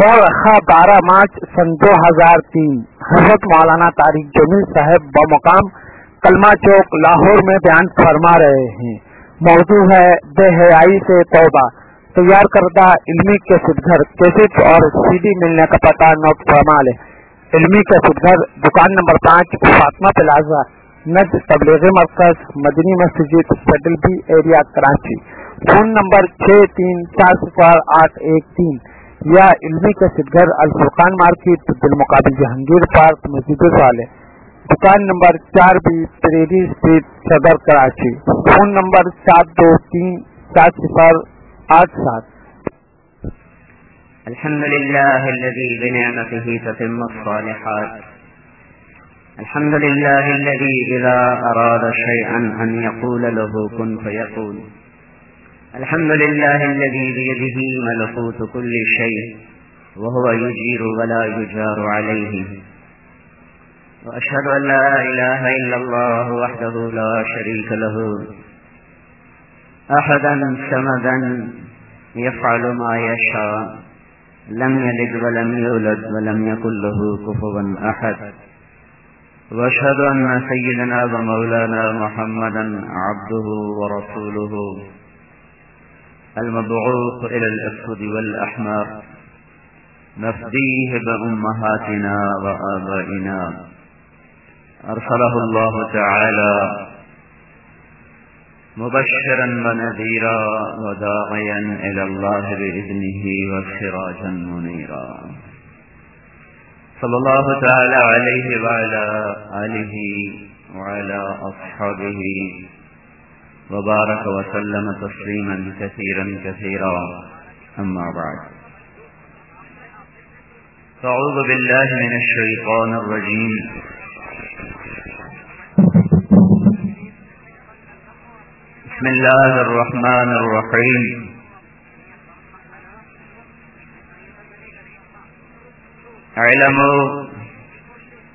مورخہ بارہ مارچ سن دو ہزار تین۔ حضرت مولانا طارق جمیل صاحب بمقام کلمہ چوک لاہور میں بیان فرما رہے ہیں۔ موضوع ہے بے حیائی سے توبہ۔ تیار کردہ علمی کے گھر کیسٹ اور سی ڈی ملنے کا پتہ نوٹ فرما لے علمی کے گھر دکان نمبر پانچ، فاطمہ پلازا نج تبلیغی مرکز، Madni Masjid federal B area, Karachi. Phone number چھ تین چار صفر آٹھ ایک تین۔ یا علمی کا سدگر الفرقان مارکیٹ، بالمقابل جہانگیر پارک، مسجد والے دکان نمبر چار بی تریری اسٹریٹ صدر کراچی۔ فون نمبر سات دو تین، سات صفر آٹھ سات۔ الحمد لله الذي بنعمته تتم الصالحات۔ الحمد لله الذي إذا أراد شيئا أن يقول له كن فيقول الحمد لله الذي بيده ملكوت كل شيء، وهو يجير ولا يجار عليه. وأشهد أن لا إله إلا الله وحده لا شريك له. أحدا سمدا يفعل ما يشاء، لم يلد ولم يولد ولم يكن له كفوا أحد. وأشهد أن سيدنا ومولانا محمدا عبده ورسوله. المبعوث إلى الأسود والأحمر. نفديه بأمهاتنا وآبائنا. أرسله الله تعالى. مبشرا ونذيرا وداعيا إلى الله بإذنه وسراجا منيرا. صلى الله تعالى عليه وعلى آله وعلى أصحابه وبارك وسلم تسليما كثيرا كثيرا. أما بعد. فأعوذ بالله من الشيطان الرجيم. بسم الله الرحمن الرحيم. اعلموا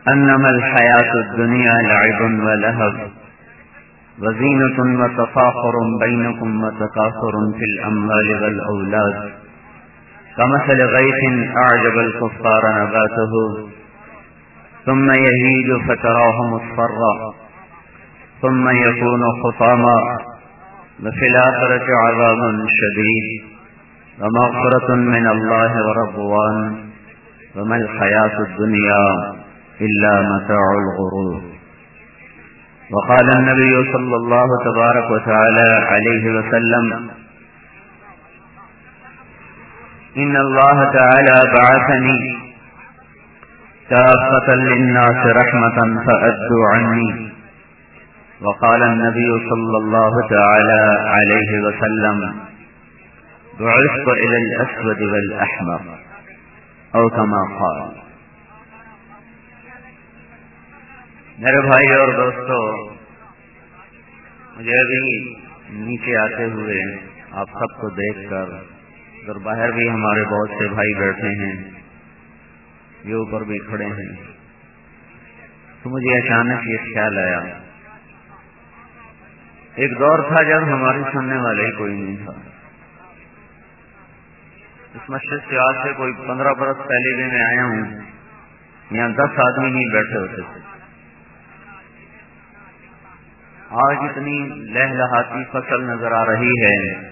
أنما الحياة الدنيا لعب ولهب. وزينة وتفاخر بينكم وتكاثر في الأموال والأولاد. كمثل غيث أعجب الكفار نباته، ثم يهيد فتراه مصفرا ثم يكون خطاما وفي الآخرة عذاب شديد ومغفرة من الله ورضوان وما الحياة الدنيا إلا متاع الغرور. وقال النبي صلى الله تبارك وتعالى عليه وسلم، إن الله تعالى بعثني كافة للناس رحمة فأدوا عني. وقال النبي صلى الله تعالى عليه وسلم، بعثت إلى الأسود والأحمر، أو كما قال. میرے بھائی اور دوستو، مجھے بھی نیچے آتے ہوئے آپ سب کو دیکھ کر اگر باہر بھی ہمارے بہت سے بھائی بیٹھے ہیں، یہ اوپر بھی کھڑے ہیں۔ تو مجھے اچانک یہ خیال آیا، ایک دور تھا جب ہمارے سننے والے ہی کوئی نہیں تھا۔ اس مسجد سے آج سے کوئی پندرہ برس پہلے بھی میں آیا ہوں، یہاں دس آدمی نہیں بیٹھے ہوتے تھے۔ آج اتنی لہ لہاتی فصل نظر آ رہی ہے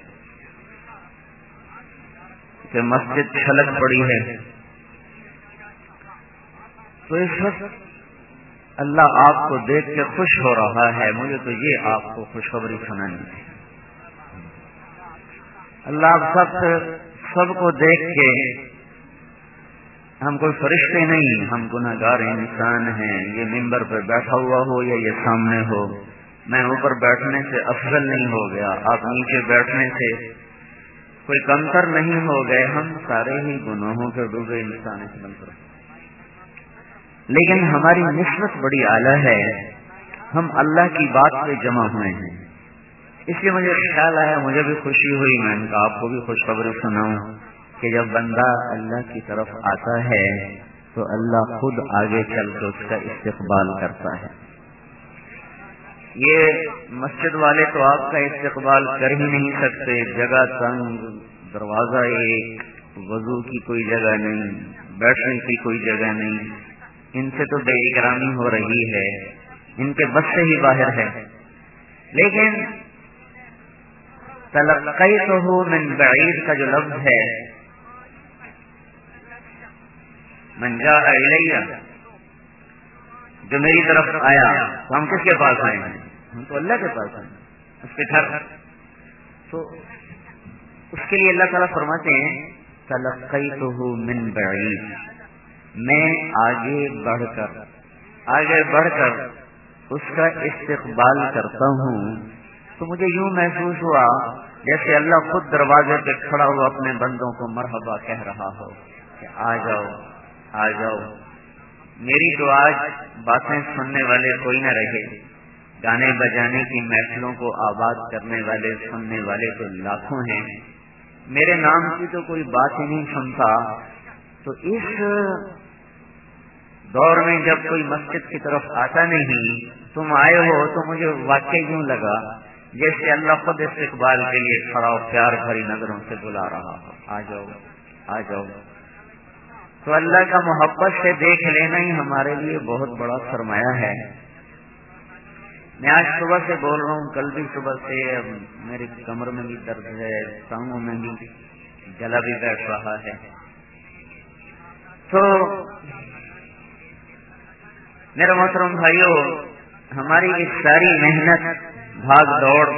کہ مسجد چھلک پڑی ہے۔ تو اس وقت اللہ آپ کو دیکھ کے خوش ہو رہا ہے۔ مجھے تو یہ آپ کو خوشخبری سنانی ہے۔ اللہ سب سب کو دیکھ کے ہم کوئی فرشتے نہیں، ہم گناہ گار انسان ہیں۔ یہ ممبر پہ بیٹھا ہوا ہو یا یہ سامنے ہو۔ میں اوپر بیٹھنے سے افضل نہیں ہو گیا۔ آپ نیچے بیٹھنے سے کوئی کمتر نہیں ہو گئے۔ ہم سارے ہی گناہوں کے ڈوبے انسان بن کر لیکن ہماری نسبت بڑی اعلیٰ ہے۔ ہم اللہ کی بات پہ جمع ہوئے ہیں۔ اس لیے مجھے خیال آیا، مجھے بھی خوشی ہوئی۔ میں نے کہا، آپ کو بھی خوشخبری سناؤں کہ جب بندہ اللہ کی طرف آتا ہے تو اللہ خود آگے چل کے اس کا استقبال کرتا ہے۔ یہ مسجد والے تو آپ کا استقبال کر ہی نہیں سکتے، جگہ تنگ، دروازہ ایک، وضو کی کوئی جگہ نہیں، بیٹھنے کی کوئی جگہ نہیں۔ ان سے تو بے اکرامی ہو رہی ہے، ان کے بس سے ہی باہر ہے۔ لیکن تلقی تو ہو من بعید کا جو لفظ ہے منجا الیہ، جو میری طرف آیا، تو ہم کس کے پاس آئے ہیں؟ ہم تو اللہ کے پاس آئے اس کے گھر۔ تو اس کے لیے اللہ تعالیٰ فرماتے ہیں تلقی تو من بعید۔ میں آگے بڑھ کر، آگے بڑھ کر اس کا استقبال کرتا ہوں۔ تو مجھے یوں محسوس ہوا جیسے اللہ خود دروازے پہ کھڑا ہوا اپنے بندوں کو مرحبا کہہ رہا ہو کہ آ جاؤ آ جاؤ۔ میری تو آج باتیں سننے والے کوئی نہ رہے۔ گانے بجانے کی محفلوں کو آباد کرنے والے، سننے والے تو لاکھوں ہیں۔ میرے نام کی تو کوئی بات ہی نہیں سنتا تو اس دور میں جب کوئی مسجد کی طرف آتا نہیں، تم آئے ہو تو مجھے واقع یوں لگا جیسے اللہ خود استقبال کے لیے کھڑا پیار بھری نظروں سے بلا رہا ہو۔ آ جاؤ آ جاؤ۔ تو اللہ کا محبت سے دیکھ لینا ہی ہمارے لیے بہت بڑا سرمایہ ہے۔ میں آج صبح سے بول رہا ہوں، کل بھی صبح سے میری کمر میں بھی درد ہے ٹانگوں میں بھی گلا بھی بیٹھ رہا ہے۔ تو میرا محترم بھائیوں ہماری اس ساری محنت، بھاگ دوڑ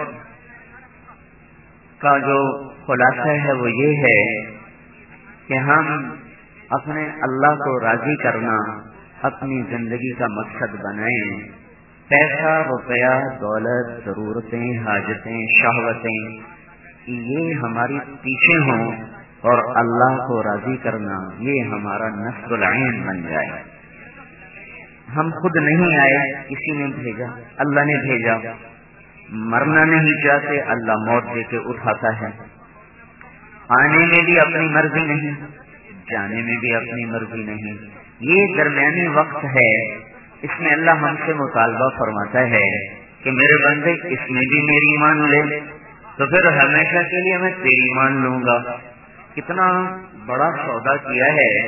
کا جو خلاصہ ہے وہ یہ ہے کہ ہم اپنے اللہ کو راضی کرنا، اپنی زندگی کا مقصد بنائیں۔ پیسہ، روپیہ، دولت، ضرورتیں، حاجتیں، شہوتیں، یہ ہماری پیچھے ہوں اور اللہ کو راضی کرنا یہ ہمارا نسل العین بن جائے۔ ہم خود نہیں آئے، کسی نے بھیجا، اللہ نے بھیجا۔ مرنا نہیں چاہتے، اللہ موت دے کے اٹھاتا ہے۔ آنے میں بھی اپنی مرضی نہیں، جانے میں بھی اپنی مرضی نہیں۔ یہ درمیانی وقت ہے اس میں اللہ ہم سے مطالبہ فرماتا ہے کہ میرے بندے اس میں بھی میری مان لے۔ تو پھر ہمیشہ کے لیے میں تیری مان لوں گا۔ کتنا بڑا سودا کیا ہے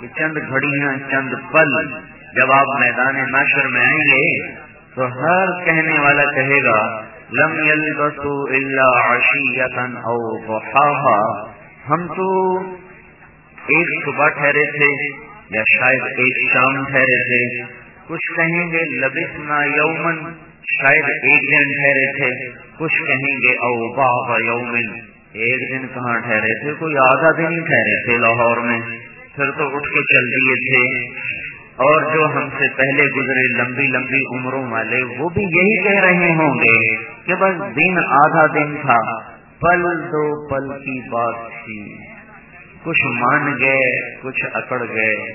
کہ چند گھڑیاں، چند پل جب آپ میدان معاشر میں آئیں گے تو ہر کہنے والا کہے گا، لم یلبسو الا عشیتن او بحاہا ہم تو ایک صبح ٹھہرے تھے یا شاید ایک شام ٹھہرے تھے۔ کچھ کہیں گے لبسنا یومن شاید ایک دن ٹھہرے تھے۔ کچھ کہیں گے او بابا یومن ایک دن کہاں ٹھہرے تھے؟ کوئی آدھا دن ہی ٹھہرے تھے لاہور میں۔ پھر تو اٹھ کے چل دیے تھے۔ اور جو ہم سے پہلے گزرے لمبی لمبی عمروں والے، وہ بھی یہی کہہ رہے ہوں گے کہ بس دن آدھا دن تھا۔ پل دو پل کی بات تھی۔ کچھ مان گئے، کچھ اکڑ گئے۔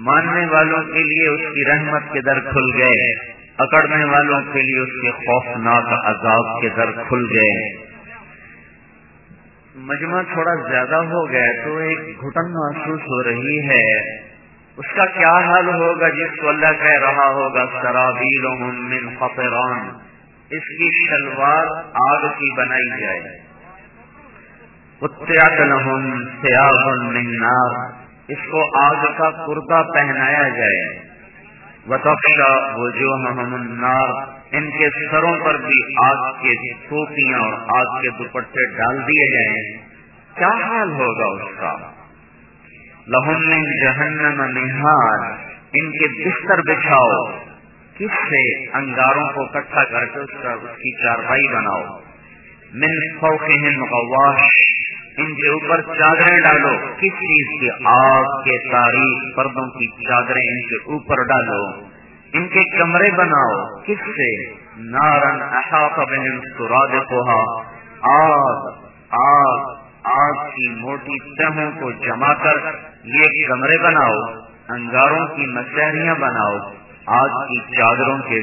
ماننے والوں کے لیے اس کی رحمت کے در کھل گئے، اکڑنے والوں کے لیے اس کے خوفناک عذاب کے در کھل گئے۔ مجمع تھوڑا زیادہ ہو گیا تو ایک گھٹن محسوس ہو رہی ہے۔ اس کا کیا حال ہوگا جس کو اللہ کہہ رہا ہوگا؟ سرابیل من فقران اس کی شلوار آگ کی بنائی جائے۔ من نار۔ اس کو آگ کا کرتا پہنایا جائے۔ وطفشا وجوہہم النار۔ ان کے سروں پر بھی آگ کے ٹوپیاں اور آگ کے دوپٹے ڈال دیے جائیں کیا حال ہوگا اس کا؟ لہم من جہنم مہار ان کے بستر بچھاؤ۔ کس سے انگاروں کو کٹھا کر کے اس کا اس کی چارپائی بناؤ۔ من فوقہم غواش ان کے اوپر چادریں ڈالو۔ کس چیز کی آگ کے تاریخ پردوں کی چادریں ان کے اوپر ڈالو۔ ان کے کمرے بناؤ۔ کس سے؟ نارن احاط بہن آگ آگ آگ کی موٹی تہوں کو جما کر یہ کمرے بناؤ۔ انگاروں کی مشہریاں بناؤ۔ آگ کی چادروں کے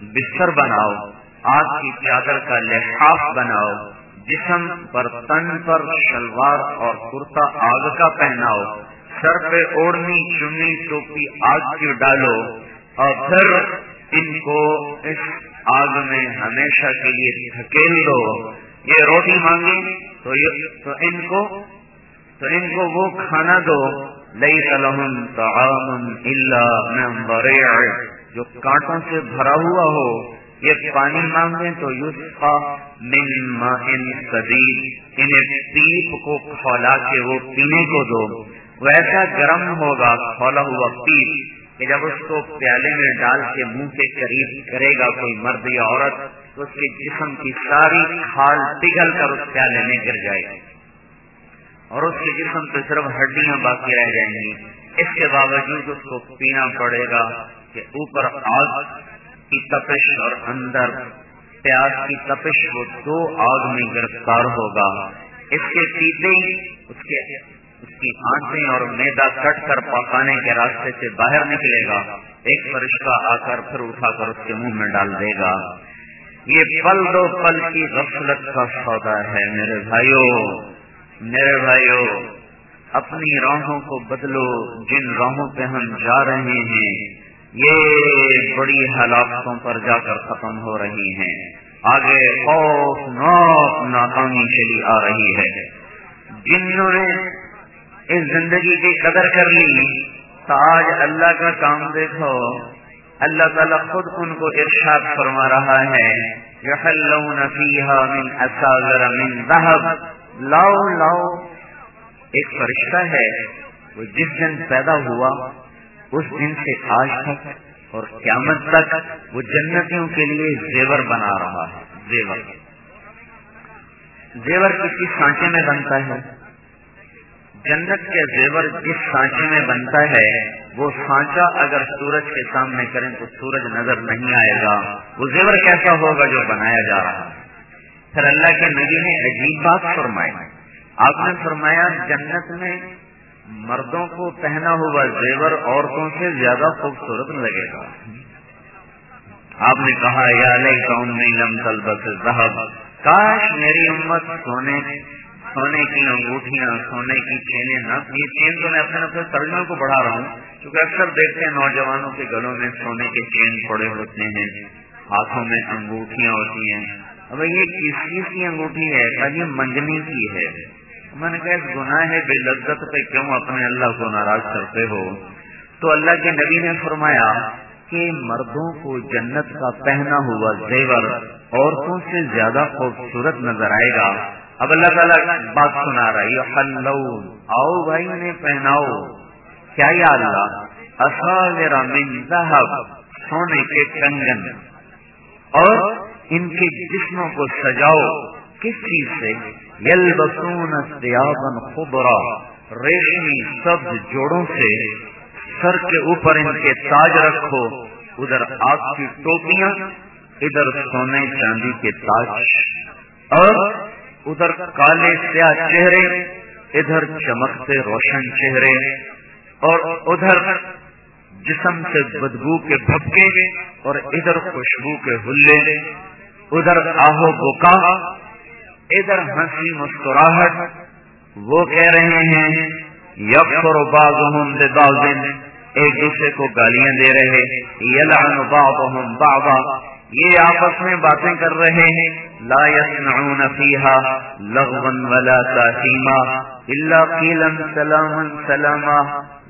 بستر بناؤ۔ آگ کی چادر کا لحاف بناؤ۔ جسم پر تن پر شلوار اور کرتا آگ کا پہناؤ سر پہ اوڑھنی چننی ٹوپی آگ کی ڈالو اور پھر ان کو اس آگ میں ہمیشہ کے لیے دھکیل دو۔ یہ روٹی مانگے تو, تو ان کو تو ان کو وہ کھانا دو۔ لئی سلحم تعام اللہ جو کانٹوں سے بھرا ہوا ہو یہ پانی مانگے تو یوسفا من انہیں پیپ کو کھولا کے وہ پینے کو دو۔ ویسا گرم ہوگا، کھولا ہوا پیپ، کہ جب اس کو پیالے میں ڈال کے منہ کے قریب کرے گا کوئی مرد یا عورت، تو اس کے جسم کی ساری کھال پگھل کر اس پیالے میں گر جائے گی۔ اور اس کے جسم پہ صرف ہڈیاں باقی رہ جائیں گی۔ اس کے باوجود اس کو پینا پڑے گا کہ اوپر آگ کی تپش اور اندر پیاز کی تپش وہ دو آگ میں گرفتار ہوگا۔ اس کے پیتے اس کے، اس کی آنکھیں اور میدا کٹ کر پکانے کے راستے سے باہر نکلے گا۔ ایک فرشتہ آ کر پھر اٹھا کر اس کے منہ میں ڈال دے گا۔ یہ پل دو پل کی غفلت کا سودا ہے میرے بھائیوں میرے بھائیو، اپنی راہوں کو بدلو۔ جن راہوں پہ ہم جا رہے ہیں یہ بڑی ہلاکتوں پر جا کر ختم ہو رہی ہیں۔ آگے خوف نوف ناکامی چلی آ رہی ہے۔ جنہوں نے اس زندگی کی قدر کر لی، تو آج اللہ کا کام دیکھو۔ اللہ تعالیٰ خود ان کو ارشاد فرما رہا ہے۔ من ذهب لاؤ لاؤ، ایک فرشتہ ہے، وہ جس دن پیدا ہوا اس دن سے آج تک اور قیامت تک وہ جنتیوں کے لیے زیور بنا رہا ہے، زیور۔ زیور کسی سانچے میں بنتا ہے؟ جنت کے زیور جس سانچے میں بنتا ہے، وہ سانچا اگر سورج کے سامنے کریں تو سورج نظر نہیں آئے گا۔ وہ زیور کیسا ہوگا جو بنایا جا رہا ہے؟ پھر اللہ کے نبی نے عجیب بات فرمائی۔ آپ نے فرمایا، جنت میں مردوں کو پہنا ہوا زیور عورتوں سے زیادہ خوبصورت لگے گا۔ آپ نے کہا، یا لم کاش میری امت سونے سونے کی انگوٹھیاں، سونے کی چینیں نہ یہ چین تو میں اپنے اپنے ترجمے کو بڑھا رہا ہوں، کیونکہ اکثر دیکھتے ہیں نوجوانوں کے گلوں میں سونے کے چین پڑے ہوتے ہیں، ہاتھوں میں انگوٹھیاں ہوتی ہیں۔ اب یہ کس چیز کی انگوٹھی ہے؟ یہ منگنی کی ہے۔ میں نے کہا، گناہ ہے، بے لذت پہ کیوں اپنے اللہ کو ناراض کرتے ہو؟ تو اللہ کے نبی نے فرمایا کہ مردوں کو جنت کا پہنا ہوا زیور عورتوں سے زیادہ خوبصورت نظر آئے گا۔ اب اللہ تعالیٰ بات سنا رہا ہے آؤ بھائی انہیں پہناؤ۔ کیا یاد اللہ؟ من ذهب سونے کے کنگن۔ اور ان کے جسموں کو سجاؤ۔ کس چیز سے؟ یل بسون خبرا ریشمی سبز جوڑوں سے سر کے اوپر ان کے تاج رکھو، ادھر آگ کی ٹوپیاں، ادھر سونے چاندی کے تاج، اور ادھر کالے سیاہ چہرے، ادھر چمکتے روشن چہرے، اور ادھر جسم سے بدبو کے بھپکے اور ادھر خوشبو کے ہلے ادھر آہو بکا ادھر ہنسی مسکراہٹ، وہ کہہ رہے ہیں، یکفر بعضهم ببعض ایک دوسرے کو گالیاں دے رہے، یلعن بعضهم بعضا، یہ آپس میں باتیں کر رہے ہیں، لا يسمعون فيها لغوا ولا تاثیما، الا قیلا سلاما سلاما،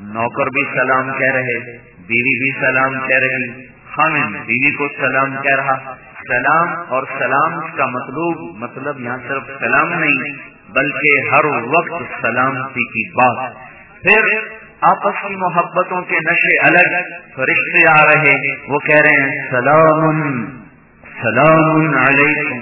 نوکر بھی سلام کہہ رہے، بیوی بھی سلام کہہ رہی، خامن بیوی کو سلام کہہ رہا۔ سلام اور سلام کا مطلوب مطلب یہاں صرف سلام نہیں، بلکہ ہر وقت سلامتی کی بات۔ پھر آپس کی محبتوں کے نشے الگ فرشتے آ رہے، وہ کہہ رہے ہیں، سلام سلام علیکم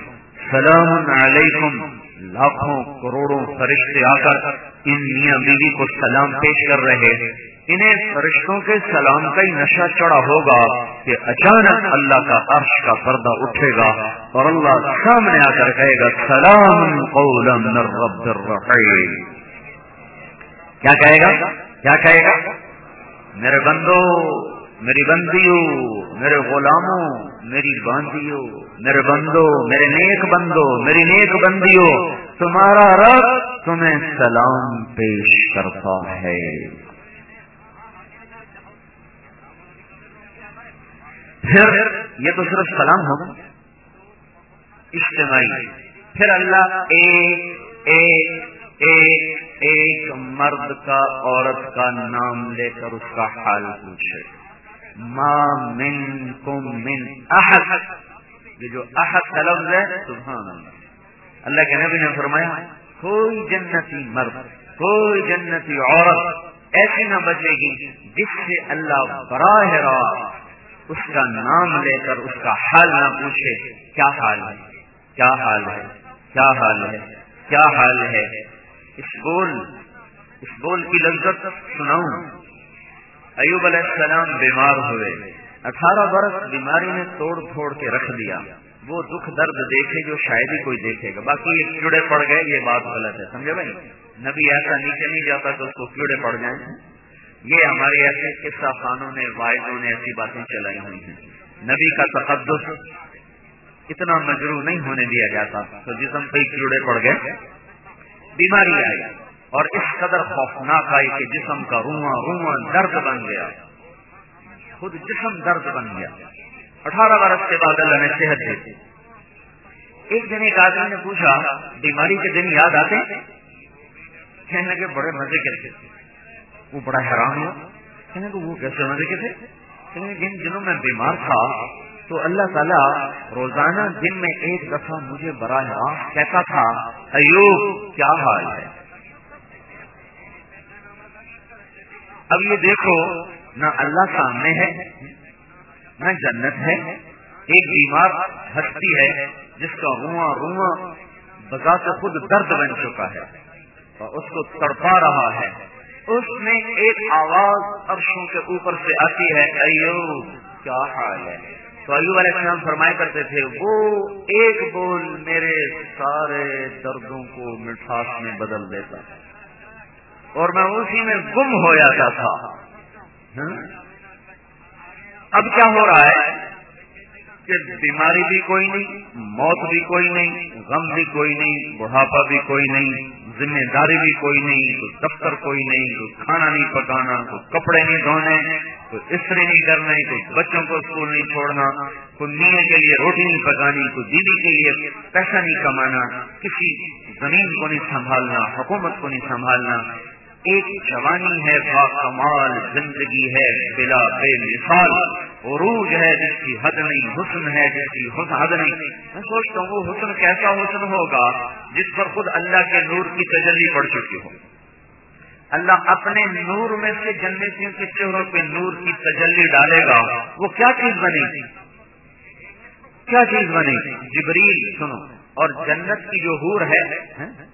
سلام علیکم۔ لاکھوں کروڑوں فرشتے آ کر ان میاں بیوی کو سلام پیش کر رہے۔ انہیں فرشتوں کے سلام کا ہی نشہ چڑھا ہوگا کہ اچانک اللہ کا عرش کا پردہ اٹھے گا اور اللہ سامنے آ کر کہے گا، سلام قولا من رب الرحیم۔ کیا کہے گا؟ کیا کہے گا؟ میرے بندو، میری بندیوں میرے غلاموں میری باندیوں میرے بندو، میرے نیک بندو، میری نیک بندیوں تمہارا رب تمہیں سلام پیش کرتا ہے۔ پھر یہ تو صرف سلام ہوگا۔ اجتماعی۔ پھر اللہ ایک ایک ایک ایک مرد کا، عورت کا نام لے کر اس کا حال پوچھے۔ ما من کم من احد۔ یہ جو احد کا لفظ ہے، سبحان اللہ۔ اللہ کے نبی نے فرمایا، کوئی جنتی مرد، کوئی جنتی عورت ایسی نہ بچے گی جس سے اللہ براہ راست اس کا نام لے کر اس کا حال نہ پوچھے، کیا حال ہے؟ کیا حال ہے؟ کیا حال ہے؟ کیا حال ہے؟ اس بول اس بول کی لذت سناؤں۔ ایوب علیہ السلام بیمار ہوئے۔ اٹھارہ برس بیماری نے توڑ پھوڑ کے رکھ دیا۔ وہ دکھ درد دیکھے جو شاید ہی کوئی دیکھے گا۔ باقی یہ کیڑے پڑ گئے، یہ بات غلط ہے، سمجھے بھائی؟ نبی ایسا نیچے نہیں جاتا تو اس کو کیڑے پڑ جائیں۔ یہ ہمارے ایسے قصہ خانوں نے واحدوں نے ایسی باتیں چلائی ہوئی ہیں۔ نبی کا تقدس اتنا مجرو نہیں ہونے دیا جاتا تو جسم پہ کیڑے پڑ گئے، بیماری آئی۔ اور اس قدر خوفناک آئی کہ جسم کا رواں رواں درد بن گیا۔ خود جسم درد بن گیا۔ اٹھارہ برس کے بعد اللہ نے صحت دی۔ ایک دن ایک آدمی نے پوچھا، بیماری کے دن یاد آتے؟ کہنے لگے، بڑے مزے کے تھے۔ وہ بڑا حیران ہوا۔ کہنے لگے وہ کیسے مزے کے تھے؟ جن دنوں میں بیمار تھا۔ تو اللہ تعالیٰ روزانہ دن میں ایک دفعہ مجھے براہ راست کہتا تھا، ایوب، کیا حال ہے؟ اب یہ دیکھو، نہ اللہ سامنے ہے، نہ جنت ہے۔ ایک بیمار ہستی ہے، جس کا رواں رواں بذات خود درد بن چکا ہے اور اس کو تڑپا رہا ہے۔ اس میں ایک آواز عرشوں کے اوپر سے آتی ہے ایوب کیا حال ہے؟ تو ایوب علیہ السلام فرمایا کرتے تھے، وہ ایک بول میرے سارے دردوں کو مٹھاس میں بدل دیتا۔ اور میں اسی میں گم ہو جاتا تھا۔ اب کیا ہو رہا ہے؟ کہ بیماری بھی کوئی نہیں، موت بھی کوئی نہیں، غم بھی کوئی نہیں، بڑھاپا بھی کوئی نہیں ذمہ داری بھی کوئی نہیں کوئی دفتر کوئی نہیں کوئی کھانا نہیں پکانا کوئی کپڑے نہیں دھونے کوئی استری نہیں کرنا تو بچوں کو اسکول نہیں چھوڑنا کوئی میاں کے لیے روٹی نہیں پکانی کوئی دیدی کے لیے پیسہ نہیں کمانا، کسی زمین کو نہیں سنبھالنا، حکومت کو نہیں سنبھالنا ایک جوانی ہے با کمال، زندگی ہے بلا بے مثال۔ عروج ہے جس کی حد نہیں، حسن ہے جس کی حد نہیں۔ میں سوچتا ہوں وہ حسن کیسا حسن ہوگا جس پر خود اللہ کے نور کی تجلی پڑ چکی ہو۔ اللہ اپنے نور میں سے جنتوں کے چہروں پہ نور کی تجلی ڈالے گا۔ وہ کیا چیز بنے گی کیا چیز بنے گی جبریل، سنو۔ اور جنت کی جو حور ہے ہاں؟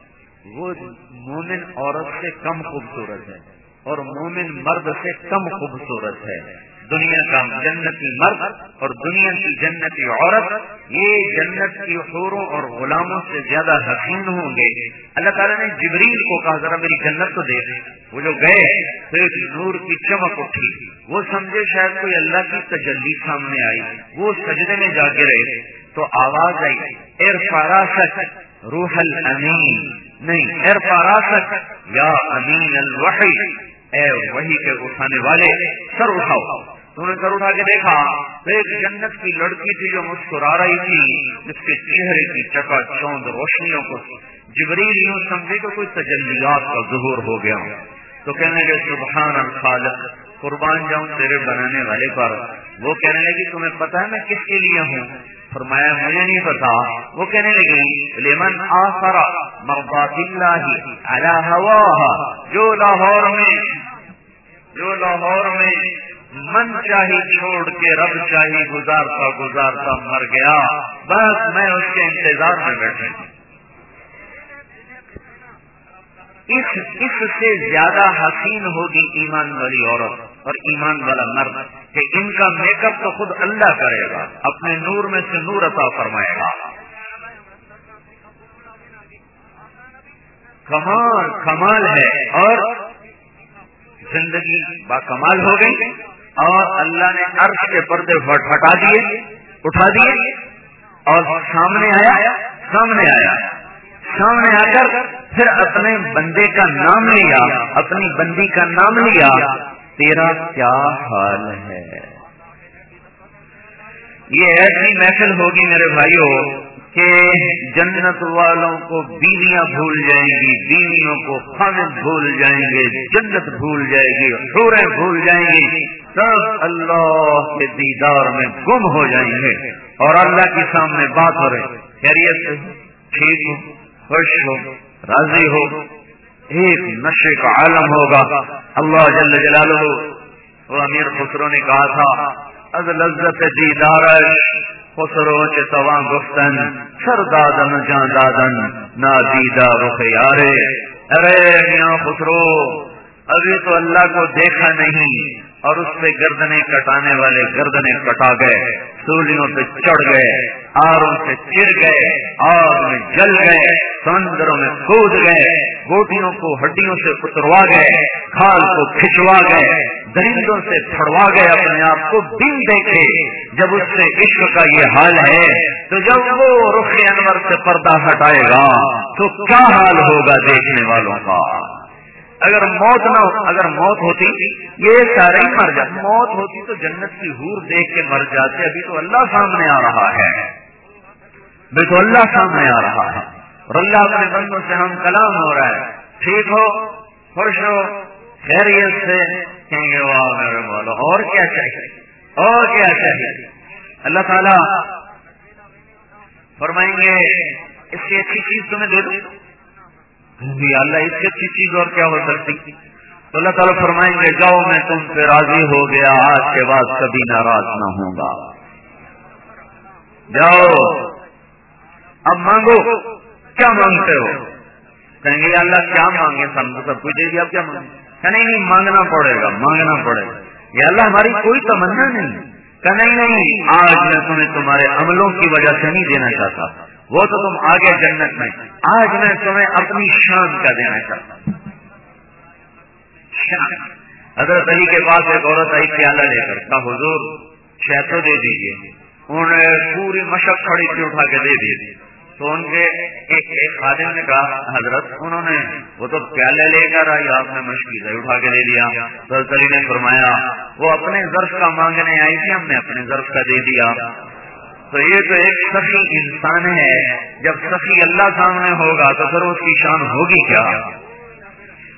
وہ مومن عورت سے کم خوبصورت ہے اور مومن مرد سے کم خوبصورت ہے۔ دنیا کا جنتی مرد اور دنیا کی جنتی عورت، یہ جنت کی حوروں اور غلاموں سے زیادہ حسین ہوں گے۔ اللہ تعالیٰ نے جبریل کو کہا، ذرا میری جنت تو دے وہ جو گئے تو ایک نور کی چمک اٹھی۔ وہ سمجھے شاید کوئی اللہ کی تجلی سامنے آئی۔ وہ سجدے میں جا کے رہے۔ تو آواز آئی ایر فاراست روح الامین. نہیں ایر فاراست یا امین الوحی. اے وہی کے اٹھانے والے، سر اٹھاؤ. نے سر اٹھا کے دیکھا، تو ایک جنت کی لڑکی تھی جو مسکرا رہی تھی، جس کے چہرے کی چکا چوند روشنیوں کو جبریل یوں سمجھے تو کوئی تجلیات کا ظہور ہو گیا تو کہنے لگے، سبحان الخالق، قربان جاؤں تیرے بنانے والے پر. وہ کہنے لگی، تمہیں پتا ہے میں کس کے لیے ہوں؟ فرمایا، مجھے نہیں پتا۔ وہ کہنے لگی لیمن آسرا مربات اللہ جو لاہور میں، جو لاہور میں من چاہی چھوڑ کے رب چاہی گزارتا گزارتا مر گیا، بس میں اس کے انتظار میں بیٹھے اس اس سے زیادہ حسین ہوگی ایمان والی عورت اور ایمان والا مرد۔ کہ ان کا میک اپ تو خود اللہ کرے گا، اپنے نور میں سے نور عطا فرمائے گا۔ کمال کمال ہے اور زندگی با کمال ہو گئی اور اللہ نے عرش کے پردے ہٹا دیے، اٹھا دیے اور سامنے آیا سامنے آیا۔ سامنے آ کر پھر اپنے بندے کا نام لیا، اپنی بندی کا نام لیا۔ تیرا کیا حال ہے؟ یہ ایسی محفل ہوگی میرے بھائیوں کہ جنت والوں کو بیویاں بھول جائیں گی، بیویوں کو خامد بھول جائیں گے، جنت بھول جائے گی سورے بھول جائیں گی سب اللہ کے دیدار میں گم ہو جائیں گے اور اللہ کے سامنے بات ہو رہی خیریت سے، ٹھیک ہو، خوش ہو، راضی ہو۔ ایک نشے کا عالم ہوگا۔ اللہ جل جلالہ وہ امیر خسرو نے کہا تھا، از لذت دیدارش، خسرو چتواں گفتن، سر دادن جان دادن، نا دیدا رخ یارے ارے میاں خسرو ابھی تو اللہ کو دیکھا نہیں اور اس پہ گردنے کٹانے والے گردنے کٹا گئے، سولیوں پہ چڑھ گئے، آروں سے چر گئے آگ میں جل گئے، سمندروں میں کود گئے، گوٹیوں کو ہڈیوں سے اتروا گئے، کھال کو کھچوا گئے، درندوں سے پھڑوا گئے، اپنے آپ کو دن دیکھے۔ جب اس سے عشق کا یہ حال ہے، تو جب وہ رخ انور سے پردہ ہٹائے گا، تو کیا حال ہوگا دیکھنے والوں کا؟ اگر موت نہ ہو اگر موت ہوتی، یہ سارے ہی مر جاتے موت ہوتی تو جنت کی حور دیکھ کے مر جاتے ابھی تو اللہ سامنے آ رہا ہے۔ ابھی تو اللہ سامنے آ رہا ہے۔ اور اللہ اپنے بندوں سے ہم کلام ہو رہا ہے ٹھیک ہو، خوش ہو، خیریت سے کہیں گے، واہ میرے بولو اور کیا چاہیے؟ اور کیا چاہیے؟ اللہ تعالیٰ فرمائیں گے، اس کی اچھی چیز تمہیں دے دوں۔ جی اللہ اس سے اچھی چیز اور کیا ہو سکتی؟ تو اللہ تعالیٰ فرمائیں گے، جاؤ، میں تم سے راضی ہو گیا، آج کے بعد کبھی ناراض نہ ہوں گا جاؤ، اب مانگو، کیا مانگتے ہو؟ کہیں گے اللہ کیا مانگے؟ سم سب کچھ دے دیا اب کیا مانگے؟ نہیں نہیں، مانگنا پڑے گا، مانگنا پڑے گا۔ یہ اللہ، ہماری کوئی تمنا نہیں۔ کہ نہیں۔ نہیں آج میں تمہیں تمہارے عملوں کی وجہ سے نہیں دینا چاہتا۔ وہ تو تم آگے جنت میں۔ آج میں تمہیں اپنی شان کا دینا چاہتا ہوں۔ حضرت علی کے پاس ایک عورت آئی، پیالہ لے کر۔ کا حضور شہ تو دے دیجیے انہوں نے پوری مشق کھڑی تھی، اٹھا کے دے دی تو ان کے ایک ایک خادم نے کہا، حضرت، انہوں نے، وہ تو پیالے لے کر آئی، آپ نے مشکل سے اٹھا کے دے دیا۔ حضرت علی نے فرمایا، وہ اپنے ظرف کا مانگنے آئی تھی، ہم نے اپنے ظرف کا دے دیا۔ تو یہ تو ایک سخی انسان ہے، جب سخی اللہ سامنے ہوگا تو پھر اس کی شان ہوگی کیا؟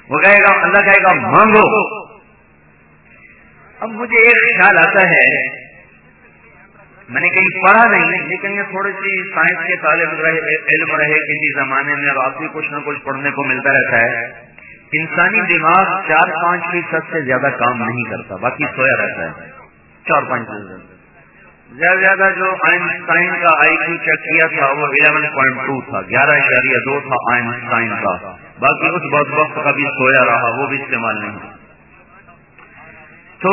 وہ کہے گا، اللہ کہے گا، مانگو۔ اب مجھے ایک خیال آتا ہے میں نے کہیں پڑھا نہیں لیکن یہ تھوڑی سی سائنس کے طالب رہے، علم رہے کسی جی زمانے میں آپ بھی کچھ نہ کچھ پڑھنے کو ملتا رہتا ہے۔ انسانی دماغ چار پانچ فیصد سے زیادہ کام نہیں کرتا، باقی سویا رہتا ہے۔ چار پانچ فیصد زیادہ زیادہ جو آئنسٹائن کا آئی کیو چیک کیا تھا، وہ الیون پوائنٹ ٹو تھا، گیارہ اشاریہ دو تھا آئنسٹائن کا۔ باقی اس بہت وقت کا بھی سویا رہا، وہ بھی استعمال نہیں۔ تو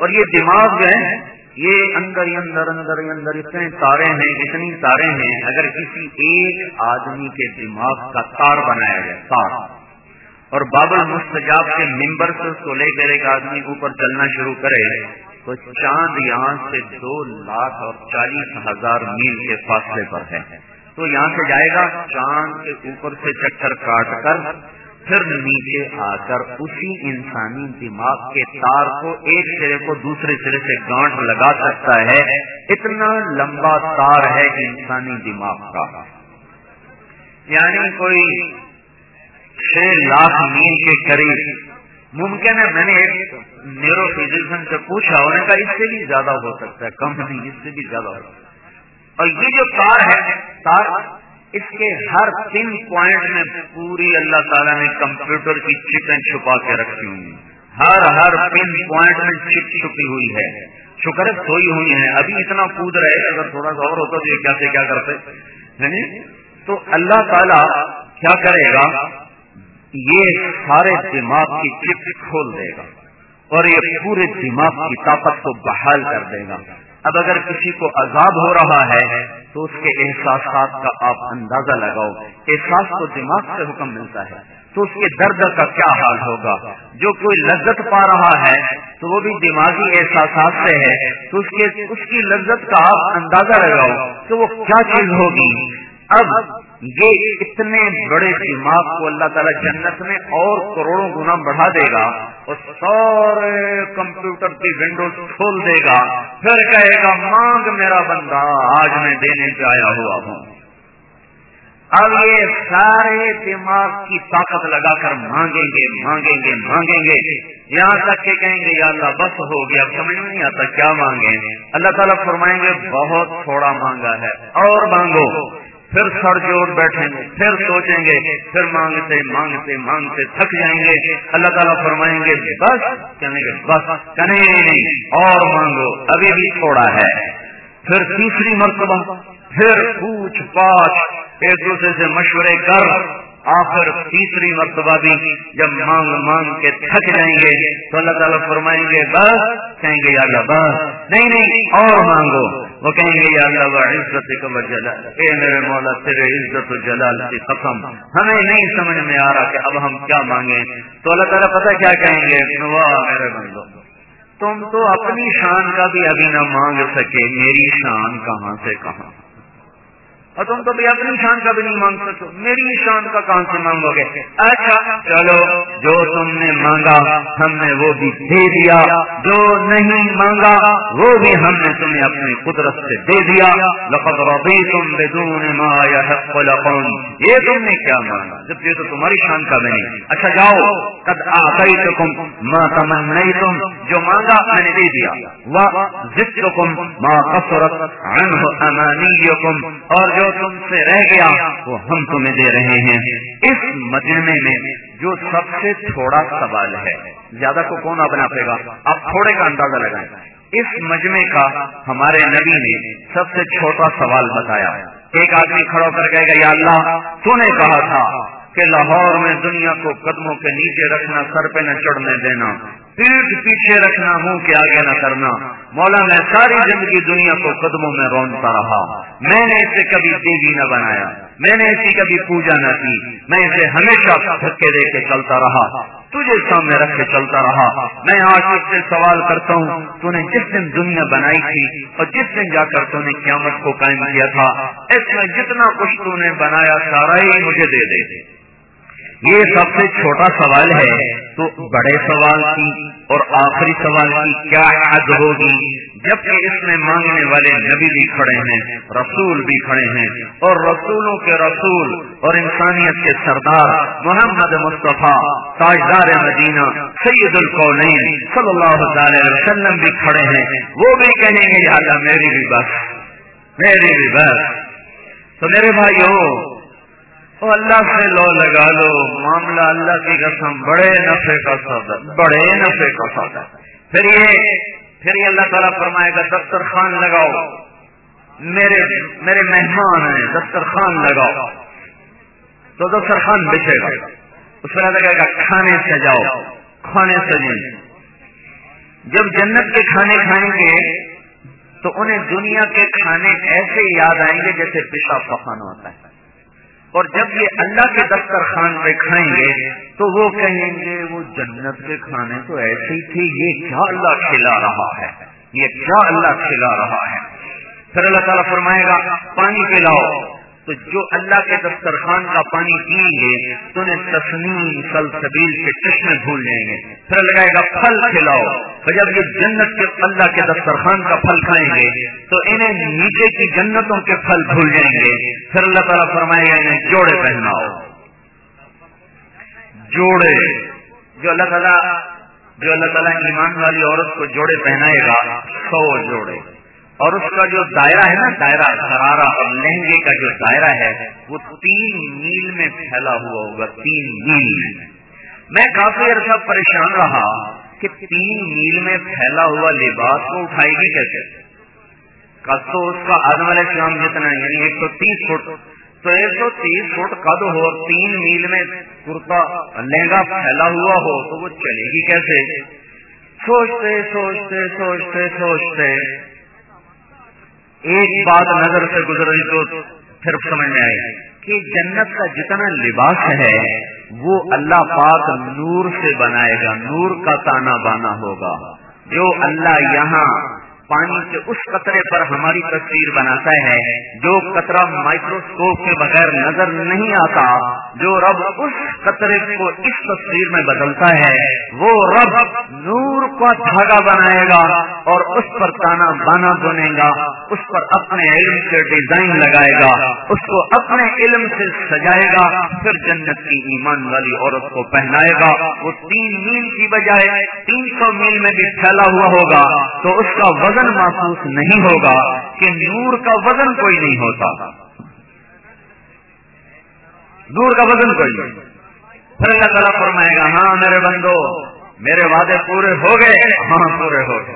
اور یہ دماغ جو ہے یہ اندر اندر اندر اندر اتنے تارے ہیں، اتنی تارے ہیں، اگر کسی ایک آدمی کے دماغ کا تار بنایا جائے، تار۔ اور بابل مستجاب کے ممبر سے اس کو لے کر ایک آدمی اوپر چلنا شروع کرے تو چاند یہاں سے دو لاکھ اور چالیس ہزار میل کے فاصلے پر ہے۔ تو یہاں سے جائے گا، چاند کے اوپر سے چکر کاٹ کر پھر نیچے آ کر اسی انسانی دماغ کے تار کو ایک سرے کو دوسرے سرے سے گانٹ لگا سکتا ہے، اتنا لمبا تار ہے انسانی دماغ کا۔ یعنی کوئی چھ لاکھ میل کے قریب۔ ممکن ہے میں نے ایک نیورو فزیشن سے پوچھا، انہوں نے کہا اس سے بھی زیادہ ہو سکتا ہے، کم نہیں، اس سے بھی زیادہ ہو سکتا ہے۔ اور یہ جو تار ہے، تار اس کے ہر تین پوائنٹ میں پوری اللہ تعالیٰ نے کمپیوٹر کی چپیں چھپا کے رکھی ہوئی ہر ہر پن پوائنٹ میں چپ چھپی ہوئی ہے۔ شکر سوئی ہوئی ہے ابھی اتنا کود رہے اگر تھوڑا سا اور ہوتا تو یہ کیا سے کیا کرتے؟ تو اللہ تعالیٰ کیا کرے گا؟ یہ سارے دماغ کی چپ کھول دے گا اور یہ پورے دماغ کی طاقت کو بحال کر دے گا۔ اب اگر کسی کو عذاب ہو رہا ہے، تو اس کے احساسات کا آپ اندازہ لگاؤ۔ احساس تو دماغ سے حکم ملتا ہے۔ تو اس کے درد کا کیا حال ہوگا؟ جو کوئی لذت پا رہا ہے، تو وہ بھی دماغی احساسات سے ہے۔ تو اس کے، اس کی لذت کا آپ اندازہ لگاؤ تو وہ کیا چیز ہوگی۔ اب یہ اتنے بڑے دماغ کو اللہ تعالیٰ جنت میں اور کروڑوں گنا بڑھا دے گا اور سارے کمپیوٹر کی ونڈوز کھول دے گا، پھر کہے گا، مانگ میرا بندہ، آج میں دینے سے آیا ہوا ہوں۔ اب یہ سارے دماغ کی طاقت لگا کر مانگیں گے مانگیں گے مانگیں گے۔ یہاں تک کہ کہیں گے، یا اللہ، بس ہو گیا، سمجھ نہیں آتا کیا مانگے اللہ تعالیٰ فرمائیں گے، بہت تھوڑا مانگا ہے، اور مانگو۔ پھر سڑ جوڑ بیٹھیں گے، پھر سوچیں گے، پھر مانگتے مانگتے مانگتے تھک جائیں گے۔ اللہ تعالیٰ فرمائیں گے، بس کہیں گے بس کہیں نہیں، اور مانگو، ابھی بھی تھوڑا ہے۔ پھر تیسری مرتبہ، پھر پوچھ پاچھ، ایک دوسرے سے مشورے کر۔ آخر تیسری مرتبہ بھی جب مانگ مانگ کے تھک جائیں گے تو اللہ تعالیٰ فرمائیں گے، بس، کہیں گے، یا اللہ، بس۔ نہیں نہیں، اور مانگو۔ وہ کہیں گے، یا اللہ عزت جلال اے میرے مولا، تیرے عزت و جلال کی قسم۔ ہمیں نہیں سمجھ میں آ رہا کہ اب ہم کیا مانگیں۔ تو اللہ تعالیٰ پتہ کیا کہیں گے؟ واہ، میرے بندو، تم تو اپنی شان کا بھی ابھی نہ مانگ سکے، میری شان کہاں سے کہاں؟ اور تم تو بھی اپنی شان کا بھی نہیں مانگ سکتے. میری شان کا کہاں سے مانگو گے اچھا چلو، جو تم نے مانگا، ہم نے وہ بھی دے دیا. جو نہیں مانگا، وہ بھی ہم نے تمہیں اپنی قدرت سے دے دیا. لقد رضیتم بدون ما يحق لكم یہ تم نے کیا مانگا؟ جب یہ تو تمہاری شان کا بھی نہیں. اچھا جاؤ. قد آتیتکم ما تمنیتم. جو مانگا، میں نے دے دیا. وزدتکم ما قصرت عنه امانیکم اور جو تم سے رہ گیا، وہ ہم تمہیں دے رہے ہیں۔ اس مجمے میں جو سب سے تھوڑا سوال ہے، زیادہ کو کون اپنا پے گا؟ آپ تھوڑے کا اندازہ لگائیں۔ اس مجمے کا ہمارے نبی نے سب سے چھوٹا سوال بتایا۔ ایک آدمی کھڑا کر گئے گا، یا اللہ تو نے کہا تھا کہ لاہور میں دنیا کو قدموں کے نیچے رکھنا، سر پہ نہ چڑھنے دینا۔ پیٹ پیچھے رکھنا، منہ کے آگے نہ کرنا۔ مولا، میں ساری زندگی دنیا کو قدموں میں رونتا رہا۔ میں نے اسے کبھی دیوی نہ بنایا۔ میں نے اسی کبھی پوجا نہ کی۔ میں اسے ہمیشہ دھکے دے کے چلتا رہا۔ تجھے سامنے رکھ کے چلتا رہا۔ میں آج اس سے سوال کرتا ہوں، تو نے جس دن دنیا بنائی تھی اور جس دن جا کر تو نے قیامت کو قائم کیا تھا، اس میں جتنا کچھ تو نے بنایا، سارا ہی مجھے دے دے۔ یہ سب سے چھوٹا سوال ہے، تو بڑے سوال کی اور آخری سوال کی کیا یاد ہوگی؟ جبکہ اس میں مانگنے والے نبی بھی کھڑے ہیں، رسول بھی کھڑے ہیں۔ اور رسولوں کے رسول اور انسانیت کے سردار محمد مصطفیٰ، تاجدار مدینہ، سید القولین صلی اللہ علیہ وسلم بھی کھڑے ہیں۔ وہ بھی کہیں گے اللہ میری بھی بس، میری بھی بس۔ تو میرے بھائیوں اللہ سے لو لگا لو، معاملہ اللہ کی قسم، بڑے نفے کا سودا، بڑے نفے کا سودا۔ پھر یہ پھر یہ اللہ تعالیٰ فرمائے گا دسترخوان لگاؤ۔ میرے میرے مہمان ہیں دسترخوان لگاؤ۔ تو دسترخوان بچے گا۔ اس پر لگے گا، کھانے سے جاؤ، کھانے سے جب جنت کے کھانے کھائیں گے، تو انہیں دنیا کے کھانے ایسے یاد آئیں گے جیسے پیشاب پخانا ہوتا ہے۔ اور جب یہ اللہ کے دسترخوان پہ کھائیں گے تو وہ کہیں گے وہ جنت کے کھانے تو ایسے ہی تھے، یہ کیا اللہ کھلا رہا ہے؟ یہ کیا اللہ کھلا رہا ہے؟ پھر اللہ تعالیٰ فرمائے گا، پانی پلاؤ۔ تو جو اللہ کے دسترخوان کا پانی پئیں گے، تو انہیں تسنیم سلسبیل کے چشمے بھول جائیں گے۔ پھر لگائے گا، پھل کھلاؤ۔ تو جب یہ جنت کے اللہ کے دسترخوان کا پھل کھائیں گے، تو انہیں نیچے کی جنتوں کے پھل بھول جائیں گے۔ پھر اللہ تعالیٰ فرمائے گا، انہیں جوڑے پہناؤ۔ جوڑے۔ جو اللہ تعالیٰ جو اللہ تعالیٰ ایمان والی عورت کو جوڑے پہنائے گا، سو جوڑے۔ اور اس کا جو دائرہ ہے نا، دائرہ شرارہ اور لہنگے کا جو دائرہ ہے، وہ تین میل میں پھیلا ہوا ہوگا، تین میل میں۔ میں کافی عرصہ پریشان رہا کہ تین میل میں پھیلا ہوا لباس کو اٹھائے گی کیسے؟ کد تو اس کا آدم علیہ السلام جتنا یعنی ایک سو تیس فٹ، تو ایک سو تیس فٹ قد ہو تین میل میں کرتا لہنگا پھیلا ہوا ہو، تو وہ چلے گی کیسے؟ سوچتے سوچتے سوچتے سوچتے ایک بات نظر سے گزر رہی تو پھر سمجھ میں آئی کہ جنت کا جتنا لباس ہے، وہ اللہ پاک نور سے بنائے گا، نور کا تانا بانا ہوگا۔ جو اللہ یہاں پانی کے اس قطرے پر ہماری تصویر بناتا ہے جو قطرہ مائکروسکوپ کے بغیر نظر نہیں آتا، جو رب اس قطرے کو اس تصویر میں بدلتا ہے، وہ رب نور کا دھاگا بنائے گا اور اس پر تانا بانا بنے گا، اس پر اپنے علم سے ڈیزائن لگائے گا، اس کو اپنے علم سے سجائے گا، پھر جنت کی ایمان والی عورت کو پہنائے گا۔ وہ تین میل کی بجائے تین سو میل میں بھی پھیلا ہوا ہوگا، تو اس کا وزن وزن محسوس نہیں ہوگا کہ نور کا وزن کوئی نہیں ہوتا۔ نور کا وزن کوئی نہیں۔ پھر اللہ تعالیٰ فرمائے گا ہاں میرے بندو، میرے وعدے پورے ہو گئے۔ ہاں پورے ہو گئے۔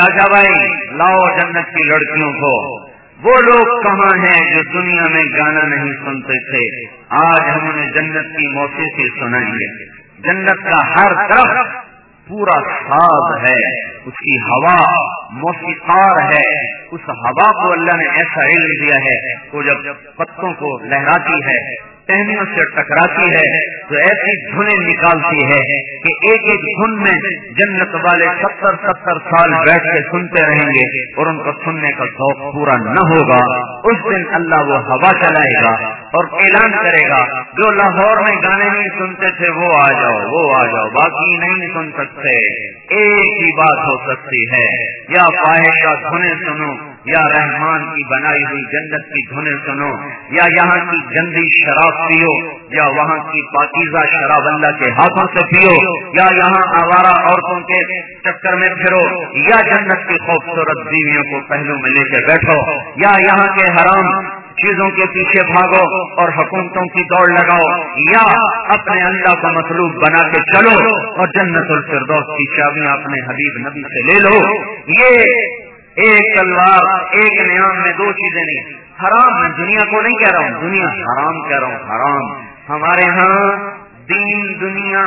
راجا بھائی، لاؤ جنت کی لڑکیوں کو۔ وہ لوگ کہاں ہیں جو دنیا میں گانا نہیں سنتے تھے؟ آج ہم انہیں جنت کی موسیقی سنائیں گے۔ جنت کا ہر طرف پورا ساز ہے، اس کی ہوا موسیقار ہے۔ اس ہوا کو اللہ نے ایسا علم دیا ہے، وہ جب پتوں کو لہراتی ہے ٹہنیوں سے ٹکراتی ہے، تو ایسی دھنیں نکالتی ہے کہ ایک ایک دھن میں جنت والے ستر ستر سال بیٹھ کے سنتے رہیں گے اور ان کو سننے کا شوق پورا نہ ہوگا۔ اس دن اللہ وہ ہوا چلائے گا اور اعلان کرے گا، جو لاہور میں گانے نہیں سنتے تھے وہ آ جاؤ، وہ آ جاؤ، باقی نہیں سن سکتے۔ ایک ہی بات ہو سکتی ہے، یا پائے کا دھنے سنو یا رحمان کی بنائی ہوئی جنت کی دھنیں سنو، یا یہاں کی گندی شراب پیو، یا وہاں کی پاکیزہ شراب اللہ کے ہاتھوں سے پیو، یا یہاں آوارہ عورتوں کے چکر میں پھرو، یا جنت کی خوبصورت بیویوں کو پہلو میں لے کے بیٹھو، یا یہاں کے حرام چیزوں کے پیچھے بھاگو اور حکومتوں کی دوڑ لگاؤ، یا اپنے اللہ کو مطلوب بنا کے چلو اور جنت الفردوس کی چابیاں اپنے حبیب نبی سے لے لو۔ یہ ایک تلوار، ایک نیام میں دو چیزیں نہیں۔ حرام میں دنیا کو نہیں کہہ رہا ہوں، دنیا حرام کہہ رہا ہوں، حرام۔ ہمارے ہاں دین دنیا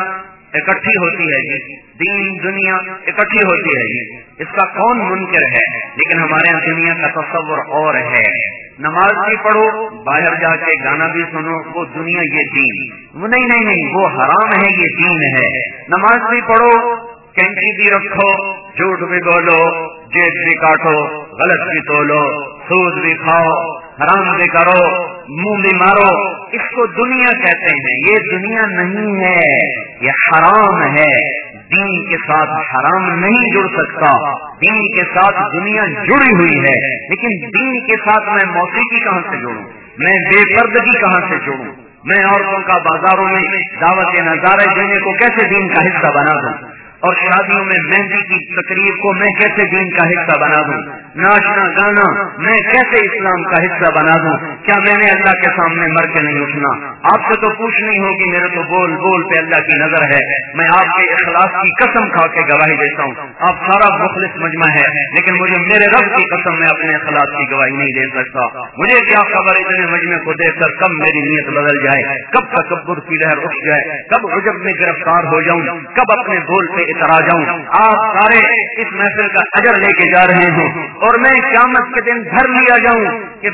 اکٹھی ہوتی ہے جی۔ دین دنیا اکٹھی ہوتی ہے جی۔ اس کا کون منکر ہے؟ لیکن ہمارے یہاں دنیا کا تصور اور ہے۔ نماز بھی پڑھو، باہر جا کے گانا بھی سنو، وہ دنیا یہ دین۔ وہ نہیں نہیں نہیں، وہ حرام ہے، یہ دین ہے۔ نماز بھی پڑھو کینچی بھی رکھو، جھوٹ بھی بولو، جیب بھی کاٹو، غلط بھی تولو، سود بھی کھاؤ، حرام بھی کرو، منہ بھی مارو۔ اس کو دنیا کہتے ہیں، یہ دنیا نہیں ہے، یہ حرام ہے۔ دین کے ساتھ حرام نہیں جڑ سکتا۔ دین کے ساتھ دنیا جڑی ہوئی ہے۔ لیکن دین کے ساتھ میں موسیقی کہاں سے جوڑوں؟ میں بے پردگی کہاں سے جوڑوں؟ میں عورتوں کا بازاروں میں دعوت کے نظارے دینے کو کیسے دین کا حصہ بنا دوں؟ اور شادیوں میں مہندی کی تقریب کو میں کیسے دین کا حصہ بنا دوں؟ ناچنا، گانا، میں کیسے اسلام کا حصہ بنا دوں؟ کیا میں نے اللہ کے سامنے مر کے نہیں اٹھنا؟ آپ سے تو پوچھ نہیں ہوگی، میرے تو بول بول پہ اللہ کی نظر ہے۔ میں آپ کے اخلاص کی قسم کھا کے گواہی دیتا ہوں۔ آپ سارا مخلص مجمع ہے، لیکن مجھے میرے رب کی قسم میں اپنے اخلاص کی گواہی نہیں دے سکتا۔ مجھے کیا خبر اتنے مجمع کو دیکھ کر کب میری نیت بدل جائے؟ کب تکبر کی لہر اٹھ جائے؟ کب عجب میں گرفتار ہو جاؤں؟ کب اپنے بول پہ اترا جاؤں۔ آپ سارے اس محفل کا اجر لے کے جا رہے ہیں اور میں قیامت کے دن گھر لیا جاؤں کہ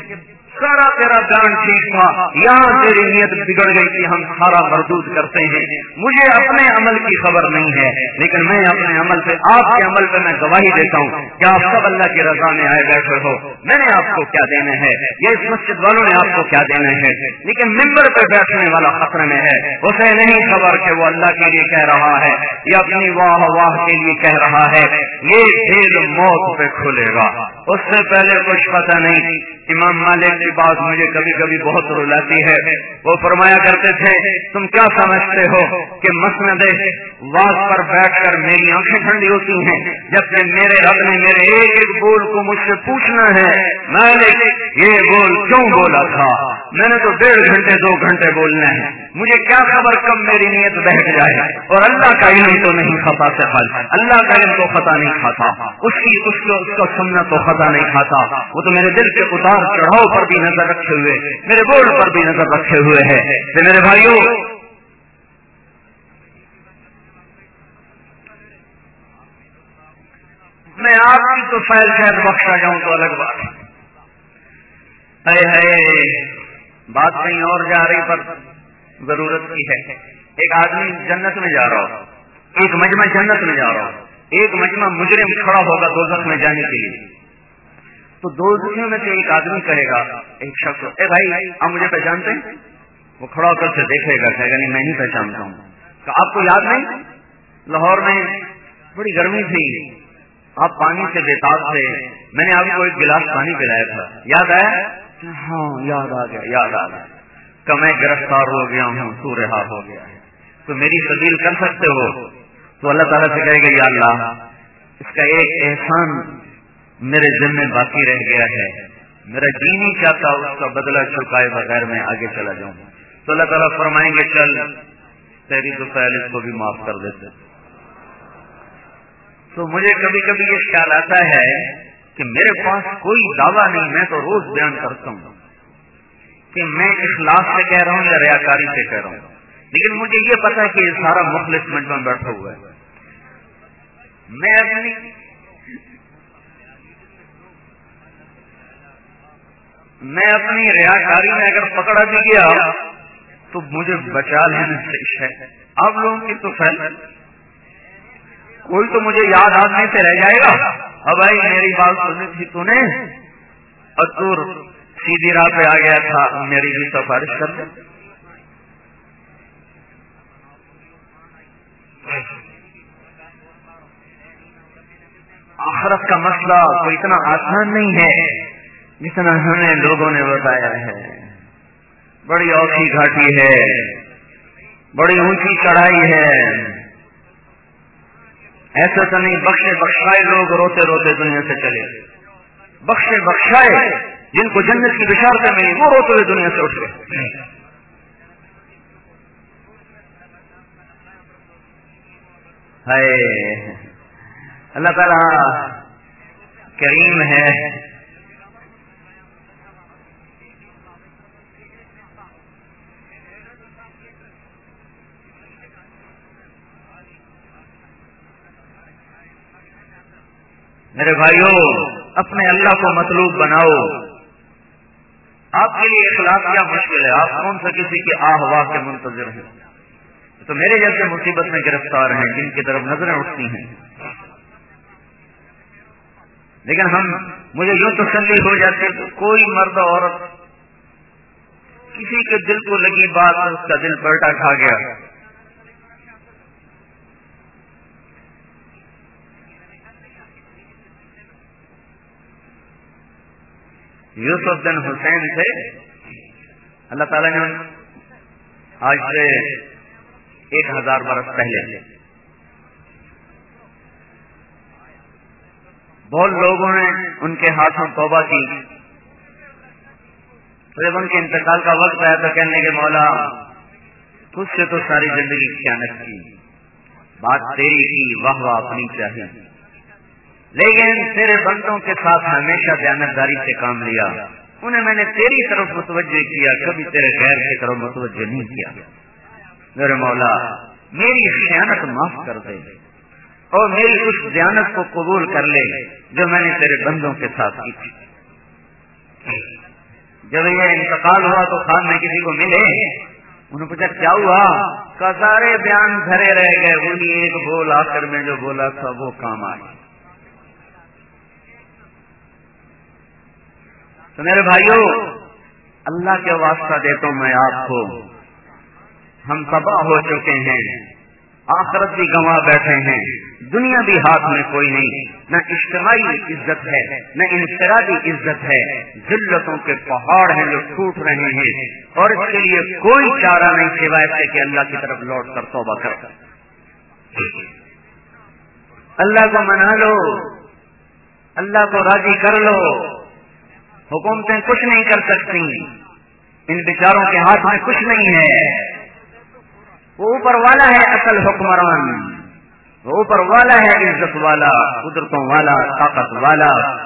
سارا تیرا بیان ٹھیک تھا۔ یہاں تیری نیت بگڑ گئی کہ ہم سارا مردود کرتے ہیں۔ مجھے اپنے عمل کی خبر نہیں ہے، لیکن میں اپنے عمل پہ آپ کے عمل پہ میں گواہی دیتا ہوں کہ آپ سب اللہ کی رضا میں آئے بیٹھے ہو۔ میں نے آپ کو کیا دینا ہے؟ یہ اس مسجد والوں نے آپ کو کیا دینا ہے؟ لیکن ممبر پہ بیٹھنے والا خطرے میں ہے۔ اسے نہیں خبر کہ وہ اللہ کے لیے کہہ رہا ہے یا اپنی واہ واہ کے لیے کہہ رہا ہے۔ یہ موت پہ کھلے گا۔ اس سے پہلے کچھ پتہ نہیں امام مالک کی بات مجھے کبھی کبھی بہت رلاتی ہے۔ وہ فرمایا کرتے تھے، تم کیا سمجھتے ہو کہ مسند واس پر بیٹھ کر میری آنکھیں ٹھنڈی ہوتی ہیں، جبکہ میرے رب نے میرے ایک ایک بول کو مجھ سے پوچھنا ہے میں نے یہ بول کیوں بولا تھا؟ میں نے تو ڈیڑھ گھنٹے، دو گھنٹے بولنا ہے مجھے کیا خبر کب میری نیت بیٹھ جائے؟ اور اللہ کا علم تو نہیں کھاتا سے حل اللہ کا علم تو خطا نہیں کھاتا۔ اس کی، اس کو، اس سننا تو خطا نہیں کھاتا۔ وہ تو میرے دل کے اتار چڑھاؤ پر بھی نظر رکھے ہوئے میرے بورڈ پر بھی نظر رکھے ہوئے ہیں۔ میرے بھائیوں، میں آپ کی تو فیل شاید بخشا جاؤں تو الگ بات ہے۔ بات کہیں اور جا رہی پر ضرورت کی ہے۔ ایک آدمی جنت میں جا رہا ہو، ایک مجمع جنت میں جا رہا ہو، ایک مجمع مجرم کھڑا ہوگا دو میں جانے کے لیے۔ تو دو میں سے ایک آدمی کہے گا، ایک شخص۔ اے بھائی، آپ مجھے پہچانتے ہیں؟ وہ کھڑا ہو کر سے دیکھے گا، کہے گا، نہیں، میں نہیں پہچانتا ہوں۔ تو آپ کو یاد نہیں؟ لاہور میں بڑی گرمی تھی۔ آپ پانی سے بےتاب تھے۔ میں نے آپ کو ایک گلاس پانی پلایا تھا۔ یاد آیا؟ ہاں یاد آ گیا، یاد آ گیا۔ کہ میں گرفتار ہو گیا ہوں تو رہا ہو گیا ہے۔ تو میری تبدیل کر سکتے ہو؟ تو اللہ تعالیٰ سے کہے گا، یا اللہ، اس کا ایک احسان میرے ذمہ میں باقی رہ گیا ہے۔ میرا جی نہیں چاہتا اس کا بدلہ چکائے بغیر میں آگے چلا جاؤں۔ تو اللہ تعالیٰ فرمائیں گے، چل، تیری تو پہلے کو بھی معاف کر دیتے۔ تو مجھے کبھی کبھی یہ خیال آتا ہے کہ میرے پاس کوئی دعویٰ نہیں، میں تو روز بیان کرتا ہوں کہ میں اخلاق سے کہہ رہا ہوں یا ریاکاری سے کہہ رہا ہوں۔ لیکن مجھے یہ پتا ہے کہ یہ سارا مخلص مجمع بیٹھا ہوا ہے۔ میں اپنی میں اپنی ریا کاری میں اگر پکڑا بھی گیا تو مجھے بچا لینا ہے۔ اب لوگوں کی تو فیل کوئی تو مجھے یاد آدمی سے رہ جائے گا۔ اب بھائی میری بات سنی تھی تو نے۔ اور سیدھی راہ پہ آ گیا تھا۔ میری بھی سفارش کر دیں آخرت کا مسئلہ تو اتنا آسان نہیں ہے۔ جتنا ہمیں لوگوں نے بتایا ہے۔ بڑی اوکھی گھاٹی ہے۔ بڑی اونچی چڑھائی ہے۔ ایسا تو نہیں، بخشے بخشائے لوگ روتے روتے دنیا سے چلے۔ بخشے بخشائے، جن کو جنت کی بشارتیں ملی، وہ روتے ہوئے دنیا سے اٹھ گئے اللہ تعالی کریم ہے۔ میرے بھائیوں اپنے اللہ کو مطلوب بناؤ۔ آپ کے لیے اخلاق کیا مشکل ہے؟ آپ کون سا کسی کے آہ واہ کے منتظر ہیں؟ تو میرے جیسے مصیبت میں گرفتار ہیں جن کی طرف نظریں اٹھتی ہیں۔ لیکن ہم، مجھے یوں تسلی ہو جاتی ہے کوئی مرد عورت کسی کے دل کو لگی بات اس کا دل پلٹا کھا گیا۔ یوسف بن حسین سے اللہ تعالی نے آج سے ایک ہزار برس پہلے بہت لوگوں نے ان کے ہاتھوں توبہ کی۔ جب ان کے انتقال کا وقت آیا تو کہنے کے مولا خود سے تو ساری زندگی خیانت کی، بات تیری کی واہ واہ، اپنی چاہیے۔ لیکن تیرے بندوں کے ساتھ ہمیشہ دیانتداری سے کام لیا۔ انہیں میں نے تیری طرف متوجہ کیا، کبھی تیرے غیر کی طرف متوجہ نہیں کیا۔ میرے مولا، میری خیانت معاف کر دے اور میری اس دیانت کو قبول کر لے جو میں نے تیرے بندوں کے ساتھ کی تھی۔ جب یہ انتقال ہوا تو خان میں کسی کو ملے۔ انہوں پوچھا، کیا ہوا؟ کا سارے بیان بھرے رہ گئے۔ وہی ایک بول آخر میں جو بولا تھا وہ کام آ تو میرے بھائیوں اللہ کے واسطہ دیتا ہوں میں آپ کو۔ ہم تباہ ہو چکے ہیں، آخرت بھی گنوا بیٹھے ہیں، دنیا بھی ہاتھ میں کوئی نہیں۔ نہ اجتماعی عزت ہے، نہ انفرادی عزت ہے۔ ذلتوں کے پہاڑ ہیں جو ٹوٹ رہے ہیں۔ اور اس کے لیے کوئی چارہ نہیں سوائے سے کہ اللہ کی طرف لوٹ کر توبہ کر اللہ کو منا لو، اللہ کو راضی کر لو۔ حکومتیں کچھ نہیں کر سکتی۔ ان بیچاروں کے ہاتھ میں کچھ نہیں ہے۔ وہ اوپر والا ہے اصل حکمران۔ وہ اوپر والا ہے عزت والا، قدرتوں والا، طاقت والا۔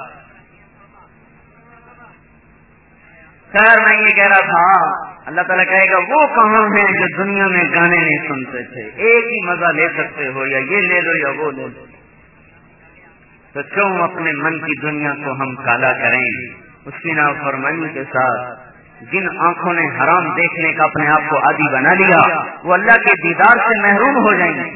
خیر، میں یہ کہہ رہا تھا، اللہ تعالیٰ کہے گا، وہ کہاں ہیں جو دنیا میں گانے نہیں سنتے تھے؟ ایک ہی مزہ لے سکتے ہو، یا یہ لے لو یا وہ لے لو۔ تو کیوں اپنے من کی دنیا کو ہم کالا کریں؟ اس کی نافرمانی کے ساتھ جن آنکھوں نے حرام دیکھنے کا اپنے آپ کو عادی بنا لیا، وہ اللہ کے دیدار سے محروم ہو جائیں گے۔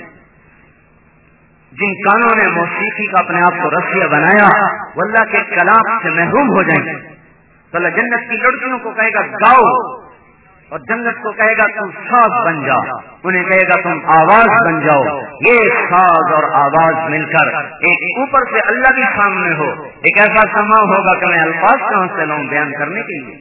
جن کانوں نے موسیقی کا اپنے آپ کو رسیہ بنایا، وہ اللہ کے کلام سے محروم ہو جائیں گے۔ تو اللہ جنت کی لڑکیوں کو کہے گا، گاؤ اور جنت کو کہے گا تم ساز بن جاؤ۔ انہیں کہے گا تم آواز بن جاؤ۔ یہ ساز اور آواز مل کر ایک اوپر سے اللہ کے سامنے ہو۔ ایک ایسا سما ہوگا کہ میں الفاظ کہاں سے لاؤں بیان کرنے کے لیے؟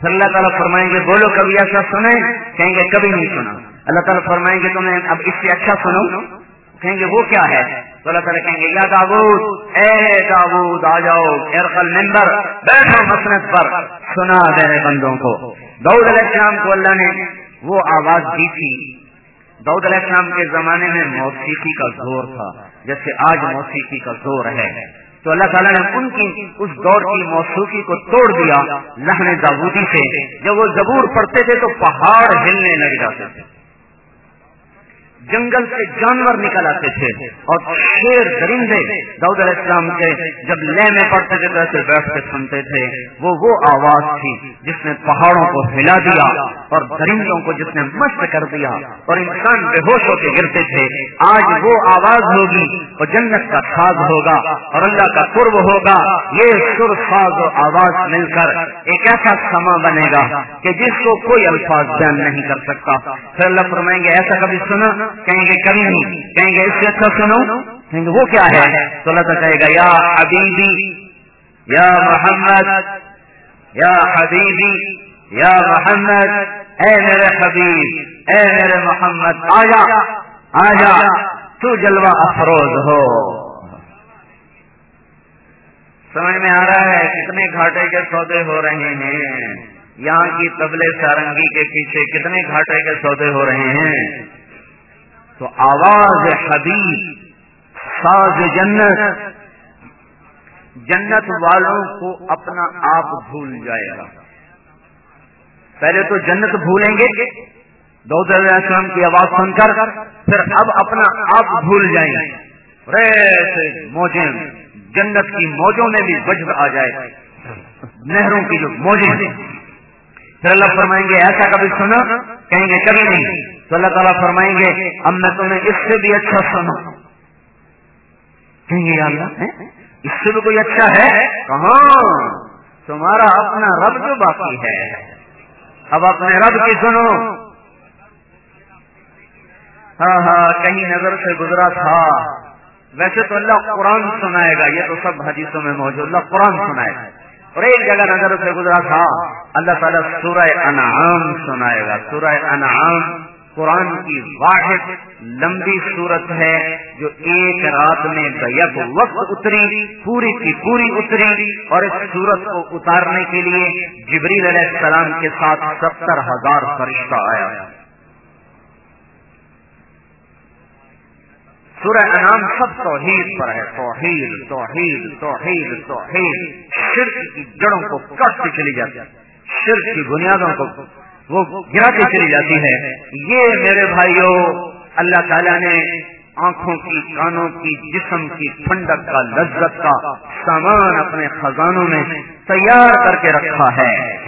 پھر اللہ تعالیٰ فرمائیں گے، بولو کبھی ایسا سنیں۔ کہیں گے، کبھی نہیں سنا۔ اللہ تعالیٰ فرمائیں گے، تمہیں اب اس سے اچھا سنو کہیں گے، وہ کیا ہے؟ تو اللہ تعالیٰ کہیں گے، یا داود اے داود آ جاؤ ممبر بیٹھو مسنت پر۔ سنا میرے بندوں کو۔ دعود علیہ السلام کو اللہ نے وہ آواز دی تھی۔ دعود علیہ السلام کے زمانے میں موسیقی کا زور تھا، جیسے آج موسیقی کا زور ہے۔ تو اللہ تعالیٰ نے ان کی، اس دور کی موسیقی کو توڑ دیا لہن داودی سے۔ جب وہ زبور پڑتے تھے تو پہاڑ ہلنے لگ جاتے تھے۔ جنگل سے جانور نکل آتے تھے اور شیر درندے دعود علیہ السلام کے جب لے میں پڑتے تھے تو ایسے بیٹھ کے سنتے تھے۔ وہ وہ آواز تھی جس نے پہاڑوں کو ہلا دیا اور درندوں کو جس نے مست کر دیا اور انسان بے ہوش ہو کے گرتے تھے۔ آج وہ آواز ہوگی اور جنت کا ساز ہوگا اور اللہ کا قرب ہوگا۔ یہ سر ساز و آواز مل کر ایک ایسا سما بنے گا کہ جس کو کوئی الفاظ بیان نہیں کر سکتا۔ پھر اللہ فرمائیں گے، ایسا کبھی سنا؟ کہیں گے کبھی نہیں، کہیں گے اس سے اچھا سنو، کہیں گے وہ کیا ہے؟ تو اللہ تعالیٰ کہے گا، یا حبیبی، یا محمد، یا حبیبی، یا محمد، اے میرے حبیب، اے میرے محمد، آجا آجا، تو جلوہ افروز ہو۔ سمجھ میں آ رہا ہے، کتنے گھاٹے کے سودے ہو رہے ہیں۔ یہاں کی تبلے سارنگی کے پیچھے کتنے گھاٹے کے سودے ہو رہے ہیں۔ تو آواز حبیب، ساز جنت۔ جنت والوں کو اپنا آپ بھول جائے گا۔ پہلے تو جنت بھولیں گے دود علیہ السلام کی آواز سن کر، پھر اب اپنا آپ بھول جائیں۔ گے موجیں، جنت کی موجوں میں بھی وجد آ جائے۔ نہروں کی جو موجیں۔ پھر اللہ فرمائیں گے، ایسا کبھی سنا کہیں گے کبھی نہیں۔ تو اللہ تعالیٰ فرمائیں گے، اب میں تمہیں اس سے بھی اچھا سنا کہیں گے اللہ اس سے بھی کوئی اچھا ہے؟ کہاں؟ تمہارا اپنا رب جو باقی ہے۔ اب اپنے رب کی سنو۔ ہاں ہاں کہیں نظر سے گزرا تھا۔ ویسے تو اللہ قرآن سنائے گا، یہ تو سب حدیثوں میں موجود۔ اللہ قرآن سنائے گا۔ اور ایک جگہ نظر سے گزرا تھا۔ اللہ تعالیٰ سورہ انعام سنائے گا۔ سورہ انعام قرآن کی واحد لمبی صورت ہے جو ایک رات میں بیک وقت اتری، پوری کی پوری اتری اور اس صورت کو اتارنے کے لیے جبریل علیہ السلام کے ساتھ ستر ہزار فرشتہ آیا۔ سورہ انعام سب توحید پر ہے۔ توحید توحید توحید توحید۔ شرک کی جڑوں کو کٹ کے چلی جاتی شرک کی بنیادوں کو وہ گراتی چلی جاتی ہے۔ یہ میرے بھائیوں اللہ تعالیٰ نے آنکھوں کی، کانوں کی، جسم کی، ٹھنڈک کا، لذت کا سامان اپنے خزانوں میں تیار کر کے رکھا ہے۔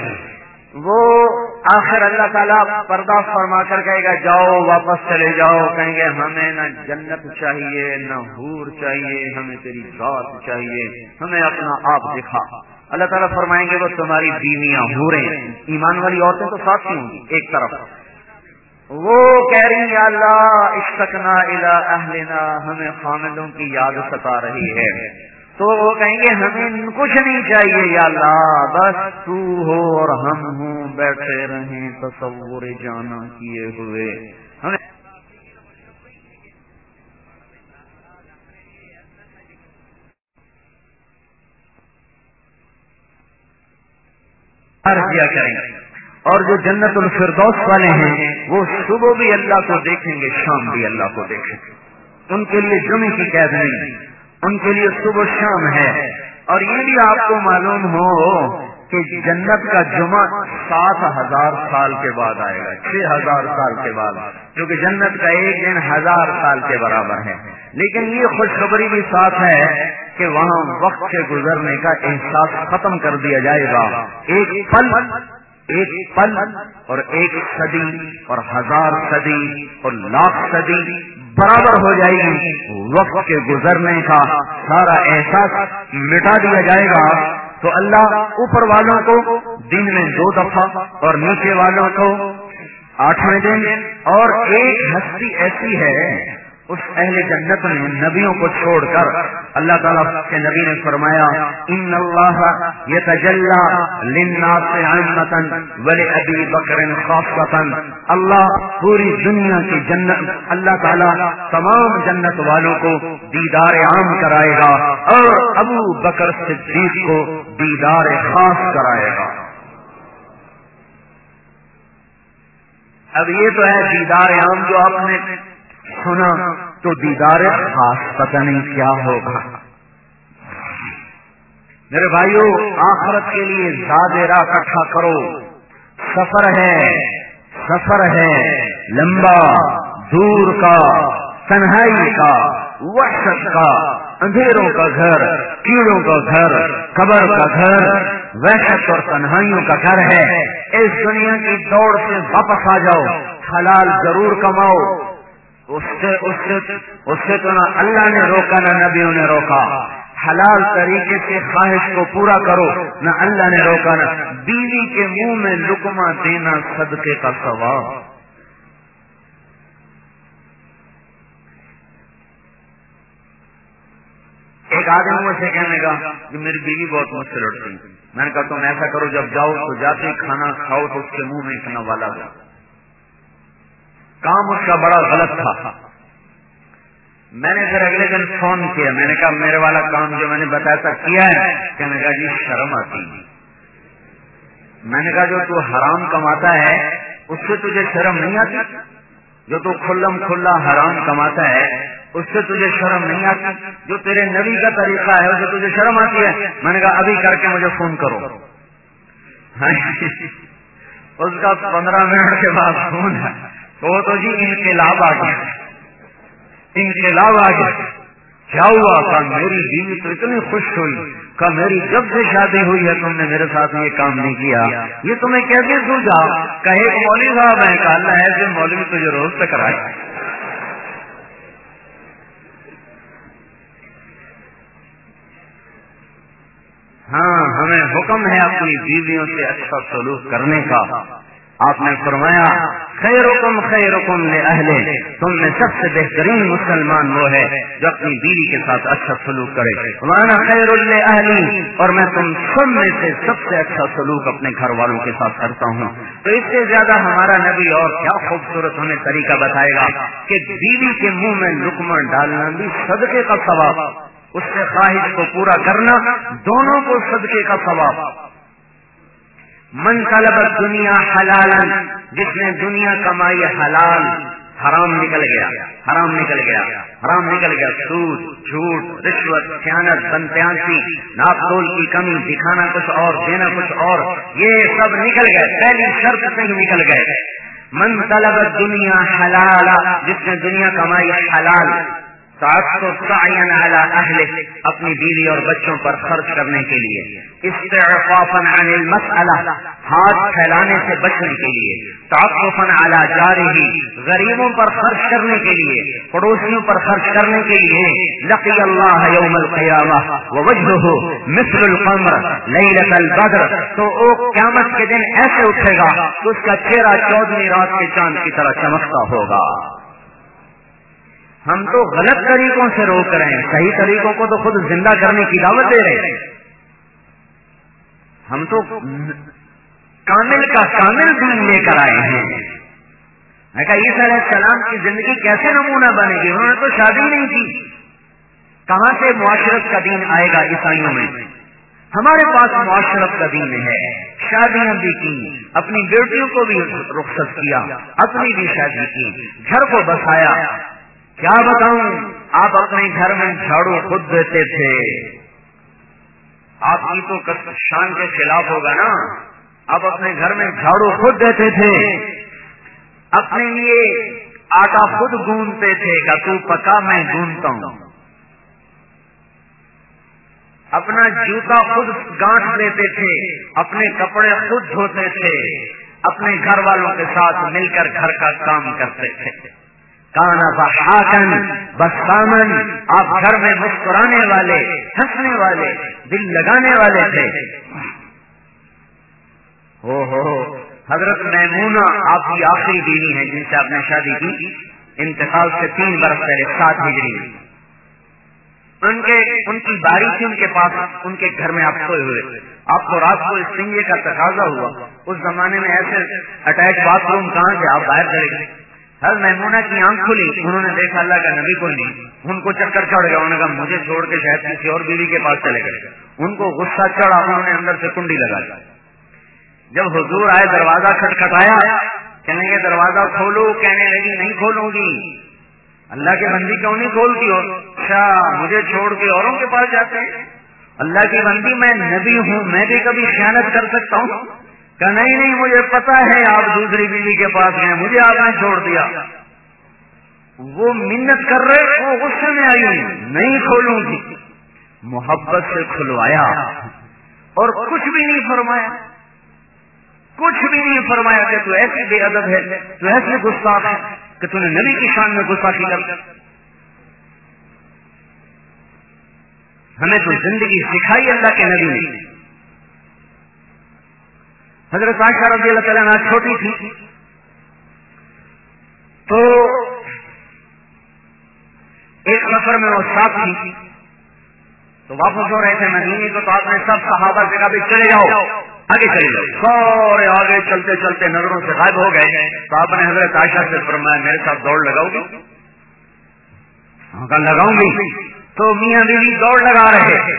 وہ آخر اللہ تعالیٰ پردہ فرما کر کہے گا، جاؤ واپس چلے جاؤ۔ کہیں گے، ہمیں نہ جنت چاہیے، نہ حور چاہیے، ہمیں تیری ذات چاہیے، ہمیں اپنا آپ دکھا۔ اللہ تعالیٰ فرمائیں گے وہ تمہاری بیویاں ہو رہی ایمان والی عورتیں تو ساتھ ہی ہوں گی، ایک طرف۔ وہ کہہ رہی ہیں اللہ اشتقنا الا اہلنا، ہمیں خامدوں کی یاد ستا رہی ہے۔ تو وہ کہیں گے، ہمیں کچھ نہیں چاہیے، یا اللہ، بس تو ہو اور ہم ہوں، بیٹھے رہیں، تصور جانا کیے ہوئے۔ ہمیں کیا کریں۔ اور جو جنت الفردوس والے ہیں، وہ صبح بھی اللہ کو دیکھیں گے، شام بھی اللہ کو دیکھیں گے۔ ان کے لیے جمعے کی قید نہیں، ان کے لیے صبح شام ہے۔ اور یہ بھی آپ کو معلوم ہو کہ جنت کا جمعہ سات ہزار سال کے بعد آئے گا، چھ ہزار سال کے بعد، کیونکہ جنت کا ایک دن ہزار سال کے برابر ہے۔ لیکن یہ خوشخبری بھی ساتھ ہے کہ وہاں وقت سے گزرنے کا احساس ختم کر دیا جائے گا۔ ایک پل ایک پل اور ایک صدی اور ہزار صدی اور لاکھ صدی برابر ہو جائے گی۔ وقت کے گزرنے کا سارا احساس مٹا دیا جائے گا۔ تو اللہ اوپر والوں کو، دن میں دو دفعہ اور نیچے والوں کو آٹھویں دن اور ایک ہستی ایسی ہے اس اہل جنت نے نبیوں کو چھوڑ کر اللہ تعالیٰ کے نبی نے فرمایا ان اللہ یہ تجلّہ ولی ابی بکر خاصن اللہ پوری دنیا کی جنت، اللہ تعالیٰ تمام جنت والوں کو دیدار عام کرائے گا اور ابو بکر صدیق کو دیدار خاص کرائے گا۔ اب یہ تو ہے دیدار عام جو آپ نے سنا تو دیدار خاص پتہ نہیں کیا ہوگا۔ میرے بھائیوں آخرت کے لیے زیادہ اکٹھا کرو۔ سفر ہے سفر ہے، لمبا، دور کا، تنہائی کا، وحشت کا، اندھیروں کا گھر، کیڑوں کا گھر، قبر کا گھر۔ وحشت اور تنہائیوں کا گھر ہے۔ اس دنیا کی دوڑ سے واپس آ جاؤ۔ حلال ضرور کماؤ۔ اس سے اس سے اس سے تو نہ اللہ نے روکا، نہ نبیوں نے روکا۔ حلال طریقے سے خواہش کو پورا کرو، نہ اللہ نے روکا، نہ بیوی کے منہ میں لکما دینا صدقے کا ثواب۔ ایک آدمی مجھ سے کہنے کا کہ میری بیوی بہت مجھ سے لڑتی۔ میں نے کہا تم ایسا کرو، جب جاؤ تو جاتے کھانا کھاؤ تو اس کے منہ میں اتنا والا جاؤ کام اس کا بڑا غلط تھا۔ میں نے پھر اگلے دن فون کیا۔ میں نے کہا، میرے والا کام جو میں نے بتایا تھا، کیا ہے؟ کہ میں نے کہا جی شرم آتی میں نے کہا، جو تو حرام کماتا ہے، اس سے تجھے شرم نہیں آتی؟ جو تو کھلم کھلا حرام کماتا ہے، اس سے تجھے شرم نہیں آتی؟ جو تیرے نبی کا طریقہ ہے اسے تجھے شرم آتی ہے؟ میں نے کہا، ابھی کر کے مجھے فون کرو۔ اس کا پندرہ منٹ کے بعد فون ہے۔ تو تو جی انقلاب آ گیا۔ انقلاب آ گیا۔ کیا ہوا؟ کہ میری بیوی تو اتنی خوش ہوئی۔ کہ میری جب سے شادی ہوئی ہے، تم نے میرے ساتھ یہ کام نہیں کیا۔ یہ تمہیں کیسے سوچا کہ ایک مولوی صاحب ہے کہ اللہ ایسے مولوی تجھے روز تک کرائے ہاں ہمیں حکم ہے اپنی بیویوں سے اچھا سلوک کرنے کا۔ آپ نے فرمایا خیر حکم خیر حکم نے اہل تم میں سب سے بہترین مسلمان وہ ہے جو اپنی بیوی کے ساتھ اچھا سلوک کرے۔ مانا خیر اہلی اور میں تم سب میں سے سب سے اچھا سلوک اپنے گھر والوں کے ساتھ کرتا ہوں۔ تو اس سے زیادہ ہمارا نبی اور کیا خوبصورت ہمیں طریقہ بتائے گا کہ بیوی کے منہ میں لکمن ڈالنا بھی صدقے کا ثواب، اس سے خواہش کو پورا کرنا، دونوں کو صدقے کا ثواب۔ من طلب دنیا حلال جس نے دنیا کمائی حلال، حرام نکل گیا، حرام نکل گیا، حرام نکل گیا، سود، جھوٹ، رشوت سیانت بنتیاسی ناپ تول کی کمی، دکھانا کچھ اور، دینا کچھ اور، یہ سب نکل گئے، پہلی شرط سے ہی نکل گئے۔ من طلب دنیا حلال جس نے دنیا کمائی حلال اپنی بیوی اور بچوں پر خرچ کرنے کے لیے۔ استعفافا عن المسئلہ، ہاتھ پھیلانے سے بچنے کے لیے۔ تعففا على جاره غریبوں پر خرچ کرنے کے لیے۔ پڑوسیوں پر خرچ کرنے کے لیے۔ لقی اللہ یوم القیامہ ووجهه مثل القمر لیلۃ البدر۔ تو وہ قیامت کے دن ایسے اٹھے گا کہ اس کا چہرہ چودہویں رات کے چاند کی طرح چمکتا ہوگا۔ ہم تو غلط طریقوں سے روک رہے ہیں۔ صحیح طریقوں کو تو خود زندہ کرنے کی دعوت دے رہے ہیں۔ ہم تو کامل کا کامل دین لے کر آئے ہیں۔ میں کہا، عیسیٰ علیہ السلام کی زندگی کیسے نمونہ بنے گی؟ انہوں نے تو شادی نہیں کی۔ کہاں سے معاشرت کا دین آئے گا عیسائیوں میں؟ ہمارے پاس معاشرت کا دین ہے۔ شادیاں بھی کی، اپنی بیٹیوں کو بھی رخصت کیا، اپنی بھی شادی کی، گھر کو بسایا۔ کیا بتاؤں؟ آپ اپنے گھر میں جھاڑو خود دیتے تھے۔ آپ کی تو شان کے خلاف ہوگا نا۔ آپ اپنے گھر میں جھاڑو خود دیتے تھے۔ اپنے لیے آٹا خود گونتے تھے کہ تو پکا میں گونتا ہوں۔ اپنا جوتا خود گانٹ دیتے تھے، اپنے کپڑے خود دھوتے تھے، اپنے گھر والوں کے ساتھ مل کر گھر کا کام کرتے تھے۔ کانا بحاکن بسامن آپ گھر میں مسکرانے والے، ہنسنے والے، دل لگانے والے تھے۔ ہو ہو حضرت میمونہ آپ کی آخری بیوی ہے جن سے آپ نے شادی کی۔ انتقال سے تین برس پہلے، سات ہجری۔ ان کے، ان کی باری تھی ان کے پاس، ان کے گھر میں آپ سوئے ہوئے۔ آپ کو رات کو اس سنگے کا تقاضا ہوا۔ اس زمانے میں ایسے اٹیچ باتھ روم کہاں سے آپ باہر چلے گئے؟ ہر میمونہ کی آنکھ کھلی، انہوں نے دیکھا اللہ کا نبی کو نہیں۔ ان کو چکر چڑھ گیا، انہوں نے کہا، مجھے چھوڑ کے شاید کسی اور بیوی کے پاس چلے گئے۔ ان کو غصہ چڑھا، انہوں نے اندر سے کنڈی لگا دیا جب حضور آئے، دروازہ کھٹکھٹایا، کہنے کے دروازہ کھولو، کہنے لگی، نہیں کھولوں گی۔ اللہ کے بندی کیوں نہیں کھولتی ہو؟ اچھا مجھے چھوڑ کے اوروں کے پاس جاتے ہیں۔ اللہ کی بندی، میں نبی ہوں، میں بھی کبھی خیانت کر سکتا ہوں۔ کہ نہیں نہیں، مجھے پتا ہے، آپ دوسری بیوی کے پاس گئے، مجھے آپ نے چھوڑ دیا۔ وہ منت کر رہے، وہ غصے میں آئی نہیں کھولوں گی۔ محبت سے کھلوایا۔ اور کچھ بھی نہیں فرمایا۔ کچھ بھی نہیں فرمایا کہ تو ایسی بے ادب ہے، تو ایسے گستاخ ہے کہ تو نے نبی کی شان میں گستاخی کر ہمیں تو زندگی سکھائی اللہ کے نبی نے۔ حضرت عائشہ رضی اللہ تعالیٰ چھوٹی تھی۔ تو ایک سفر میں وہ ساتھ تھی۔ تو واپس ہو رہے تھے مدینے کو، تو آپ نے سب صحابہ سے کہا چلے جاؤ، آگے چلے جاؤ۔ سورے آگے چلتے چلتے نظروں سے غائب ہو گئے۔ تو آپ نے حضرت عائشہ سے فرمایا، میرے ساتھ دوڑ لگاؤ گی؟ ہاں، کہا لگاؤں گی۔ تو میاں بیوی دوڑ لگا رہے۔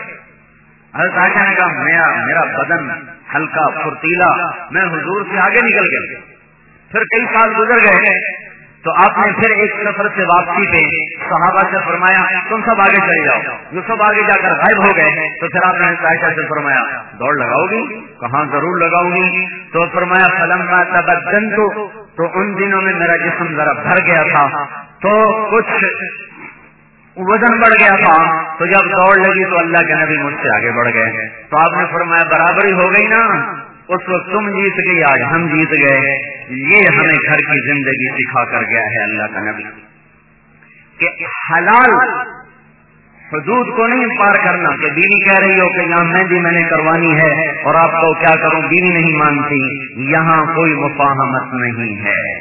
حضرت عائشہ نے کہا میرا میرا بدن ہلکا پھرتیلا میں حضور سے آگے نکل گیا۔ پھر کئی سال گزر گئے تو آپ نے پھر ایک سفر سے واپسی پہ صحابہ سے فرمایا، تم سب آگے چلے جاؤ۔ جو سب آگے جا کر غائب ہو گئے، تو پھر آپ نے عائشہ سے فرمایا، دوڑ لگاؤ گی کہاں ضرور لگاؤں گی تو فرمایا، فلم کا تبدن تو ان دنوں میں میرا جسم ذرا بھر گیا تھا۔ تو کچھ وزن بڑھ گیا تھا، تو جب دوڑ لگی تو اللہ کے نبی مجھ سے آگے بڑھ گئے۔ تو آپ نے فرمایا، برابری ہو گئی نا؟ اس وقت تم جیت گئی آج ہم جیت گئے۔ یہ ہمیں گھر کی زندگی سکھا کر گیا ہے اللہ کا نبی۔ کہ حلال حدود کو نہیں پار کرنا کہ بیوی کہہ رہی ہو کہ یہاں میں بھی میں نے کروانی ہے اور آپ کو کیا کروں، بیوی نہیں مانتی۔ یہاں کوئی مفاہمت نہیں ہے۔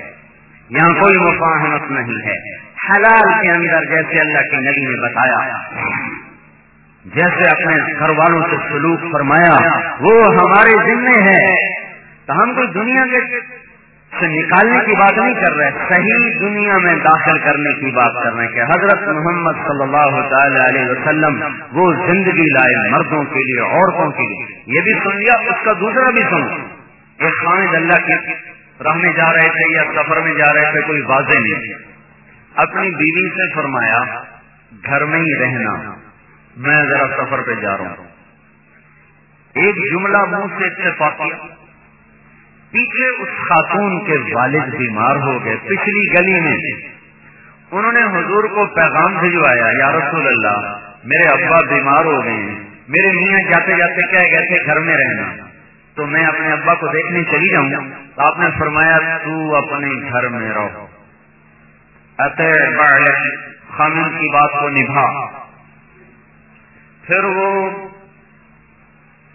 یہاں کوئی مفاہمت نہیں ہے۔ حلال کے اندر جیسے اللہ کے نبی نے بتایا، جیسے اپنے گھر والوں سے سلوک فرمایا، وہ ہمارے ذمے ہے۔ تو ہم کوئی دنیا کے سے نکالنے کی بات نہیں کر رہے، صحیح دنیا میں داخل کرنے کی بات کر رہے ہیں کہ حضرت محمد صلی اللہ تعالی علیہ وسلم وہ زندگی لائے مردوں کے لیے، عورتوں کے لیے۔ یہ بھی سن لیا، اس کا دوسرا بھی سن۔ ایک خامد اللہ کی راہ میں جا رہے تھے یا سفر میں جا رہے تھے، کوئی واضح نہیں۔ اپنی بیوی سے فرمایا، گھر میں ہی رہنا، میں ذرا سفر پہ جا رہا ہوں۔ ایک جملہ منہ سے اتفاق پیچھے اس خاتون کے والد بیمار ہو گئے، پچھلی گلی میں۔ انہوں نے حضور کو پیغام بھجوایا، یا رسول اللہ، میرے ابا بیمار ہو گئے ہیں، میرے میاں جاتے جاتے کہہ گئے تھے، گھر میں رہنا۔ تو میں اپنے ابا کو دیکھنے چلی جاؤں آپ نے فرمایا، تو اپنے گھر میں رہو۔ خامن کی بات کو نبھا۔ پھر وہ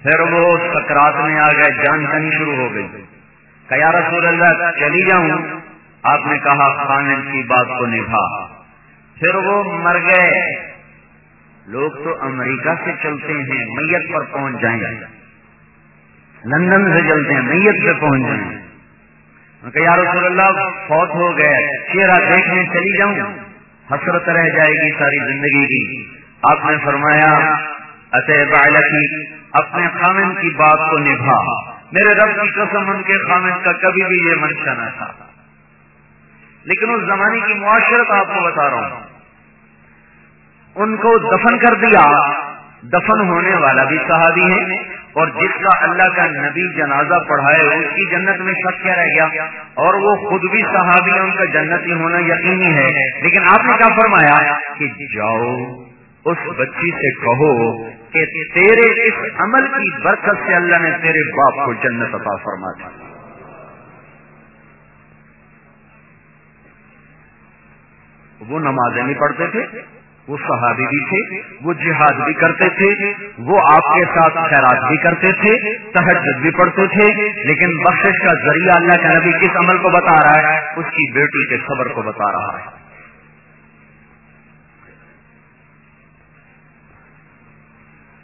پھر وہ سکرات میں آ گئے، جان کنی شروع ہو گئی۔ کہ رسول اللہ، چلی جاؤں؟ آپ نے کہا، خامن کی بات کو نبھا۔ پھر وہ مر گئے۔ لوگ تو امریکہ سے چلتے ہیں، میت پر پہنچ جائیں۔ لندن سے چلتے ہیں، میت پہ پہنچ جائیں۔ کہ یا رسول اللہ، فوت ہو گئے، چہرہ دیکھنے چلی جاؤں، حسرت رہ جائے گی ساری زندگی کی۔ آپ نے فرمایا اپنے خامن کی بات کو نبھا۔ میرے رب کی قسم، ان کے خامن کا کبھی بھی یہ منشا نہ تھا۔ لیکن اس زمانے کی معاشرت آپ کو بتا رہا ہوں۔ ان کو دفن کر دیا۔ دفن ہونے والا بھی صحابی ہے اور جس کا اللہ کا نبی جنازہ پڑھائے، اس کی جنت میں شک کیا رہ گیا؟ اور وہ خود بھی صحابی ان کا جنتی ہونا یقینی ہے۔ لیکن آپ نے کیا فرمایا؟ کہ جاؤ، اس بچی سے کہو کہ تیرے اس عمل کی برکت سے اللہ نے تیرے باپ کو جنت عطا فرما وہ نمازیں نہیں پڑھتے تھے؟ وہ صحابی بھی تھے، وہ جہاد بھی کرتے تھے، وہ آپ کے ساتھ خیرات بھی کرتے تھے تحجد بھی پڑھتے تھے، لیکن بخش کا ذریعہ اللہ کا نبی کس عمل کو بتا رہا ہے؟ اس کی بیٹی کے صبر کو بتا رہا ہے۔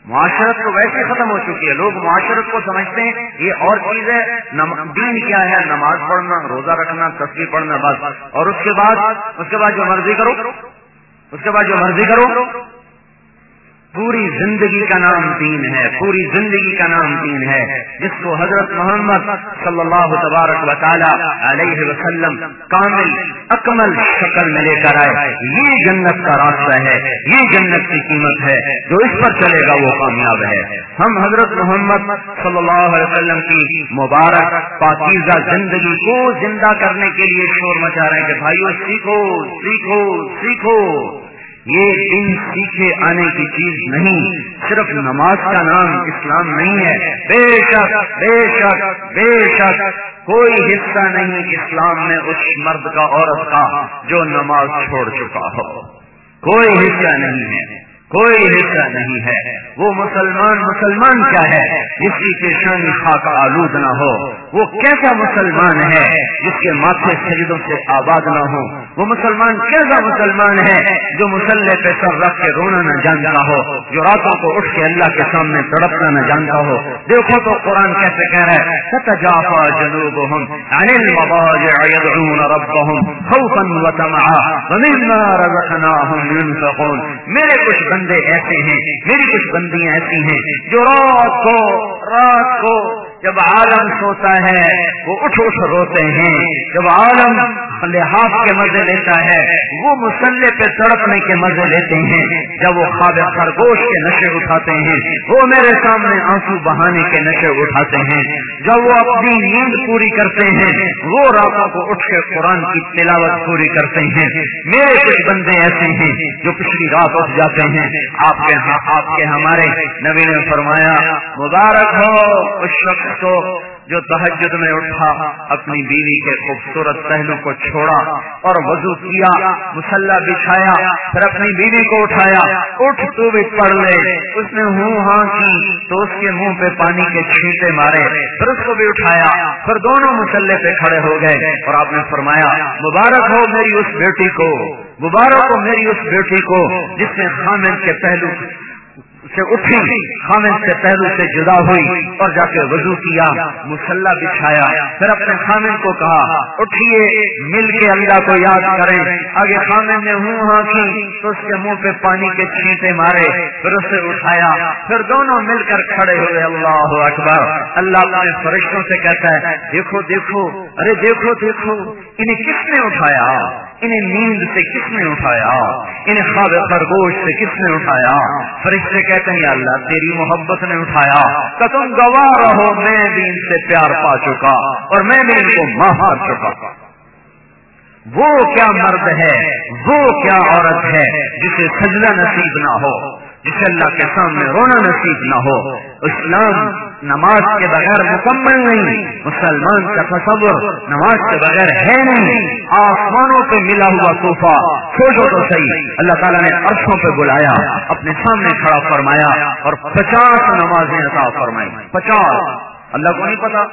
معاشرت تو ویسے ختم ہو چکی ہے۔ لوگ معاشرت کو سمجھتے ہیں، یہ اور چیز ہے دین کیا ہے؟ نماز پڑھنا، روزہ رکھنا تصویر پڑھنا، بس۔ اور اس کے بعد، اس کے بعد جو مرضی کرو اس کے بعد جو مرضی کرو پوری زندگی کا نام دین ہے، پوری زندگی کا نام دین ہے۔ جس کو حضرت محمد صلی اللہ تبارک و تعالی علیہ وسلم کامل، اکمل شکل میں لے کر آئے۔ یہ جنت کا راستہ ہے، یہ جنت کی قیمت ہے۔ جو اس پر چلے گا وہ کامیاب ہے۔ ہم حضرت محمد صلی اللہ علیہ وسلم کی مبارک، پاکیزہ زندگی کو زندہ کرنے کے لیے شور مچا رہے ہیں کہ بھائیو سیکھو سیکھو سیکھو۔ یہ دن سیکھے آنے کی چیز نہیں، صرف نماز کا نام اسلام نہیں ہے۔ بے شک بے شک بے شک، کوئی حصہ نہیں اسلام میں اس مرد کا، عورت کا، جو نماز چھوڑ چکا ہو۔ کوئی حصہ نہیں ہے۔ کوئی حصہ نہیں ہے۔ وہ مسلمان مسلمان کیا ہے؟ جس کی پیشانی خاک آلود نہ ہو۔ وہ کیسا مسلمان ہے؟ جس کے ماتھے سجدوں سے آباد نہ ہو۔ وہ مسلمان کیسا مسلمان ہے؟ جو مسلح پہ سر رکھ کے رونا نہ جانتا ہو۔ جو راتوں کو اٹھ کے اللہ کے سامنے تڑپنا نہ جانتا ہو۔ دیکھو تو قرآن کیسے کہہ رہا ہے ستجافا جنوبهم عن المضاجع يدعون ربهم خوفا وطمعا ومما رزقناهم ينفقون میرے کچھ بندے بندے ایسے ہیں، میری کچھ بندیاں ایسی ہیں جو رات کو رات کو جب عالم سوتا ہے، وہ اٹھ اٹھ روتے ہیں۔ جب عالم لحاظ کے مزے لیتا ہے، وہ مسلح پہ تڑپنے کے مزے لیتے ہیں۔ جب وہ خواب خرگوش کے نشے اٹھاتے ہیں، وہ میرے سامنے آنسو بہانے کے نشے اٹھاتے ہیں۔ جب وہ اپنی نیند پوری کرتے ہیں، وہ راتوں کو اٹھ کے قرآن کی تلاوت پوری کرتے ہیں۔ میرے کچھ بندے ایسے ہیں جو پچھلی رات اٹھ جاتے ہیں آپ کے ہاں- آپ کے ہمارے نبی نے فرمایا مبارک ہو اس شخص کو جو تحجد میں اٹھا، اپنی بیوی کے خوبصورت پہلو کو چھوڑا اور وضو کیا، مسلح بچھایا، پھر اپنی بیوی کو اٹھایا۔ اٹھ تو بھی پڑھ لے۔ اس نے ہوں ہاں کی، تو اس کے منہ پہ پانی کے چھینٹے مارے، پھر اس کو بھی اٹھایا۔ پھر دونوں مسلح پہ کھڑے ہو گئے اور آپ نے فرمایا، مبارک ہو میری اس بیٹی کو، مبارک ہو میری اس بیٹی کو، جس نے خامن کے پہلو سے اٹھی خامن سے پہلو سے جدا ہوئی اور جا کے وضو کیا، مسلح بچھایا۔ پھر اپنے خامن کو کہا، اٹھیے، مل کے اللہ کو یاد کریں۔ آگے خامن نے ہوں ہاں کی، تو اس کے منہ پہ پانی کے چھینٹے مارے، پھر اسے اٹھایا۔ پھر دونوں مل کر کھڑے ہوئے، اللہ اکبر۔ اللہ اپنے فرشتوں سے کہتا ہے، دیکھو دیکھو، ارے دیکھو دیکھو، انہیں کس نے اٹھایا؟ انہیں نیند سے کس نے اٹھایا؟ انہیں خواب خرگوش سے کس نے اٹھایا؟ فرشتے کہتے ہیں، اللہ تیری محبت نے اٹھایا۔ کہ تم گواہ رہو، میں بھی ان سے پیار پا چکا اور میں بھی ان کو مہار چکا۔ وہ کیا مرد ہے، وہ کیا عورت ہے جسے سجدہ نصیب نہ ہو۔ جسے اللہ کے سامنے رونا نصیب نہ ہو۔ اسلام نماز کے بغیر مکمل نہیں، مسلمان کا تصور نماز کے بغیر ہے نہیں۔ آسمانوں پہ ملا ہوا صوفہ، سوچو تو صحیح، اللہ تعالیٰ نے عرصوں پہ بلایا، اپنے سامنے کھڑا فرمایا اور پچاس نمازیں عطا فرمائی پچاس۔ اللہ کو نہیں پتا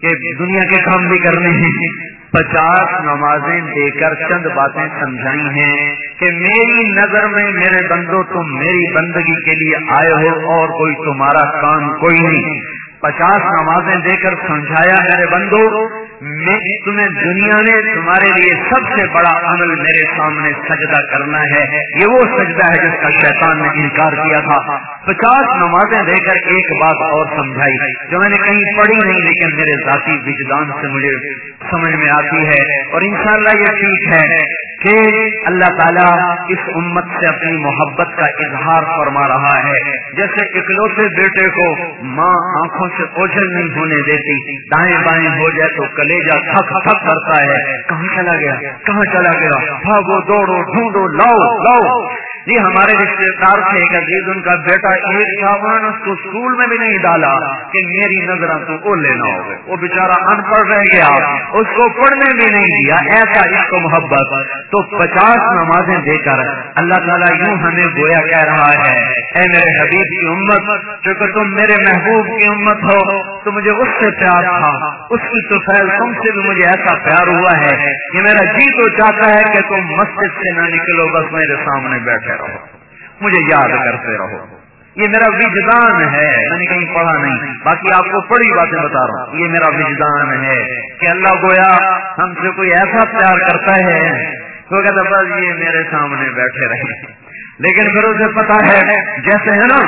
کہ دنیا کے کام بھی کرنے ہیں۔ پچاس نمازیں دے کر چند باتیں سمجھائی ہیں کہ میری نظر میں میرے بندو تم میری بندگی کے لیے آئے ہو اور کوئی تمہارا کام کوئی نہیں۔ پچاس نمازیں دے کر سمجھایا، میرے بندو، میں تمہیں دنیا میں تمہارے لیے سب سے بڑا عمل میرے سامنے سجدہ کرنا ہے۔ یہ وہ سجدہ ہے جس کا شیطان نے انکار کیا تھا۔ پچاس نمازیں دے کر ایک بات اور سمجھائی، جو میں نے کہیں پڑھی نہیں، لیکن میرے ذاتی وجدان سے مجھے سمجھ میں آتی ہے۔ اور انشاءاللہ یہ ٹھیک ہے کہ اللہ تعالیٰ اس امت سے اپنی محبت کا اظہار فرما رہا ہے۔ جیسے اکلوتے بیٹے کو ماں آنکھوں سے اوجھل نہیں ہونے دیتی۔ دائیں بائیں ہو جائے تو کلیجا تھک تھک کرتا ہے۔ کہاں چلا گیا؟ کہاں چلا گیا؟ بھاگو، دوڑو، ڈھونڈو، لاؤ لاؤ۔ یہ ہمارے رشتے دار تھے ایک جی، عزیز ان کا بیٹا ایک تھا اس کو اسکول میں بھی نہیں ڈالا کہ میری نظر تو وہ لینا ہوگا۔ وہ بےچارا ان پڑھ رہ گیا اس کو پڑھنے بھی نہیں دیا۔ ایسا اس کو محبت۔ تو پچاس نمازیں دے کر اللہ تعالیٰ یوں ہمیں گویا کہہ رہا ہے، اے میرے حبیب کی امت، چونکہ تم میرے محبوب کی امت ہو تو مجھے اس سے پیار تھا۔ اس کی تو فیل تم سے بھی مجھے ایسا پیار ہوا ہے کہ میرا جی تو چاہتا ہے کہ تم مسجد سے نہ نکلو، بس میرے سامنے بیٹھے رہو۔ مجھے یاد کرتے رہو۔ یہ میرا وجدان ہے۔ میں نے کہیں پڑھا نہیں۔ باقی آپ کو بڑی باتیں بتا رہا ہوں۔ یہ میرا وجدان ہے کہ اللہ گویا ہم سے کوئی ایسا پیار کرتا ہے۔ تو کہتا بس یہ میرے سامنے بیٹھے رہے۔ لیکن پھر اسے پتا ہے، جیسے ہے نا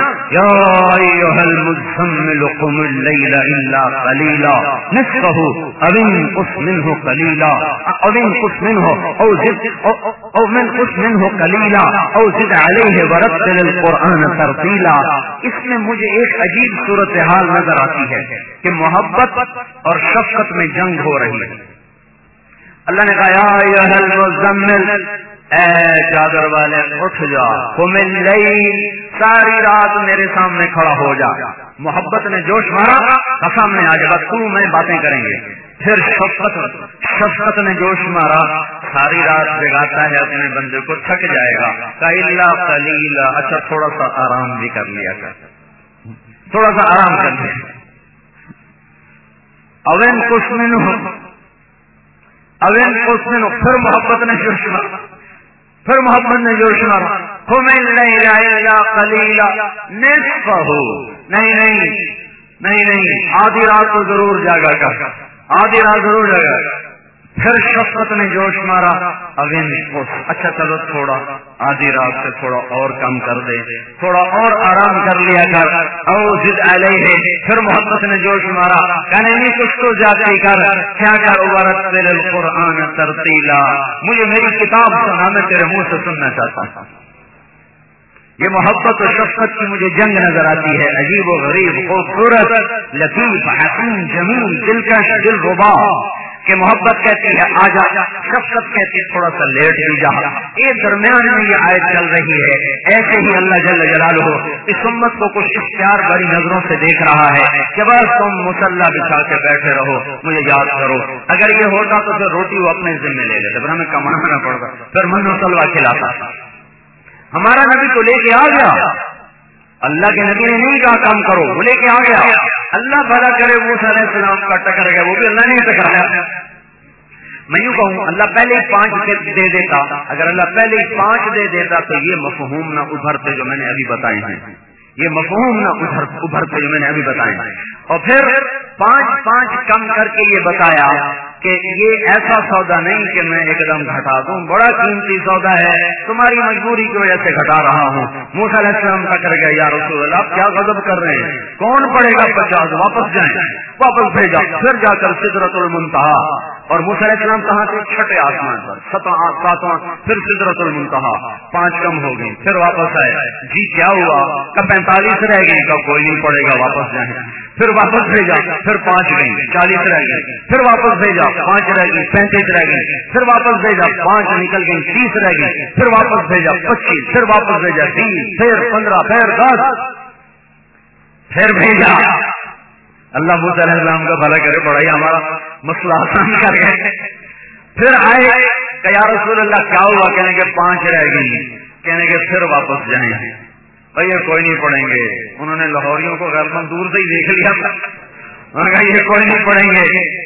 کلیلا نصفه ابن قس منه قليلا ابن قس منه او زد، او من قس منه قليلا او زد عليه ورتل القرآن ترتیلا۔ اس میں مجھے ایک عجیب صورتحال نظر آتی ہے کہ محبت اور شفقت میں جنگ ہو رہی ہے۔ اللہ نے کہا، یا اے چادر والے، اٹھ جا۔ مل گئی ساری رات میرے سامنے کھڑا ہو جا۔ محبت نے جوش مارا سامنے آ جائے تو میں باتیں کریں گے۔ پھر شفقت شفقت نے جوش مارا۔ ساری رات جگاتا ہے، اپنے بندے کو تھک جائے گا۔ کلیلا کلیلا اچھا تھوڑا سا آرام بھی کر لیا۔ کر تھوڑا سا آرام کر لیا۔ اوین کچھ میں اوین کچھ میں پھر محبت نے جوش مارا۔ پھر محمد نے جوش مارا کمل نہیں رہے کلیلا نصف نہیں نہیں نہیں نہیں، آدھی رات کو ضرور جاگا کر، آدھی رات ضرور جاگا پھر شفقت نے جوش مارا اگین اچھا چلو تھوڑا آدھی رات سے تھوڑا اور کم کر دے۔ تھوڑا اور آرام کر لیا کر۔ او ضد علیہ۔ پھر محبت نے جوش مارا۔ کہنے نہیں کچھ تو جاتی کر۔ کیا کر؟ عبارت قرآن ترتیلا۔ مجھے میری کتاب سنا میں تیرے منہ سے سننا چاہتا ہوں۔ یہ محبت و شفقت کی مجھے جنگ نظر آتی ہے۔ عجیب و غریب، خوبصورت، لطیف حسین جمیل، دلکش دل ربا کہ محبت کہتی ہے آ جا شفقت کہتی ہے تھوڑا سا لیٹ بھی جا۔ ایک درمیان میں یہ آیت چل رہی ہے، ایسے ہی اللہ جل جلال ہو اس امت کو کچھ اختیار بڑی نظروں سے دیکھ رہا ہے کہ بس تم مسلح بچھا کے بیٹھے رہو، مجھے یاد کرو۔ اگر یہ ہوتا تو پھر روٹی وہ اپنے ذمہ لے لیتے پھر ہمیں کمانا پڑتا، پھر من مسلح کھلاتا۔ ہمارا نبی تو لے کے آ گیا۔ اللہ کے نبی نے نہیں کہا کام کرو، وہ لے کے آ گیا۔ اللہ بھلا کرے، وہ علیہ السلام کا ٹکر گیا وہ بھی اللہ نے ٹکرایا میں یوں کہوں، اللہ پہلے ہی پانچ دے دیتا۔ اگر اللہ پہلے ہی پانچ دے دیتا تو یہ مفہوم نہ ابھرتے جو میں نے ابھی بتائے ہیں۔ یہ مفہوم نہ ابھرتے جو میں نے ابھی بتائے ہیں۔ اور پھر پانچ پانچ کم کر کے یہ بتایا کہ یہ ایسا سودا نہیں کہ میں ایک دم گھٹا دوں۔ بڑا قیمتی سودا ہے۔ تمہاری مجبوری کی وجہ سے گھٹا رہا ہوں۔ موسیٰ علیہ السلام کا کر گیا، یا رسول اللہ کیا غضب کر رہے ہیں؟ کون پڑے گا پچاس؟ واپس جائیں۔ واپس بھیجا۔ پھر جا کر سدرت المنتہا۔ اور موسا علیہ السلام کہاں سے چھٹے آسمان پر ستواں ساتواں پھر سدرت المنتہا، پانچ کم ہو گئی پھر واپس آئے۔ جی کیا ہوا؟ کب پینتالیس رہ گئی کب کوئی نہیں پڑے گا، واپس جائیں۔ پھر واپس بھیجا، پھر پانچ گئی چالیس رہ گئی پھر واپس بھیجا، پانچ رہ گئی پینتیس رہ گئی پھر واپس بھیجا، پانچ نکل گئی تیس رہ گئی پھر واپس بھیجا، پچیس۔ پھر واپس بھیجا تیس پھر پندرہ، پھر دس۔ پھر بھیجا۔ اللہ السلام کا بھلا کرے، بڑا ہی ہمارا مسئلہ آسان کر گئے۔ پھر آئے کہ یا رسول اللہ، کیا ہوا؟ کہنے کے پانچ رہ گئی کہنے کے پھر واپس جائیں۔ بھائی، یہ کوئی نہیں پڑھیں گے۔ انہوں نے لاہوریوں کو غیر دور سے ہی دیکھ لیا۔ تھا انہوں نے کہا، یہ کوئی نہیں پڑھیں گے۔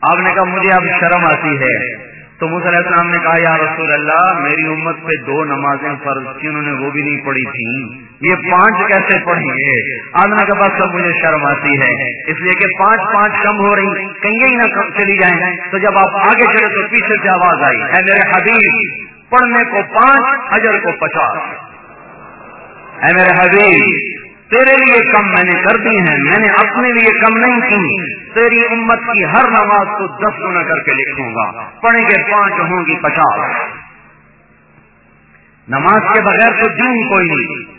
آپ نے کہا، مجھے اب شرم آتی ہے۔ تو علیہ السلام نے کہا، یا رسول اللہ، میری امت پہ دو نمازیں فرض تھی انہوں نے وہ بھی نہیں پڑھی تھی یہ پانچ کیسے پڑھیں گے؟ آدمی کے بعد سب مجھے شرم آتی ہے۔ اس لیے کہ پانچ پانچ کم ہو رہی، کہیں ہی نہ کم چلی جائیں۔ تو جب آپ آگے چلے تو پیچھے سے آواز آئی ہے میرے حبیب، پڑھنے کو پانچ اجر کو پچاس۔ اے میرے حبیب، تیرے لیے کم میں نے کر دی ہیں، میں نے اپنے لیے کم نہیں کی۔ تیری امت کی ہر نماز کو دس گنا کر کے لکھوں گا۔ پڑھیں گے پانچ ہوں گی پچاس۔ نماز کے بغیر تو دین کوئی نہیں۔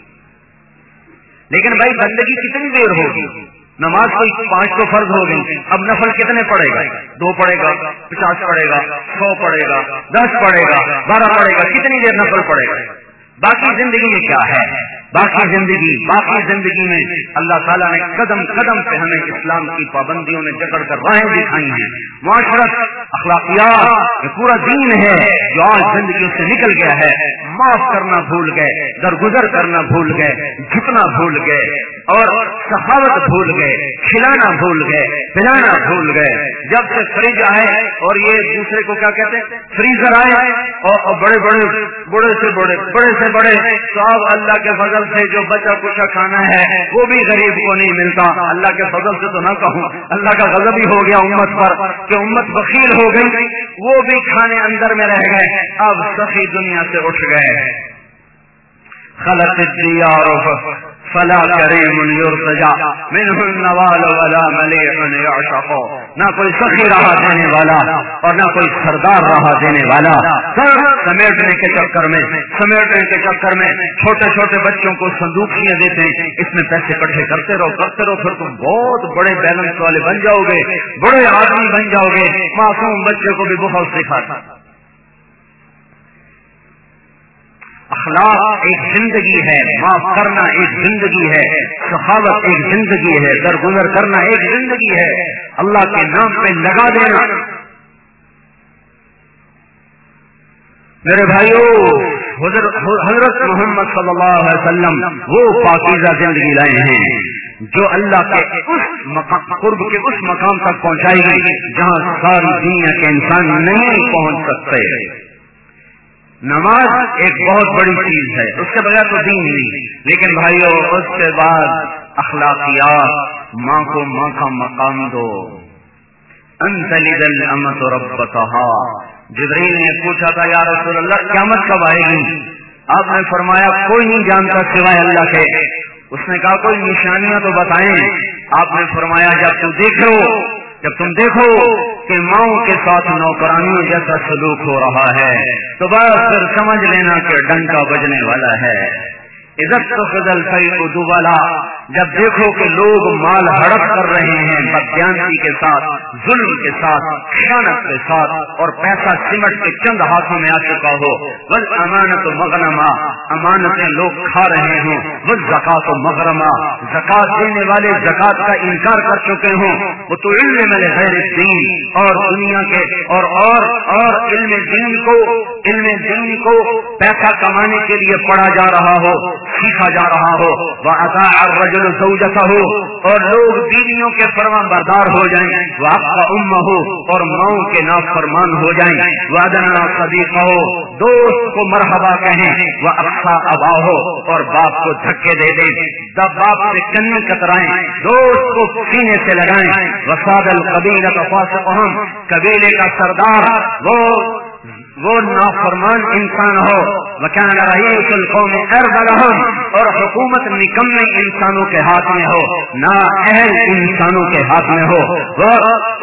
لیکن بھائی بندگی کتنی دیر ہوگی؟ نماز کوئی پانچ تو فرض ہو گئی اب نفل کتنے پڑے گا؟ دو پڑے گا، پچاس پڑے گا، سو پڑے گا، دس پڑے گا، بارہ پڑے گا، کتنی دیر نفل پڑے گا؟ باقی زندگی میں کیا ہے؟ باقی زندگی باقی زندگی میں اللہ تعالیٰ نے قدم قدم پہ ہمیں اسلام کی پابندیوں میں جکڑ کر راہیں دکھائی ہیں۔ معاشرت، اخلاقیات یہ پورا دین ہے جو آج زندگی سے نکل گیا ہے۔ معاف کرنا بھول گئے، درگزر کرنا بھول گئے، جھکنا بھول گئے اور سخاوت بھول گئے، کھلانا بھول گئے، پلانا بھول گئے۔ جب سے فریج آئے اور یہ دوسرے کو کیا کہتے ہیں؟ فریزر آئے اور بڑے بڑے بڑے سے بڑے بڑے سے بڑے، تو اب اللہ کے فضل سے جو بچہ کچھ کھانا ہے، وہ بھی غریب کو نہیں ملتا۔ اللہ کے فضل سے تو نہ کہوں، اللہ کا غضب ہی ہو گیا امت پر کہ امت بخیل ہو گئی۔ وہ بھی کھانے اندر میں رہ گئے، اب سخی دنیا سے اٹھ گئے۔ خلط فلا کریم یرتجا منہ النوال ولا ملیح یعشق نہ کوئی سخی رہا دینے والا اور نہ کوئی سردار رہا دینے والا. سر سمیٹنے کے چکر میں، سمیٹنے کے چکر میں چھوٹے چھوٹے بچوں کو صندوقیاں دیتے ہیں۔ اس میں پیسے کٹھے کرتے رہو کرتے رہو، پھر تم بہت بڑے بیلنس والے بن جاؤ گے، بڑے آدمی بن جاؤ گے۔ معصوم بچے کو بھی بہت سکھاتا۔ اخلاق ایک زندگی ہے، معاف کرنا ایک زندگی ہے، سخاوت ایک زندگی ہے، درگزر کرنا ایک زندگی ہے۔ اللہ کے نام پہ لگا دینا۔ میرے بھائیو حضرت محمد صلی اللہ علیہ وسلم وہ پاکیزہ زندگی لائے ہیں جو اللہ کے اس مقام قرب کے اس مقام تک پہنچائے گی جہاں ساری دنیا کے انسان نہیں پہنچ سکتے۔ نماز ایک بہت بڑی چیز ہے۔ اس کے بغیر تو دین نہیں۔ لیکن بھائیو، اس کے بعد اخلاقیات ماں کو ماں کا مقام دو۔ امت رب کہا جبریل نے پوچھا تھا، یا رسول اللہ، قیامت کب آئے گی؟ آپ نے فرمایا، کوئی نہیں جانتا سوائے اللہ کے۔ اس نے کہا، کوئی نشانیاں تو بتائیں۔ آپ نے فرمایا، جب تو دیکھ لو جب تم دیکھو کہ ماؤں کے ساتھ نوکرانیوں جیسا سلوک ہو رہا ہے، تو بس پھر سمجھ لینا کہ ڈنکا بجنے والا ہے۔ عزت تو فضل اردو والا جب دیکھو کہ لوگ مال ہڑپ کر رہے ہیں بدیانتی کے ساتھ، ظلم کے ساتھ، خیانت کے ساتھ، اور پیسہ سمٹ کے چند ہاتھوں میں آ چکا ہو۔ بس امانت و مغرمہ امانتیں لوگ کھا رہے ہوں بس زکات و مغرمہ زکات دینے والے زکات کا انکار کر چکے ہوں۔ وہ تو علم میں غیر دین اور دنیا کے اور اور اور علم دین کو، علم دین کو پیسہ کمانے کے لیے پڑھا جا رہا ہو، سیکھا جا رہا ہو۔ وہ رجل سوجتا ہو اور لوگ بیویوں کے فرما بردار ہو جائیں۔ وہ آپ کا ام ہو اور ماؤں کے نافرمان ہو جائیں۔ وہ ادنا صدیقہ ہو دوست کو مرحبا کہیں۔ وہ اچھا ابا ہو اور باپ کو دھکے دے دیں۔ دب باپ سے کن کترائیں دوست کو سینے سے لگائیں۔ وساد القبیل قبیلے کا سردار، وہ وہ نافرمان انسان ہو. وکان رئیس القوم ارض اور حکومت نکمے انسانوں کے ہاتھ میں ہو. نہ اہل انسانوں کے ہاتھ میں ہو. وہ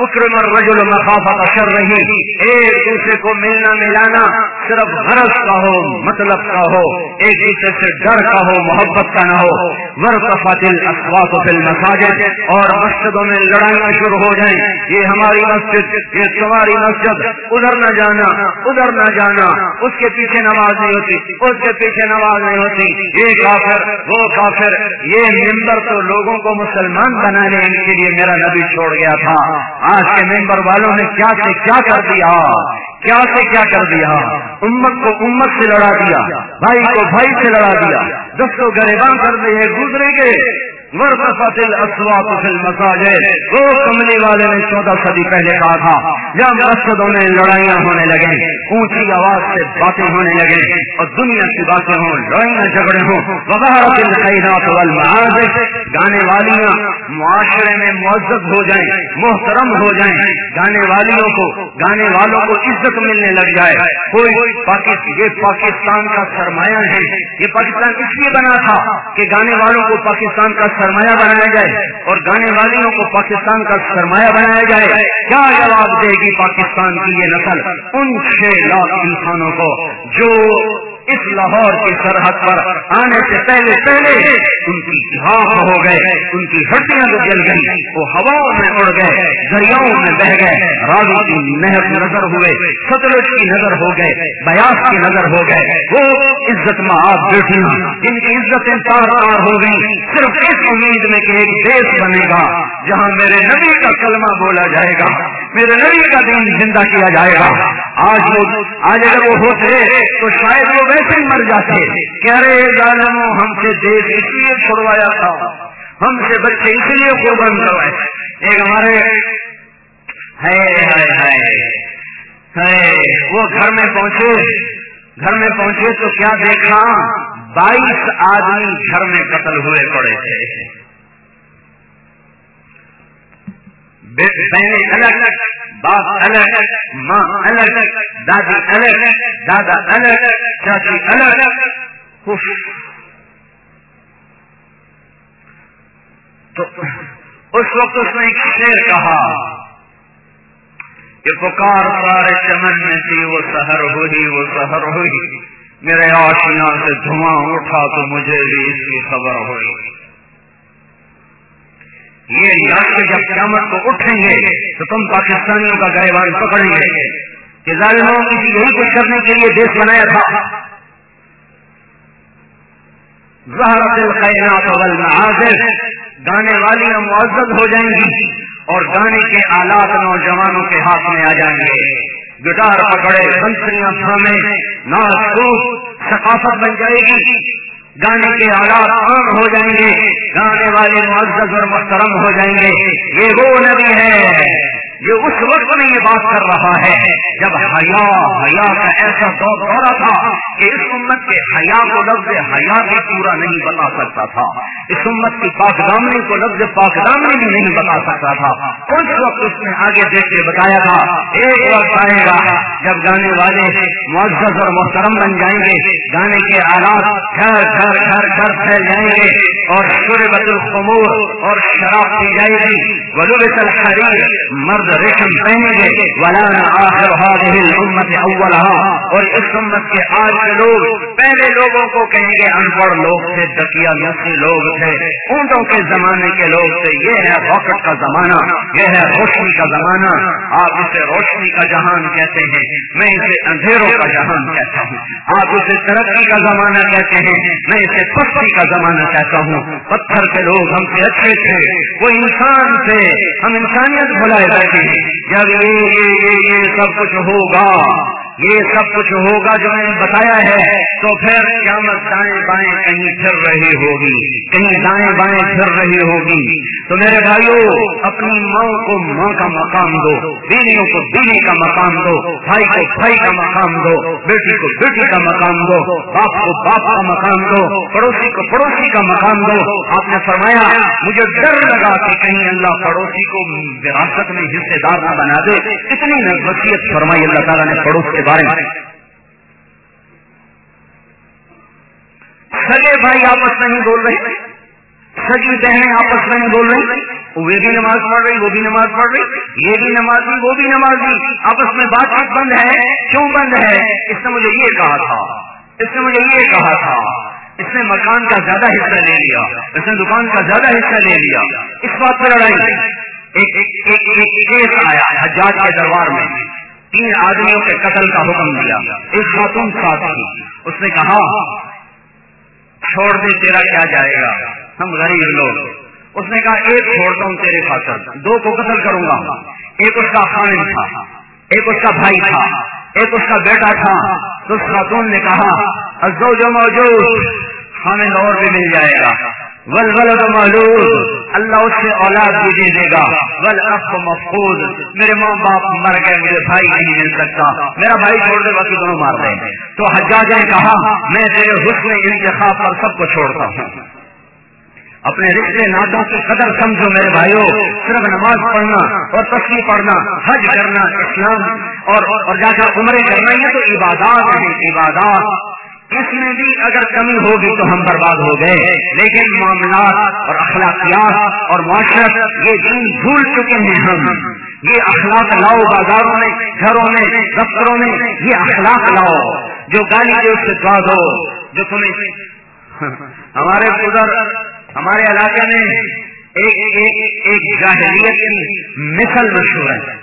اکرم الرجل مخافت شر رہی. ایک دوسرے کو ملنا ملانا صرف غرض کا ہو مطلب کا ہو. ایک دوسرے سے ڈر کا ہو، محبت کا نہ ہو. ورقفاتل اسوات فی المساجد، اور مسجدوں میں لڑائیاں شروع ہو جائیں. یہ ہماری مسجد، یہ تمہاری مسجد. ادھر نہ جانا، ادھر نہ جانا۔ اس کے پیچھے نماز نہیں ہوتی، اس کے پیچھے نماز نہیں ہوتی۔ یہ کافر، وہ کافر، یہ ممبر تو لوگوں کو مسلمان بنانے کے لیے میرا نبی چھوڑ گیا تھا۔ آج کے ممبر والوں نے کیا سے کیا کر دیا؟ کیا سے کیا کر دیا؟ امت کو امت سے لڑا دیا، بھائی کو بھائی سے لڑا دیا۔ دس کو گریبان کر دیے دوسرے کے وہ کملی والے نے چودہ صدی پہلے کہا تھا جب مسجدوں میں لڑائیاں ہونے لگے اونچی آواز سے باتیں ہونے لگے اور دنیا کی باتیں ہوں، لڑائیاں جھگڑے ہوں۔ گانے والیاں معاشرے میں معذب ہو جائیں، محترم ہو جائیں۔ گانے والیوں کو گانے والوں کو عزت ملنے لگ جائے۔ کوئی یہ پاکستان کا سرمایہ ہے، یہ پاکستان اس لیے بنا تھا کہ گانے والوں کو پاکستان کا سرمایہ بنایا جائے اور گانے والیوں کو پاکستان کا سرمایہ بنایا جائے، کیا جواب دے گی پاکستان کی یہ نسل؟ ان چھ لاکھ انسانوں کو جو اس لاہور کی سرحد پر آنے سے پہلے پہلے ان کی جھاپ ہو گئے، ان کی ہڈیاں جو جل گئی وہ ہواؤں میں اڑ گئے، دریاؤں میں بہ گئے راجو کی نہر نظر ہوئے ستلج کی نظر ہو گئے، بیاس کی نظر ہو گئے، وہ عزت میں آپ بیٹھیاں جن کی عزتیں تار تار ہو گئی صرف اس امید میں کہ ایک دیش بنے گا جہاں میرے نبی کا کلمہ بولا جائے گا، میرے نبی کا دین زندہ کیا جائے گا۔ آج وہ آج اگر وہ ہوتے تو شاید وہ ایسے ہی مر جاتے کہ ارے ظالموں ہم سے دیش اس لیے چھڑوایا تھا۔ ہم سے بچے اس لیے قربان کروائے۔ ایک ہمارے وہ گھر میں پہنچے۔ گھر میں پہنچے تو کیا دیکھا؟ بائیس آدمی گھر میں قتل ہوئے پڑے تھے۔ بہنیں الگ باپ الگ ماں الگ دادی الگ دادا الگ چاچی الگ تو اس وقت اس نے ایک شیر کہا کہ پکار سارے چمن میں تھی، وہ سہر ہوئی، وہ سہر ہوئی۔ میرے آشیاں سے دھواں اٹھا تو مجھے بھی اس کی خبر ہوئی۔ یہ لڑکے جب قیامت کو اٹھیں گے تو تم پاکستانیوں کا گائبان پکڑیں گے کہ ظالموں کسی یہی کچھ کرنے کے لیے دیش بنایا تھا۔ گانے والی معزز ہو جائیں گی اور گانے کے آلات نوجوانوں کے ہاتھ میں آ جائیں گے۔ گٹار پکڑے سنسریاں تھامے ناچ ثقافت بن جائے گی۔ گانے کے آلات عام ہو جائیں گے، گانے والے معزز اور محترم ہو جائیں گے۔ یہ وہ نبی ہے جو اس وقت میں یہ بات کر رہا ہے۔ جب حیا حیا کا ایسا دور دورہ تھا کہ اس امت کے حیا کو لفظ حیا بھی پورا نہیں بتا سکتا تھا۔ اس امت کی پاک دامنی کو لفظ پاک دامنی بھی نہیں بتا سکتا تھا۔ اس وقت اس نے آگے دیکھ کے بتایا تھا، ایک وقت آئے گا جب گانے والے معزز اور محترم بن جائیں گے، گانے کے آلات گھر گھر گھر گھر پھیل جائیں گے اور بد الخمور اور شراب پی جائے گی۔ ولوب الحریر، مرد ریشم پہنیں گے۔ ولانا آخر هذه الامت اولها اور اس امت کے آج کے لوگ پہلے لوگوں کو کہیں گے ان پڑھ لوگ تھے دکیا نسی لوگ تھے، اونٹوں کے زمانے کے لوگ تھے۔ یہ ہے روکٹ کا زمانہ، یہ ہے روشنی کا زمانہ۔ آپ اسے روشنی کا جہان کہتے ہیں، میں اسے اندھیروں کا جہان کہتا ہوں۔ آپ اسے ترقی کا زمانہ کہتے ہیں، میں اسے پستی کا زمانہ کہتا ہوں۔ پتھر کے لوگ ہم سے اچھے تھے، وہ انسان تھے، ہم انسانیت بلائے بیٹھے جب یہ یہ یہ سب کچھ ہوگا۔ یہ سب کچھ ہوگا جو میں نے بتایا ہے، تو پھر قیامت دائیں بائیں کہیں پھر رہی ہوگی، کہیں دائیں بائیں پھر رہی ہوگی۔ تو میرے بھائیوں اپنی ماں کو ماں کا مقام دو، بیویوں کو بیوی کا مقام دو، بھائی کو بھائی کا مقام دو، بیٹی کو بیٹی کا مقام دو، باپ کو باپ کا مقام دو، پڑوسی کو پڑوسی کا مقام دو۔ آپ نے فرمایا، مجھے ڈر لگا کہ کہیں اللہ پڑوسی کو وراثت میں حصے دار نہ بنا دے۔ اتنی وصیت فرمائی اللہ تعالیٰ نے پڑوس کے بارے میں۔ سگے بھائی آپس میں نہیں بول رہے۔ سگی بہنیں آپس میں نہیں بول رہی۔ وہ بھی نماز پڑھ رہی، وہ بھی نماز پڑھ رہی۔ یہ بھی نماز وہ بھی نماز آپس میں بات چیت بند ہے؟ کیوں بند ہے؟ اس نے مجھے یہ کہا تھا۔ اس نے مجھے یہ کہا تھا۔ اس نے مکان کا زیادہ حصہ لے لیا۔ اس نے دکان کا زیادہ حصہ لے لیا۔ اس بات پر لڑائی۔ ایک کیس آیا حجاج کے دربار میں۔ تین آدمیوں کے قتل کا حکم دیا۔ ایک خاتون ساتھ تھی۔ اس نے کہا، چھوڑ دے، تیرا کیا جائے گا؟ ہم غریب لوگ۔ اس نے کہا، ایک چھوڑتا ہوں تیرے خاطر، دو کو قتل کروں گا۔ ایک اس کا خامن تھا، ایک اس کا بھائی تھا، ایک اس کا بیٹا تھا۔ تو اس خاتون نے کہا جو موجود خامن اور بھی مل جائے گا۔ ول ولد اللہ اس سے اولاد بھی دے دے گا۔ ول مفقود، میرے ماں باپ مر گئے، میرے بھائی نہیں مل سکتا۔ میرا بھائی چھوڑ دے، باقی دونوں مار دیں۔ تو حجاج نے کہا، میں تیرے حسن انتخاب پر سب کو چھوڑتا ہوں۔ اپنے رشتے ناتوں کی قدر سمجھو میرے بھائیوں صرف نماز پڑھنا اور تصویر پڑھنا، حج کرنا اسلام اور اور جا کر عمرے کرنا یہ تو عبادات ہیں، عبادات۔ اس میں بھی اگر کمی ہوگی تو ہم برباد ہو گئے۔ لیکن معاملات اور اخلاقیات اور معاشرت یہ دین بھول چکے ہیں ہم۔ یہ اخلاق لاؤ بازاروں میں، گھروں میں، دفتروں میں، یہ اخلاق لاؤ۔ جو گالی دے اس سے دعا دو جو تمہیں ہمارے ادھر ہمارے علاقے میں ایک ایک جاہلیت کی مثل مشہور ہے۔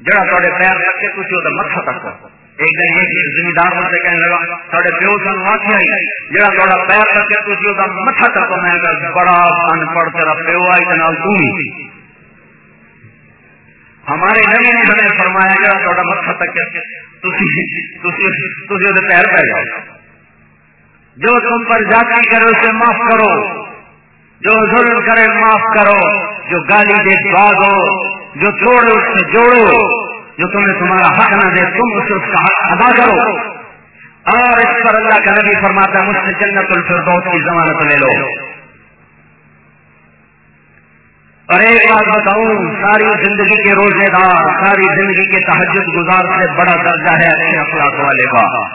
جڑا تھوڑے پیر رکھ کے کچھ متھا تک ایک دن ایک زمیندار مجھ سے کہنے لگا تھوڑے پیو سن واقعی جڑا تھوڑا پیر رکھ کے کچھ متھا تک میں بڑا ان پڑھ تیرا پیو آئی کے نال تو ہمارے نبی نے ہمیں فرمایا، جڑا تھوڑا متھا تک پیر پہ جاؤ۔ جو تم پر جاتی کرے اسے معاف کرو۔ جو ظلم کرے معاف کرو۔ جو گالی دے دو جو توڑے اس سے جوڑو۔ جو تمہیں تمہارا حق نہ دے، تم اسے اس کا حق ادا کرو۔ اور اس پر اللہ کا نبی فرماتا ہے، مجھ سے جنت الفردوس کی ضمانت لے لو۔ اور ایک بات بتاؤں، ساری زندگی کے روزے دار، ساری زندگی کے تحجد گزار سے بڑا درجہ ہے اچھے اخلاق والے کا۔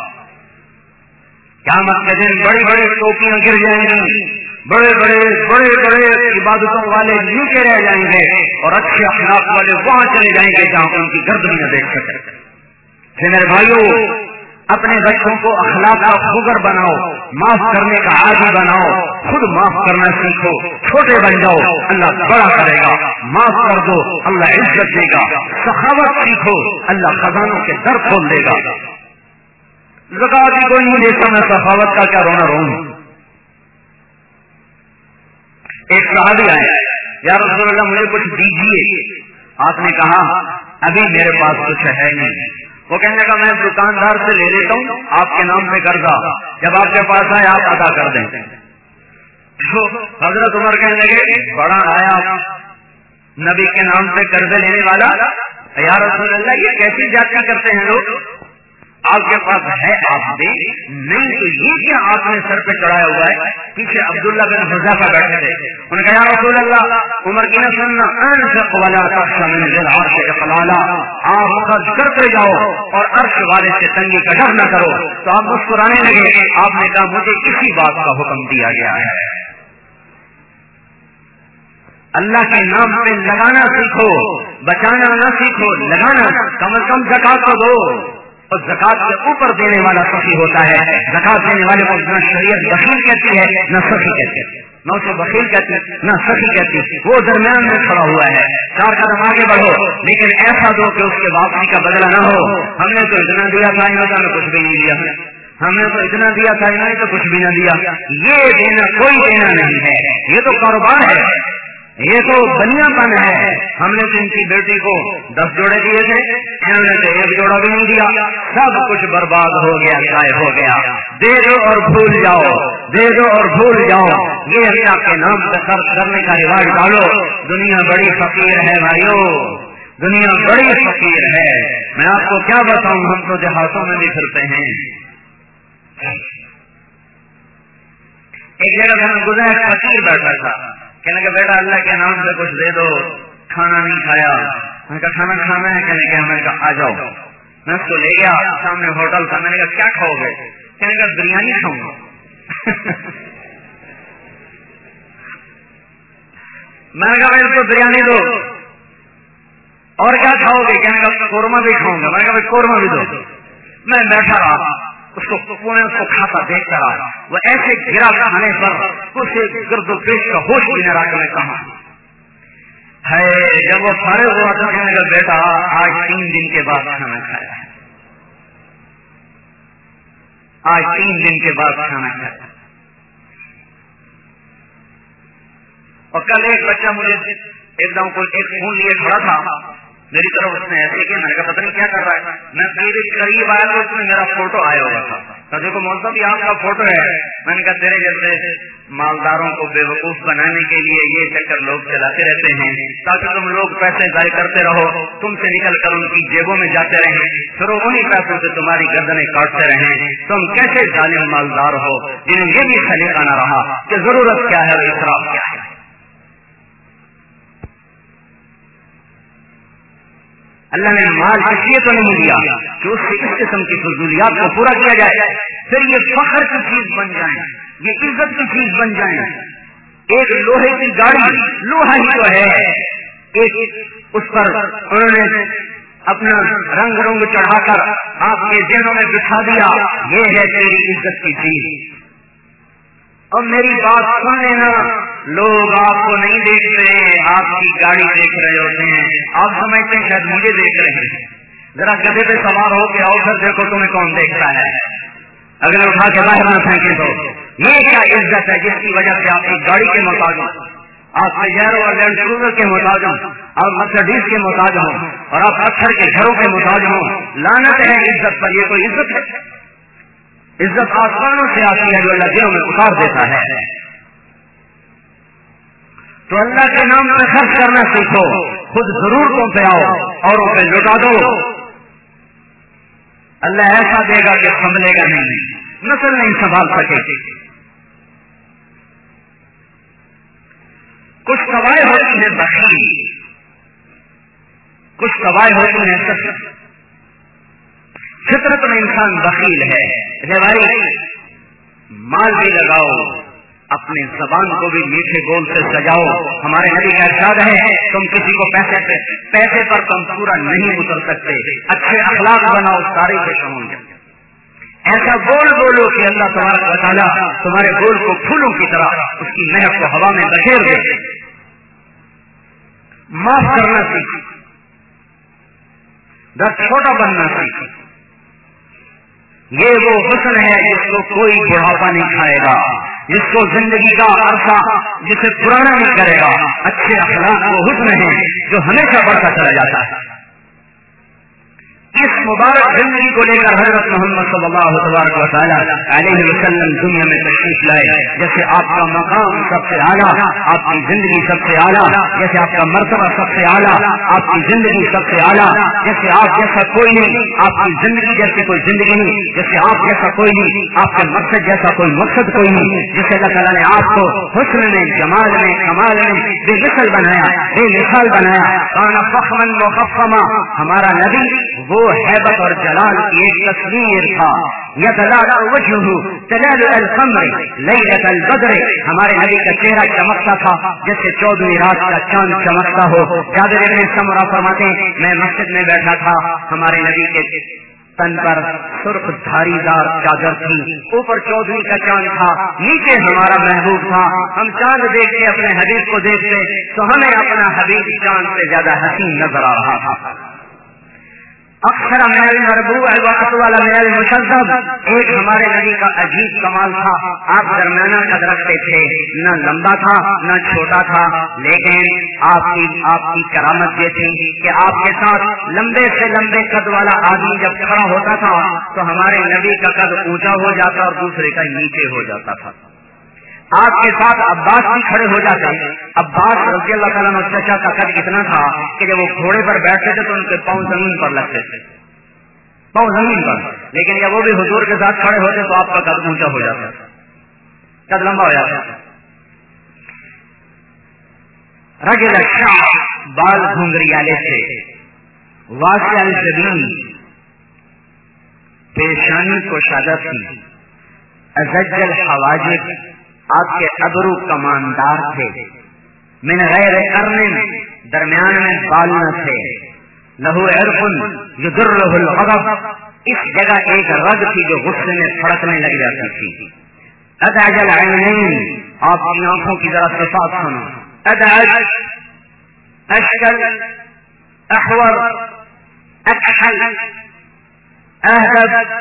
قیامت کے دن بڑی بڑی ٹوپیاں گر جائیں گی۔ بڑے بڑے بڑے بڑے عبادتوں والے نیچے رہ جائیں گے اور اچھے اخلاق والے وہاں چلے جائیں گے جہاں ان کی گردنی نہ دیکھ سکے میرے بھائیوں اپنے بچوں کو اخلاق کا خبر بناؤ، معاف کرنے کا عادی بناؤ، خود معاف کرنا سیکھو، چھوٹے بن جاؤ، اللہ بڑا کرے گا۔ معاف کر دو، اللہ عزت دے گا۔ سخاوت سیکھو، اللہ خزانوں کے در کھول دے گا۔ زکات کوئی نہیں دیتا، میں سخاوت کا کیا رونا رو ایک صحابی آیا یا رسول اللہ، مجھے کچھ دیجیے آپ نے کہا، ابھی میرے پاس کچھ ہے نہیں۔ وہ کہنے لگا، میں دکاندار سے لے لیتا ہوں، آپ کے نام پہ قرضہ۔ جب آپ کے پاس آئے، آپ ادا کر دیں۔ حضرت عمر کہنے لگے، بڑا آیا۔ نبی کے نام پہ قرضے لینے والا، یا رسول اللہ، یہ کیسی جاتی کرتے ہیں لوگ؟ آپ کے پاس ہے آپ دے نہیں تو یہ کیا آپ نے سر پہ چڑھایا ہوا ہے؟ پیچھے عبداللہ بن حضافہ بیٹھے تھے۔ انہوں نے کہا رسول اللہ عمر کی نسلنا آپ خرچ کرتے جاؤ اور عرش والے سے تنگی کا ڈر نہ کرو۔ تو آپ مسکرانے لگے۔ آپ نے کہا، مجھے کسی بات کا حکم دیا گیا ہے۔ اللہ کے نام پہ لگانا سیکھو، بچانا نہ سیکھو، لگانا۔ کم از کم زکات کو دو۔ اور زکات کے اوپر دینے والا سخی ہوتا ہے۔ زکات دینے والے کو نہ شریعت بخیل کہتی ہے، نہ سخی کہتی ہے۔ نہ اسے بخیل کہتی نہ سخی کہتی وہ درمیان میں کھڑا ہوا ہے۔ چار قدم آگے بڑھو، لیکن ایسا دو کہ اس کے واپسی کا بدلا نہ ہو۔ ہم نے تو اتنا دیا تھا نے کچھ بھی نہیں دیا۔ ہم نے تو اتنا دیا تھا، انہوں نے تو کچھ بھی نہ دیا۔ یہ دینا کوئی دینا نہیں ہے۔ یہ تو کاروبار ہے۔ یہ تو بنیا پن ہے۔ ہم نے تو ان کی بیٹی کو دس جوڑے دیے تھے۔ انہوں نے تو ایک جوڑا بھی نہیں دیا۔ سب کچھ برباد ہو گیا ضائع ہو گیا۔ دے دو اور بھول جاؤ۔ دے دو اور بھول جاؤ۔ یہ اللہ کے نام سے خرچ کرنے کا رواج ڈالو۔ دنیا بڑی فقیر ہے بھائیو۔ دنیا بڑی فقیر ہے۔ میں آپ کو کیا بتاؤں؟ ہم تو دیہاتوں میں بھی پھرتے ہیں۔ ایک جگہ میں گزرا فقیر بیٹھا تھا۔ کہنے کا بیٹا اللہ کے نام سے کچھ دے دو، کھانا نہیں کھایا۔ میں نے کہا، کھانا کھانا ہے کہنے کہ میں نے کہا، آ جاؤ۔ میں اس کو لے گیا، سامنے ہوٹل تھا۔ میں نے کہا، کیا کھاؤ گے؟ کہنے کا بریانی کھاؤں گا۔ میں نے کہا، بھائی اس کو بریانی دو۔ اور کیا کھاؤ گے؟ کہنے کا قورمہ بھی کھاؤں گا۔ میں نے کہا، بھائی قورمہ بھی دو۔ میں بیٹھا رہا۔ اس کو اس کو کھاتا دیکھ کر آیا۔ وہ ایسے گرا کھانے پر اسے گرد و پیش کا ہوش بھی نہ رکھ کہا ہے، جب وہ سارے ہوا تو کہنے کا بیٹا، آج تین دن کے بعد کھانا کھایا۔ ہے آج تین دن کے بعد کھانا کھایا۔ اور کل ایک بچہ مجھے ایک دم کوئی ایک فون لیے کھڑا تھا۔ میری طرف اس نے ایسے کیا؟ میں نے کہا پتہ نہیں کیا کر رہا ہے۔ میں میرے قریب آیا تو اس میں میرا فوٹو آیا ہوا تھا۔ تو دیکھو مولتا آپ کا فوٹو ہے۔ میں نے کہا تیرے جیسے مالداروں کو بے وقوف بنانے کے لیے یہ چکر لوگ چلاتے رہتے ہیں۔ تاکہ تم لوگ پیسے ضائع کرتے رہو، تم سے نکل کر ان کی جیبوں میں جاتے رہیں۔ پھر انہیں پیسوں سے تمہاری گردنیں کاٹتے رہیں۔ تم کیسے ظالم مالدار ہو جنہیں یہ بھی سلیقہ نہ رہا کہ ضرورت کیا ہے اور اصراف کیا ہے؟ اللہ نے مال اس لیے تو نہیں دیا کہ اس سے اس قسم کی فضولیات کو پورا کیا جائے۔ پھر یہ فخر کی چیز بن جائے یہ عزت کی چیز بن جائے ایک لوہے کی گاڑی، لوہا ہی تو ہے۔ ایک اس پر انہوں نے اپنا رنگ رنگ چڑھا کر آپ کے ذہنوں میں بٹھا دیا، یہ ہے تیری عزت کی چیز۔ اور میری بات سن لینا لوگ آپ کو نہیں دیکھتے، آپ کی گاڑی دیکھ رہے ہوتے ہیں، آپ سمجھتے ہیں شاید مجھے دیکھ رہے ہیں۔ ذرا گدے پہ سوار ہو کے آؤ، پھر دیکھو تمہیں کون دیکھتا ہے۔ اگر اٹھا کے باہر نہ پھینکے تو۔ یہ کیا عزت ہے جس کی وجہ سے آپ کی گاڑی کے محتاج ہوں؟ آپ سیاروں اور لینڈ کروزر کے محتاج ہوں، آپ مرسڈیز کے محتاج ہوں اور آپ پتھر کے گھروں کے محتاج ہوں۔ لانت ہے عزت پر، یہ کوئی عزت ہے؟ عزت آسمانوں سے آتی ہے جو اللہ دلوں میں اتار دیتا ہے۔ تو اللہ کے نام پہ خرچ کرنا سیکھو، خود ضرورتوں پہ آؤ اور پہ لٹا دو۔ اللہ ایسا دے گا کہ سنبھلے گا نہیں، نسل نہیں سنبھال سکے۔ کچھ سوائے ہوتی ہیں بخیل کچھ سوائے ہوتی ہیں سچ فطرت میں انسان بخیل ہے۔ بھائی مال بھی لگاؤ، اپنی زبان کو بھی میٹھے بول سے سجاؤ۔ ہمارے نبی کا ارشاد ہے، تم کسی کو پیسے پیسے پر تم پورا نہیں اتر سکتے۔ اچھے اخلاق بناؤ سارے کے سمجھ ایسا بول بولو کہ اللہ تمہارا بتانا تمہارے بول کو پھولوں کی طرح اس کی محنت کو ہوا میں بکھیر دے۔ معاف کرنا سیکھ دس چھوٹا بننا سیکھ یہ وہ حسن ہے جس کو کوئی بڑھاپا نہیں کھائے گا، جس کو زندگی کا عرصہ، جسے پرانا نہیں کرے گا۔ اچھے اخلاق وہ حسن ہے جو ہمیشہ بڑھتا چلا جاتا ہے۔ اس مبارک زندگی کو لے کر حضرت محمد صلی اللہ تبارک علیہ وسلم دنیا میں تشریف لائے۔ جیسے آپ کا مقام سب سے اعلیٰ، آپ کی زندگی سب سے اعلیٰ۔ جیسے آپ کا مرتبہ سب سے اعلیٰ، آپ کی زندگی سب سے اعلیٰ۔ جیسے آپ جیسا کوئی نہیں، آپ کی زندگی جیسے کوئی زندگی نہیں۔ جیسے آپ جیسا کوئی نہیں، آپ کا مقصد جیسا کوئی مقصد کوئی نہیں۔ جیسے اللہ تعالیٰ نے آپ کو حسن میں، جمال میں، کمال میں بے مثل بنایا، بے مثال بنایا۔ و ہمارا نبی وہ حیبت اور جلال کی ایک تصویر تھا. یا دلال تلال القمر لیلت البدر. ہمارے نبی کا چہرہ چمکتا تھا، جیسے چودہویں رات کا چاند چمکتا ہو. جابر ابن سمرا فرماتے ہیں، میں مسجد میں بیٹھا تھا، ہمارے نبی کے تن پر سرخ دھاری دار چادر تھی. اوپر چودھری کا چاند تھا، نیچے ہمارا محبوب تھا. ہم چاند دیکھتے اپنے حبیب کو دیکھتے، تو ہمیں اپنا حبیب چاند سے زیادہ حسین نظر آ رہا تھا۔ اکثر میل مربو وقت والا میل مشدد۔ ایک ہمارے نبی کا عجیب کمال تھا۔ آپ درمیانہ قد رکھتے تھے۔ نہ لمبا تھا، نہ چھوٹا تھا۔ لیکن آپ کی آپ کی کرامت یہ تھی کہ آپ کے ساتھ لمبے سے لمبے قد والا آدمی جب کھڑا ہوتا تھا، تو ہمارے نبی کا قد اونچا ہو جاتا اور دوسرے کا نیچے ہو جاتا تھا۔ آپ کے ساتھ عباس بھی کھڑے ہو جاتے عباس رضی اللہ تعالیٰ چچا کا قد اتنا تھا کہ جب وہ گھوڑے پر بیٹھتے تھے تو ان کے پاؤں زمین پر لگتے تھے۔ پاؤں زمین پر۔ لیکن جب وہ بھی حضور کے ساتھ کھڑے ہوتے تو آپ کا قد اونچا ہو جاتا۔ قد لمبا ہو جاتا۔ رج رکشا بال گھنگری والے سے۔ واسع الجبین پیشانی کو شادہ تھی ازجل حواجب آپ کے ابرو کماندار تھے۔ من غیر کرنے میں درمیان میں بالنا تھے۔ لہو ارفن یدر الغضب۔ اس جگہ ایک رگ تھی جو غصے میں پھڑکنے لگ جاتی تھی۔ ادعجل عینین آپ کی آنکھوں کی ذرا صفات سنو۔ ادعج اشکل، احور، اکحل، اہدب،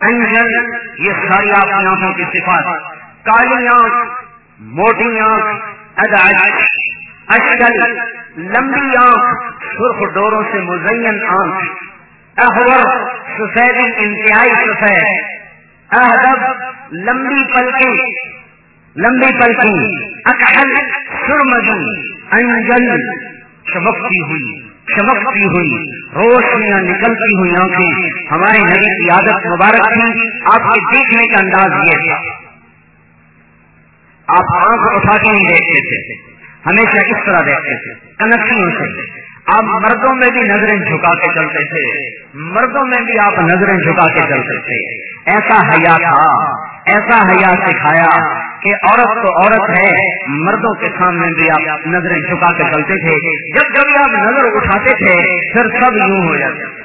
انجل۔ یہ ساری آپ کی آنکھوں کی صفات۔ کالی آنکھ موٹی آنکھ اشکل لمبی آنکھ سرخ ڈوروں سے مزین آنکھ احور، سفید انتہائی سفید اہدب لمبی پلکی لمبی پلکی اکحل، سرمدی، انجل، چمکتی ہوئی چمکتی ہوئی، روشنیاں نکلتی ہوئی آنکھیں، ہمارے نبی کی عادت مبارک تھی، آپ کے دیکھنے کا انداز یہ تھا۔ آپ آنکھ اٹھا کے نہیں دیکھتے تھے۔ ہمیشہ اس طرح دیکھتے تھے۔ کنکشنوں سے۔ آپ مردوں میں بھی نظریں جھکا کے چلتے تھے۔ مردوں میں بھی آپ نظریں جھکا کے چلتے تھے۔ ایسا حیا تھا۔ ایسا حیا سکھایا کہ عورت تو عورت ہے۔ مردوں کے سامنے بھی آپ نظریں جھکا کے چلتے تھے۔ جب جب آپ نظر اٹھاتے تھے، پھر سب یوں ہو جاتے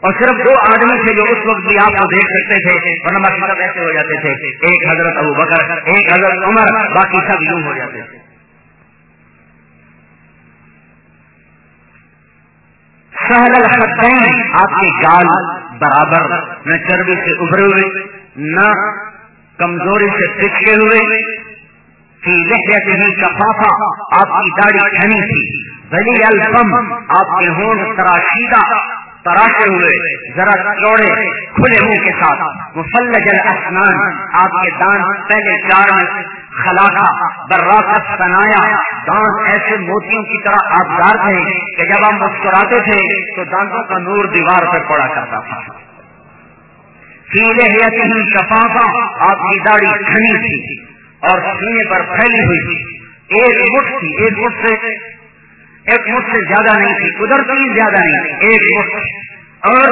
اور صرف دو آدمی تھے جو اس وقت بھی آپ کو دیکھ سکتے تھے اور نمبر سب ایسے ہو جاتے تھے۔ ایک حضرت ابو بکر، ایک حضرت عمر، باقی سب یوں ہو جاتے تھے۔ سہل آپ کی گال برابر، نہ چربی سے ابھرے ہوئے، نہ کمزوری سے پچھے ہوئے۔ کفافا آپ کی داڑھی گھنی تھی۔ بلی الفم، آپ کے ہونٹ تراشیدہ۔ تراشے ہوئے، ذرا چوڑے، کھلے منہ کے ساتھ۔ مسلج الاسنان، آپ کے دان پہلے چار خلاقہ براکت سنایا دانت ایسے موتیوں کی طرح آبدار تھے کہ جب ہم مسکراتے تھے تو دانتوں کا نور دیوار پہ پڑا کرتا تھا۔ سیلے ہی شفافا، آپ کی داڑھی کھنی تھی اور سینے پر پھیلی ہوئی۔ تھی ایک مٹھ تھی، ایک مٹھ سے ایک مٹھ سے زیادہ نہیں تھی، قدرتی زیادہ نہیں تھی ایک مٹھ اور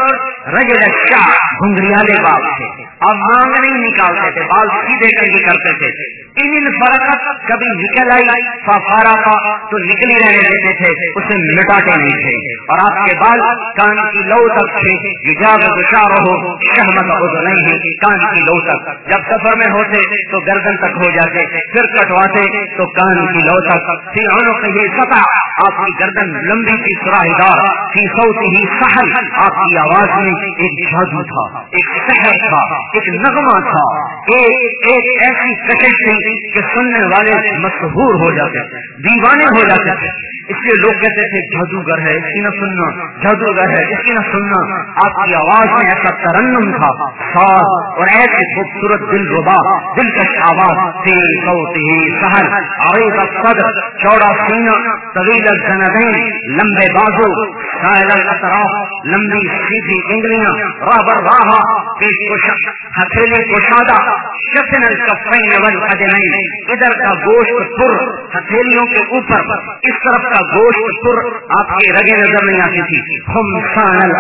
رج رشا گھنگریالے بال تھے۔ اور مانگ نہیں نکالتے تھے، بال سیدھے کر کے کرتے تھے۔ ان فرق کبھی نکل آئی فارا کا تو نکلی رہنے دیتے تھے، اسے مٹاتے نہیں تھے۔ اور آپ کے بال کان کی لو تک تھے جاب گشار ہو شہمت نہیں ہے کان کی لو تک۔ جب سفر میں ہوتے تو گردن تک ہو جاتے پھر کٹواتے تو کان کی لو تک۔ پھر آنوں کا یہ سطح، آپ کی گردن لمبی تھی سراہی دار۔ تھی سوتی ہی سہل آپ کی آواز میں ایک جادو تھا، ایک شہر تھا، ایک نغمہ تھا۔ ایک ایک ایسی کشش تھی کہ سننے والے مشہور ہو جاتے دیوانے ہو جاتے تھے اس لیے لوگ کہتے تھے، جادوگر ہے، اس کی نہ سننا، جادوگر ہے، اس کی نہ سننا۔ آپ کی آواز میں ایسا ترنم تھا، ساز اور ایسے خوبصورت دل ربا دلکش آواز۔ تیل سوتی سہر آئے کا صدر، چوڑا سینا طویل الزندین لمبے بازو، سائل الاطراف، لمبی سیدھی انگلیاں رابر راہا پیش ہتھیلی کشادہ شفن الکفین والقدمین ادھر کا گوشت پر، ہتھیلیوں کے اوپر۔ اس طرف کا گوشت پر آپ کی رگے نظر نہیں آتی تھی۔ ہم سان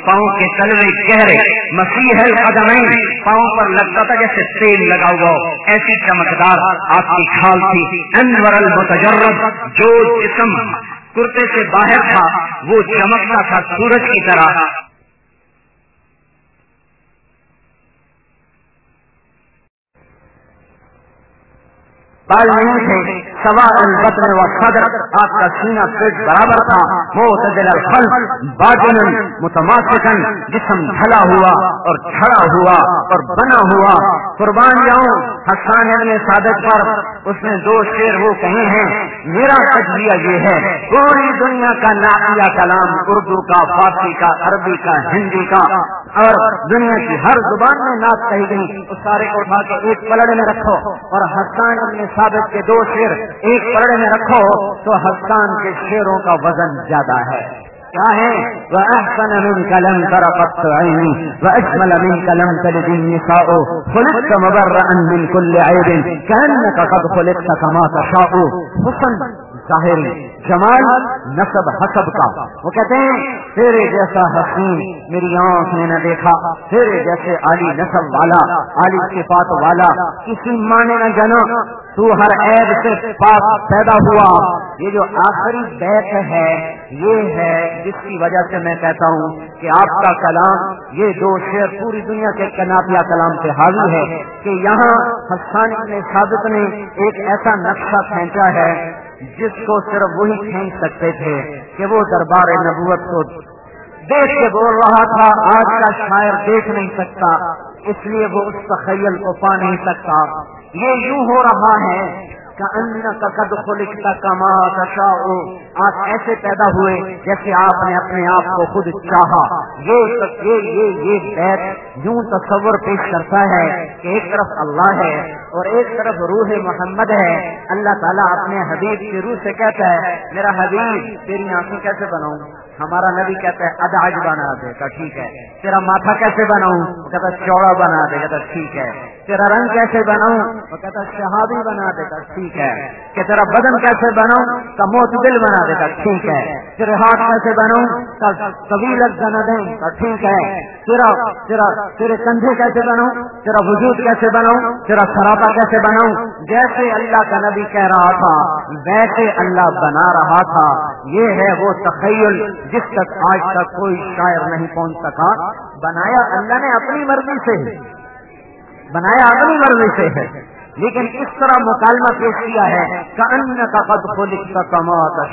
پاؤں کے تلوے گہرے۔ مسیح القدمین، پاؤں پر لگتا تھا جیسے تیل لگا ہوا ایسی چمکدار آپ کی کھال تھی۔ انور المتجرب جو جسم کرتے سے باہر تھا، وہ چمکتا تھا سورج کی طرح۔ تھے۔ سوا البطن و صدر، آپ کا سینہ پیٹ برابر تھا۔ معتدل الخلق باطن متماسکن، جسم ڈھلا ہوا اور چھڑا ہوا اور بنا ہوا۔ قربان جاؤں حسان ابن صادق پر۔ اس نے دو شیر وہ کہے ہیں، میرا تجزیہ یہ ہے، پوری دنیا کا ناقیہ کلام اردو کا، فارسی کا، عربی کا، ہندی کا۔ اور دنیا کی ہر زبان میں نعت کہی گئی۔ اس سارے کو اٹھا کے ایک پلڑ میں رکھو۔ اور حسان ابن ثابت کے دو شیر ایک پڑے میں رکھو تو حسان کے شیروں کا وزن زیادہ ہے۔ کیا ہے؟ وہ احسن من کلم کر کلم تلد النساء خلقت مبرئا من كل عيب كأنك قد حسن ظاہری جمال نصب حسب کا۔ وہ کہتے ہیں، تیرے جیسا حسین میری آنکھ نے نہ دیکھا، تیرے جیسے علی نصب والا علی صفات والا۔ کسی مانے نہ جنا تو ہر عیب سے پاک پیدا ہوا۔ یہ جو آخری بیت ہے، یہ ہے جس کی وجہ سے میں کہتا ہوں کہ آپ کا کلام، یہ دو شعر پوری دنیا کے کناتیا کلام سے حاضر ہے، کہ یہاں حسان نے ثابت نے ایک ایسا نقشہ کھینچا ہے جس کو صرف وہی کھینچ سکتے تھے کہ وہ دربار نبوت کو دیکھ کے بول رہا تھا، آج کا شاعر دیکھ نہیں سکتا، اس لیے وہ اس تخیل کو پا نہیں سکتا۔ یہ یوں ہو رہا ہے قد خلقت کما تشاء۔ آپ ایسے پیدا ہوئے جیسے آپ نے اپنے آپ کو خود چاہا۔ یہ یہ یہ بیت یوں تصور پیش کرتا ہے کہ ایک طرف اللہ ہے اور ایک طرف روح محمد ہے۔ اللہ تعالیٰ اپنے حبیب کی روح سے کہتا ہے، میرا حبیب، تیری آنکھیں کیسے بناؤں؟ ہمارا نبی کہتا ہے اداج بنا دے ٹھیک ہے۔ تیرا ماتھا کیسے بناؤں؟ کہتا چوڑا بنا دے، کہتا ٹھیک ہے۔ تیرا رنگ کیسے بناؤں؟ وہ کہتا شہادی بنا دیتا، ٹھیک ہے۔ کہ تیرا بدن کیسے بناؤں؟ کا موت دل بنا دیتا، ٹھیک ہے۔ تیرے ہاتھ کیسے بناؤں؟ قبیلت بنا دیں تو ٹھیک ہے۔ تیرا تیرا، تیرے کندھے کیسے بناؤں؟ تیرا وجود کیسے بناؤں؟ تیرا سراپا کیسے بناؤں؟ جیسے اللہ کا نبی کہہ رہا تھا، ویسے اللہ بنا رہا تھا۔ یہ ہے وہ تخیل جس تک آج تک کوئی شاعر نہیں پہنچ سکا۔ بنایا اللہ نے اپنی مرضی سے۔ بنایا اپنی مرضی سے ہے۔ لیکن اس طرح مکالمہ پیش کیا ہے کہ ان کا قد خلق کا کما کا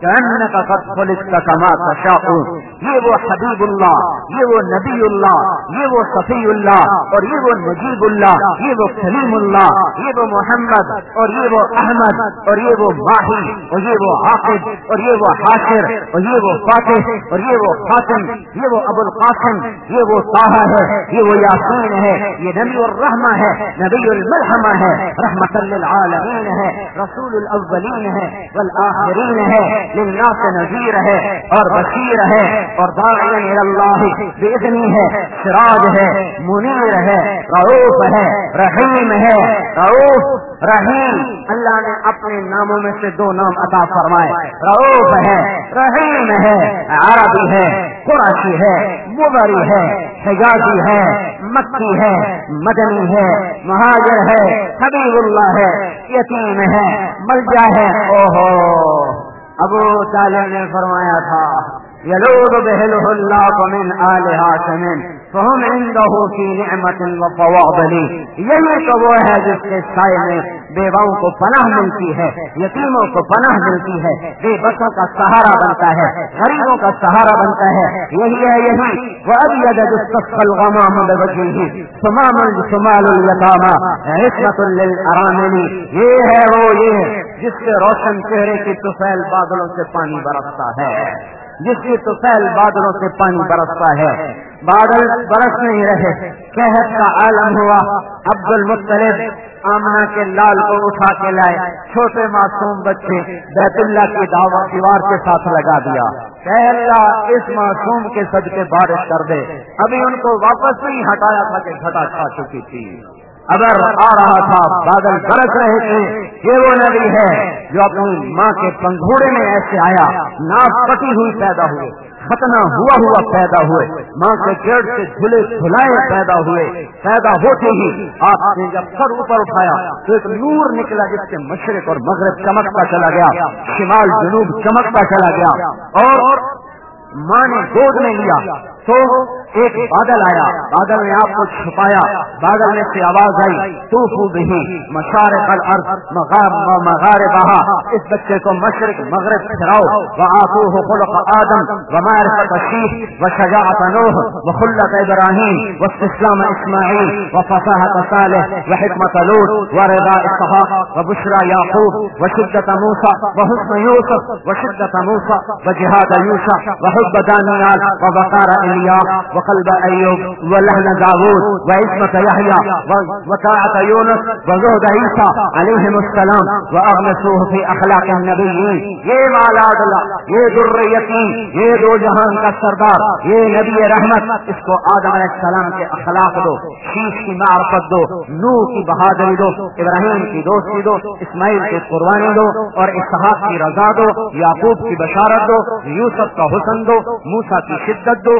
کا کما یہ وہ حبیب اللہ یہ وہ نبی اللہ یہ وہ صفی اللہ اور یہ وہ نجیب اللہ یہ وہ سلیم اللہ یہ وہ محمد اور یہ وہ احمد اور یہ وہ ماہی اور یہ وہ حافظ اور یہ وہ حاصر اور یہ وہ فاتح اور یہ وہ خاتم یہ وہ ابو القاسم یہ وہ طاہر ہے یہ وہ یاسین ہے یہ نبی الرحمہ ہے نبی المرحمہ ہے رحمت للعالمین ہے رسول الاولین ہے والآخرین ہے للناس نذیر ہے اور بشیر ہے اور اللہ بیدنی ہے، سراج ہے، منیر ہے، رعوف ہے، رحیم ہے، رعوف، رحیم۔ اللہ نے اپنے ناموں میں سے دو نام عطا فرمائے۔ رعوف ہے، رحیم ہے، عربی ہے قراشی ہے مبری ہے، حجازی ہے، مکی ہے، مدنی ہے، مہاجر ہے، حبیب اللہ ہے، یتیم ہے، ملجا ہے۔ اوہو! ابو تعالی نے فرمایا تھا یلوب بہلہ اللہ من آل سمن فہم عنده فی نعمت و فواضل یہی تو وہ ہے جس کے سائے میں بیواؤں کو پناہ ملتی ہے، یتیموں کو پناہ ملتی ہے، بے بسوں کا سہارا بنتا ہے، غریبوں کا سہارا بنتا ہے۔ یہی ہے، یہی۔ وہ اب یدد غمام بوجهه۔ سمام سمال الیتاما عصمت للارامل یہ ہے، وہ یہ جس کے روشن چہرے کی طفیل بادلوں سے پانی برستا ہے۔ جس کی طفیل بادلوں سے پانی برستا ہے۔ بادل برس نہیں رہے۔ صحت کا عالم ہوا۔ عبد المطلب آمنا کے لال کو اٹھا کے لائے۔ چھوٹے معصوم بچے بیت اللہ کی دعوت دیوار کے ساتھ لگا دیا۔ کہ اللہ اس معصوم کے صدقے بارش کر دے۔ ابھی ان کو واپس نہیں ہٹایا تھا کہ گھٹا کھا چکی تھی۔ اگر آ رہا تھا، بادل برس رہے تھے، یہ وہ نبی ہے جو اپنی ماں کے پنگھوڑے میں ایسے آیا ناپ پٹی ہوئی پیدا ہوئے ختنا ہوا ہوا پیدا ہوئے، ماں کے پیڑ سے جھلے جھلائے پیدا ہوئے، پیدا ہوتے ہی آپ نے جب سر اوپر اٹھایا تو ایک نور نکلا جس سے مشرق اور مغرب چمکتا چلا گیا، شمال جنوب چمکتا چلا گیا اور ماں نے گود میں لیا۔ تو ایک بادل آیا، بادل نے آپ کو چھپایا، بادل میں سے آواز آئی تو بھی مشار مغار بہا اس بچے کو مشرق، مغرب پھراؤ وہ آسو ہو خلق آدم و مار تشیف و شجاعت نوح و خلت ابراہیم و اسلام اسماعیل و فصاحت صالح و حکمت لوٹ و رضا اسحاق و بشرا یعقوب و شدت موسا و حسن یوسف و شدت موسا و جہاد یوسا و حب دانیال و بقار الیاس وقلب ایوب ولہن داود وعصمت یحیاء وطاعت یونس وزہد عیسیٰ علیہم السلام واغمسوه فی اخلاق النبیین یہ مالا اللہ یہ در یقین یہ دو جہان کا سردار یہ نبی رحمت، اس کو آدم علیہ السلام کے اخلاق دو، شیش کی معرفت دو نو کی بہادری دو، ابراہیم کی دوستی دو، اسماعیل کی قربانی دو، اور اسحاق کی رضا دو، یعقوب کی بشارت دو، یوسف کا حسن دو موسا کی شدت دو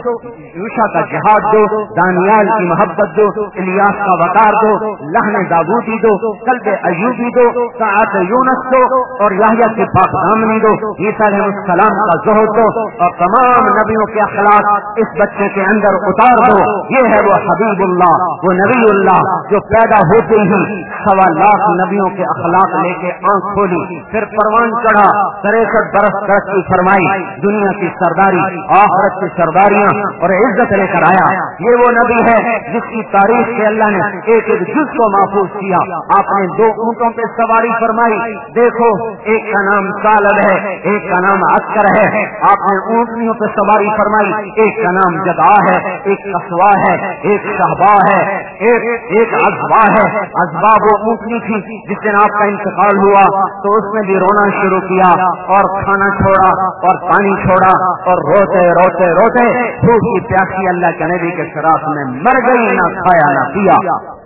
یوشا کا جہاد دو، دانیال کی محبت دو، الیاس کا وقار دو لہن دابوتی دو، قلب ایوبی دو، ساعت یونس دو، اور یحییٰ کی پاک دامنی دو، عیسیٰ علیہ السلام کا زہد دو، اور تمام نبیوں کے اخلاق اس بچے کے اندر اتار دو۔ یہ ہے وہ حبیب اللہ، وہ نبی اللہ جو پیدا ہوتے ہی سوا لاکھ نبیوں کے اخلاق لے کے آنکھ کھولی، پھر پروان چڑھا، تریسٹھ برس ترقی فرمائی، دنیا کی سرداری، آخرت کی سرداریاں اور عزت لے کر آیا۔ یہ وہ نبی ہے جس کی تاریخ سے اللہ نے ایک ایک جز کو محفوظ کیا۔ آپ نے دو اونٹوں پہ سواری فرمائی۔ دیکھو، ایک کا نام سالب ہے، ایک کا نام عسکر ہے۔ آپ نے اونٹنیوں پہ سواری فرمائی۔ ایک کا نام جدا ہے، ایک کسوا ہے، ایک شہبا ہے، ایک ایک ازبا ہے۔ ازبا وہ اونٹنی تھی جس دن آپ کا انتقال ہوا۔ تو اس نے بھی رونا شروع کیا اور کھانا چھوڑا اور پانی چھوڑا اور روتے روتے روتے کی پیاسی اللہ کے نبی کے شراف میں مر گئی، نہ کھایا، نہ پیا۔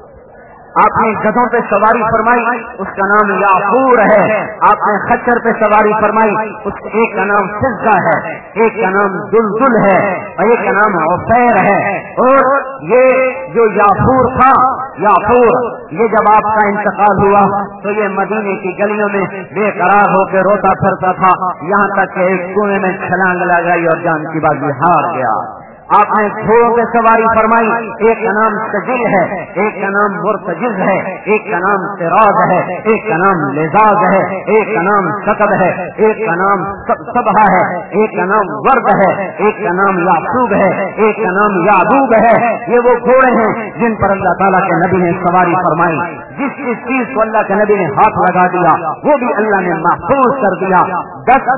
آپ نے گدوں پہ سواری فرمائی، اس کا نام یافور ہے۔ آپ نے خچر پہ سواری فرمائی، اس ایک کا نام سزا ہے، ایک کا نام دلدل ہے اور ایک کا نام عفیر ہے۔ اور یہ جو یافور تھا یافور یہ جب آپ کا انتقال ہوا تو یہ مدینے کی گلیوں میں بے قرار ہو کے روتا پھرتا تھا۔ یہاں تک کہ ایک کنویں میں چھلانگ لگائی اور جان کی بازی ہار گیا۔ آپ نے گھوڑوں پہ سواری فرمائی، ایک کا نام سجل ہے، ایک کا نام مرتجز ہے، ایک کا نام سراج ہے، ایک کا نام لزاز ہے، ایک کا نام سکب ہے، ایک کا نام سبہ ہے، ایک کا نام ورد ہے، ایک کا نام یاسوب ہے، ایک کا نام یادوب ہے۔ یہ وہ گھوڑے ہیں جن پر اللہ تعالیٰ کے نبی نے سواری فرمائی۔ جس جس چیز کو اللہ کے نبی نے ہاتھ لگا دیا، وہ بھی اللہ نے محفوظ کر دیا۔ دس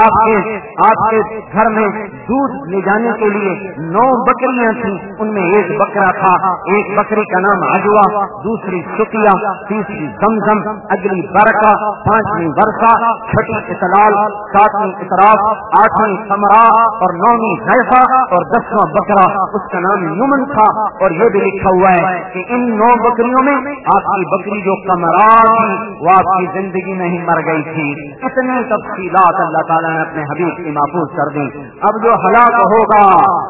آپ کے آپ کے گھر میں دودھ لے جانے کے لیے نو بکریاں تھیں، ان میں ایک بکرا تھا، ایک بکری کا نام اجوا دوسری سکیا تیسری زمزم، اگلی برکا پانچویں برسا چھٹی اطلال، ساتویں اطراف، آٹھویں سمرا اور نویں حیفا اور دسواں بکرا۔ اس کا نام یمن تھا اور یہ بھی لکھا ہوا ہے کہ ان نو بکریوں میں آپ کی بکری جو کمرا تھی، وہ آپ کی زندگی میں ہی مر گئی تھی۔ اتنی تفصیلات اللہ تعالیٰ نے اپنے حبیب کی محفوظ کر دی اب جو ہلاک ہوگا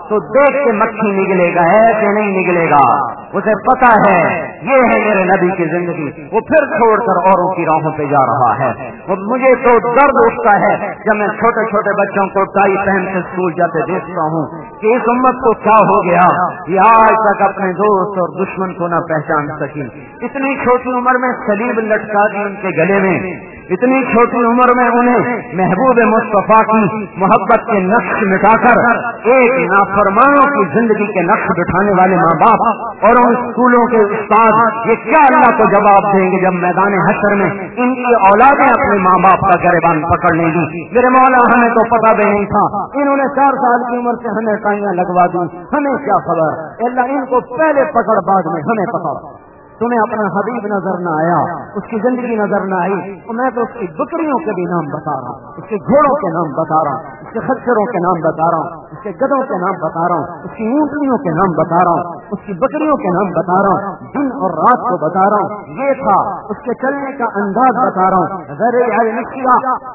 تو دیکھ کے مکھی نکلے گا ہے کہ نہیں نکلے گا۔ اسے پتا ہے، یہ ہے میرے نبی کی زندگی۔ وہ پھر چھوڑ کر اوروں کی راہوں پہ جا رہا ہے۔ مجھے تو درد اٹھتا ہے جب میں چھوٹے چھوٹے بچوں کو ٹائی پہن کے اسکول جاتے دیکھتا ہوں کہ اس امت کو کیا ہو گیا۔ یہ آج تک اپنے دوست اور دشمن کو نہ پہچان سکی۔ اتنی چھوٹی عمر میں سلیب لٹکا دی ان کے گلے میں۔ اتنی چھوٹی عمر میں انہیں محبوب مصطفیٰ کی محبت کے نقش مٹا کر ایک نافرمانوں کی زندگی کے نقش بٹھانے والے ماں باپ اور ان اسکولوں کے استاد، یہ کیا اللہ کو جواب دیں گے جب میدان حشر میں ان کی اولادیں اپنے ماں باپ کا گربان پکڑ لیں گی؟ میرے مولا، ہمیں تو پتا بھی نہیں تھا۔ انہوں نے چار سال کی عمر سے ہمیں ٹائیاں لگوا دی ہمیں کیا خبر؟ اللہ، ان کو پہلے پکڑ، بعد میں ہمیں پکڑ۔ تمہیں اپنا حبیب نظر نہ آیا، اس کی زندگی نظر نہ آئی۔ تو میں تو اس کی بکریوں کے بھی نام بتا رہا ہوں، اس کے گھوڑوں کے نام بتا رہا ہوں۔ کے خچروں کے نام بتا رہا ہوں، اس کے گدوں کے نام بتا رہا ہوں، اس کی اونٹنیوں کے نام بتا رہا ہوں، اس کی بکریوں کے نام بتا رہا ہوں، دن اور رات کو بتا رہا ہوں، یہ تھا اس کے چلنے کا انداز بتا رہا ہوں۔ ذرا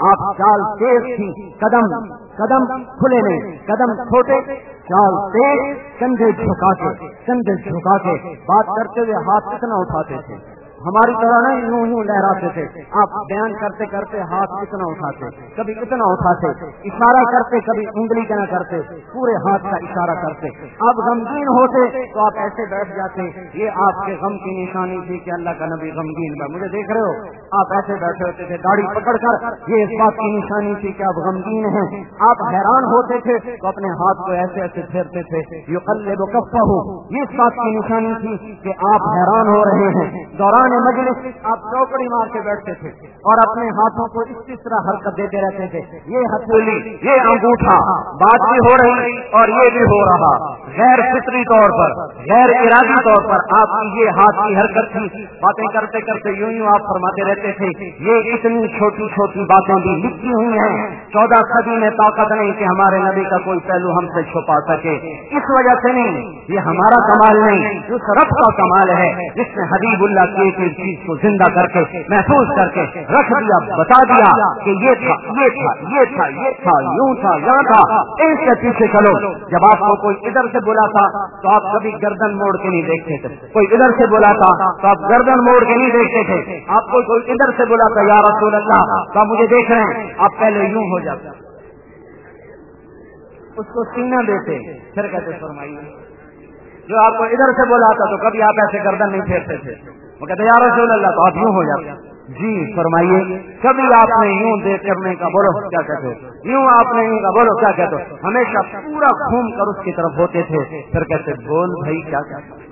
آپ چال تیز تھی، قدم قدم کھلے نہیں، قدم چھوٹے چال تیز، کندھے جھکا کے کندھے جھکا کے بات کرتے ہوئے ہاتھ کتنا اٹھاتے تھے۔ ہماری طرح نہیں یوں یوں لہراتے تھے۔ آپ بیان کرتے کرتے ہاتھ کتنا اٹھاتے، کبھی اتنا اٹھاتے، اشارہ کرتے، کبھی انگلی کا نہ کرتے، پورے ہاتھ کا اشارہ کرتے۔ آپ غمگین ہوتے تو آپ ایسے بیٹھ جاتے، یہ آپ کے غم کی نشانی تھی کہ اللہ کا نبی غمگین ہے مجھے دیکھ رہے ہو، آپ ایسے بیٹھے ہوتے تھے گاڑی پکڑ کر، یہ اس بات کی نشانی تھی کہ آپ غمگین ہیں۔ آپ حیران ہوتے تھے تو اپنے ہاتھ کو ایسے ایسے پھیرتے تھے۔ یہ کل ہو یہ اس بات کی نشانی تھی کہ آپ حیران ہو رہے ہیں۔ دوران مجلس آپ چوکڑی مار کے بیٹھتے تھے اور اپنے ہاتھوں کو اس طرح حرکت دیتے رہتے تھے۔ یہ ہتھیلی یہ انگوٹھا بات بھی ہو رہی اور یہ بھی ہو رہا۔ غیر فطری طور پر، غیر ارادی طور پر آپ کی یہ ہاتھ کی حرکت تھی۔ باتیں کرتے کرتے یوں یوں آپ فرماتے رہتے تھے، یہ اتنی چھوٹی چھوٹی باتیں بھی لکھی ہوئی ہیں۔ چودہ صدی میں طاقت نہیں کہ ہمارے نبی کا کوئی پہلو ہم سے چھپا سکے۔ اس وجہ سے نہیں، یہ ہمارا کمال نہیں، اس رب کا کمال ہے، جس نے حبیب اللہ کی ایک چیز کو زندہ کر کے محفوظ کر کے رکھ دیا، بتا دیا کہ یہ تھا یہ تھا یہ تھا یہ تھا، یوں تھا، یہاں تھا اس کے پیچھے چلو۔ جب آپ کو کوئی ادھر سے بولا تھا تو آپ کبھی گردن موڑ کے نہیں دیکھتے تھے۔ کوئی ادھر سے بولا تھا تو آپ گردن موڑ کے نہیں دیکھتے تھے۔ آپ کو کوئی ادھر سے بولا تھا، یا رسول اللہ، تو آپ مجھے دیکھ رہے ہیں، آپ پہلے یوں ہو جاتے اس کو سینا دیتے پھر کہتے فرمائیے۔ جو آپ کو ادھر سے بولا تھا تو کبھی آپ ایسے گردن نہیں پھیرتے تھے۔ وہ کہتے یا رسول اللہ، تو آپ یوں ہو جاتے جی فرمائیے، کبھی آپ نے یوں دیکھ کرنے کا بولو، کیا کہتے یوں آپ نے یوں کا بولو، کیا کہتے ہمیشہ پورا گھوم کر اس کی طرف ہوتے تھے۔ پھر کہتے، بول بھائی، کیا کہتے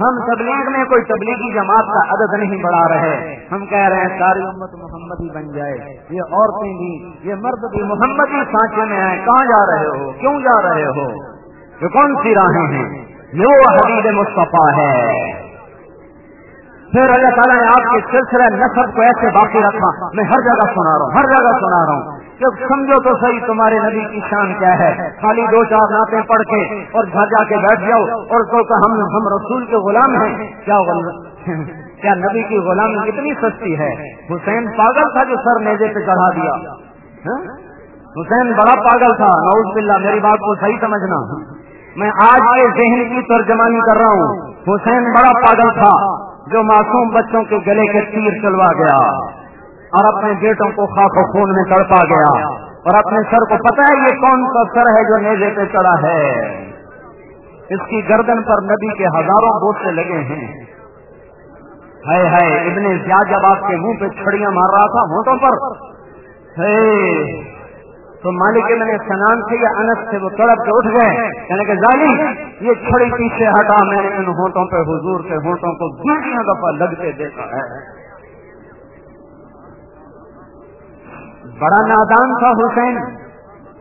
ہم تبلیغ میں کوئی تبلیغی جماعت کا عدد نہیں بڑھا رہے۔ ہم کہہ رہے ہیں، ساری امت محمد ہی بن جائے۔ یہ عورتیں بھی، یہ مرد بھی محمد ہی سانچے میں آئے۔ کہاں جا رہے ہو؟ کیوں جا رہے ہو؟ یہ کون سی راہیں ہیں؟ یہ وہ حبیب مصطفیٰ ہے۔ پھر اللہ تعالیٰ نے آپ کے سلسلہ نصب کو ایسے باقی رکھا۔ میں ہر جگہ سنا رہا ہوں، ہر جگہ سنا رہا ہوں۔ کہ سمجھو تو صحیح تمہارے نبی کی شان کیا ہے۔ خالی دو چار نعتیں پڑھ کے اور گھر جا کے بیٹھ جاؤ اور تو کہ ہم ہم رسول کے غلام ہیں۔ کیا کیا نبی کی غلامی اتنی سستی ہے؟ حسین پاگل تھا جو سر میزے پہ چڑھا دیا۔ ہاں؟ حسین بڑا پاگل تھا۔ نوز باللہ، میری بات کو صحیح سمجھنا۔ میں آج کے ذہن کی ترجمانی کر رہا ہوں۔ حسین بڑا پاگل تھا جو معصوم بچوں کے گلے کے تیر چلوا گیا اور اپنے بیٹوں کو خاک و خون میں تڑپا گیا۔ اور اپنے سر کو پتا ہے یہ کون سا سر ہے جو نیزے پہ چڑھا ہے۔ اس کی گردن پر نبی کے ہزاروں بوسے لگے ہیں۔ ہے ابن زیاد جب آپ کے منہ پہ چھڑیاں مار رہا تھا ہونٹوں پر۔ تو مالک میں نے سنان سے یا انس سے وہ تڑپ کے اٹھ گئے۔ یعنی کہ ظالم، یہ چھڑی پیچھے ہٹا، میں نے ان ہونٹوں پہ حضور کے ہونٹوں کو دوسری دفعہ لگتے دیکھا ہے۔ بڑا نادان تھا حسین،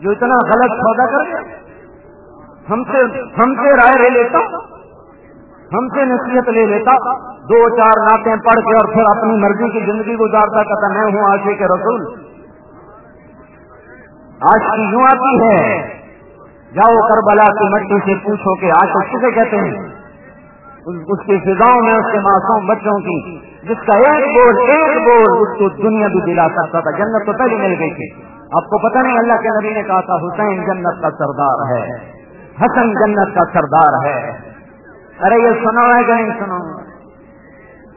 جو اتنا غلط سودا کر ہم سے ہم سے رائے لے لیتا، ہم سے نصیحت لے لیتا۔ دو چار نعتیں پڑھ کے اور پھر اپنی مرضی کی زندگی گزارتا، کہتا، میں ہوں آشے کے رسول۔ آج کی یوں آتی ہے۔ جاؤ کربلا کی مٹی سے پوچھو کہ آج کسے کہتے ہیں؟ اس کی فضاؤں میں اس کے معصوم بچوں کی۔ جس کا ایک بول ایک بول اس کو دنیا بھی دلا سکتا تھا۔ جنت تو پہلے مل گئی تھی۔ آپ کو پتہ نہیں اللہ کے نبی نے کہا تھا، حسین جنت کا سردار ہے۔ حسن جنت کا سردار ہے۔ ارے یہ سنا ہے کہ نہیں سنا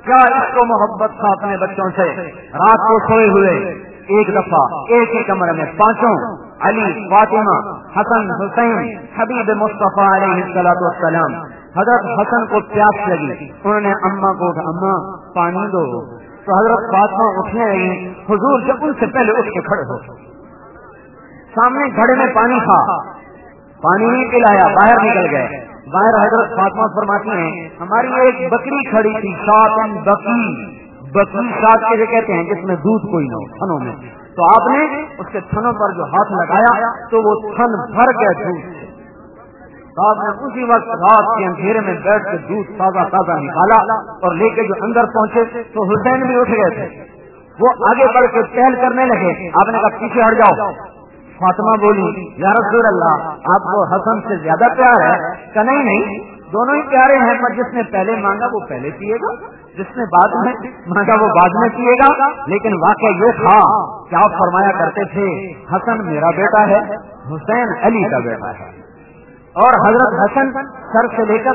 کیا اس کو محبت تھا اپنے بچوں سے؟ رات کو سوئے ہوئے۔ ایک دفعہ ایک ہی کمرے میں پانچوں، علی، فاطمہ، حسن، حسین، حبیب مصطفیٰ علیہ السلام حضرت حسن کو پیاس لگی۔ انہوں نے اما کو اما پانی دو۔ تو حضرت فاطمہ اٹھنے لگی حضور جب ان سے پہلے اٹھ کے کھڑے ہو۔ سامنے گھڑے میں پانی تھا۔ پانی نہیں پلایا، باہر نکل گئے۔ باہر حضرت فاطمہ فرماتی ہیں، ہماری ایک بکری کھڑی تھی شاط بکری بکری شاط کے کہتے ہیں جس میں دودھ کوئی نہ ہو، تھنوں میں؟ تو آپ نے اس کے تھنوں پر جو ہاتھ لگایا تو وہ تھن بھر گیا دودھ آپ نے اسی وقت رات کے اندھیرے میں بیٹھ کے دودھ تازہ تازہ نکالا اور لے کے جو اندر پہنچے تو حسین بھی اٹھ گئے تھے۔ وہ آگے بڑھ کے پہل کرنے لگے۔ آپ نے کہا، پیچھے ہٹ جاؤ۔ فاطمہ بولی، یا رسول اللہ، آپ کو حسن سے زیادہ پیار ہے۔ کہ نہیں نہیں، دونوں ہی پیارے ہیں، پر جس نے پہلے مانگا وہ پہلے پیے گا۔ جس نے بعد میں مانگا وہ بعد میں پیے گا، لیکن واقعہ یہ تھا کہ آپ فرمایا کرتے تھے، حسن میرا بیٹا ہے، حسین علی کا بیٹا ہے۔ اور حضرت حسن سر سے لے کر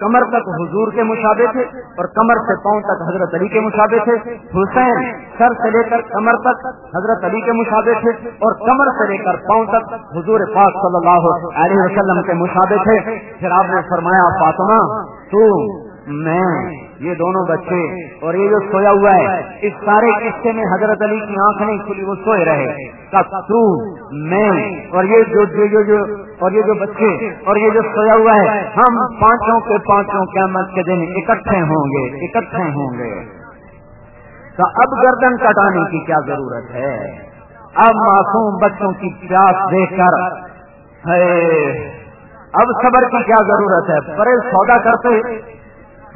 کمر تک حضور کے مشابے تھے اور کمر سے پاؤں تک حضرت علی کے مشابے تھے۔ حسین سر سے لے کر کمر تک حضرت علی کے مشابے تھے اور کمر سے لے کر پاؤں تک حضور پاک صلی اللہ علیہ وسلم کے مشابے تھے۔ پھر آپ نے فرمایا، فاطمہ تو میں یہ دونوں بچے اور یہ جو سویا ہوا ہے، اس سارے قصے میں حضرت علی کی آنکھ نہیں کھلی، وہ سوئے رہے۔ تو میں اور یہ جو جو جو جو اور یہ جو بچے اور یہ جو سویا ہوا ہے، ہم پانچوں کے پانچوں قیامت کے دن اکٹھے ہوں گے، اکٹھے ہوں گے۔ تو اب گردن کٹانے کی کیا ضرورت ہے؟ اب معصوم بچوں کی پیاس دیکھ کر اب صبر کی کیا ضرورت ہے؟ پرے سودا کرتے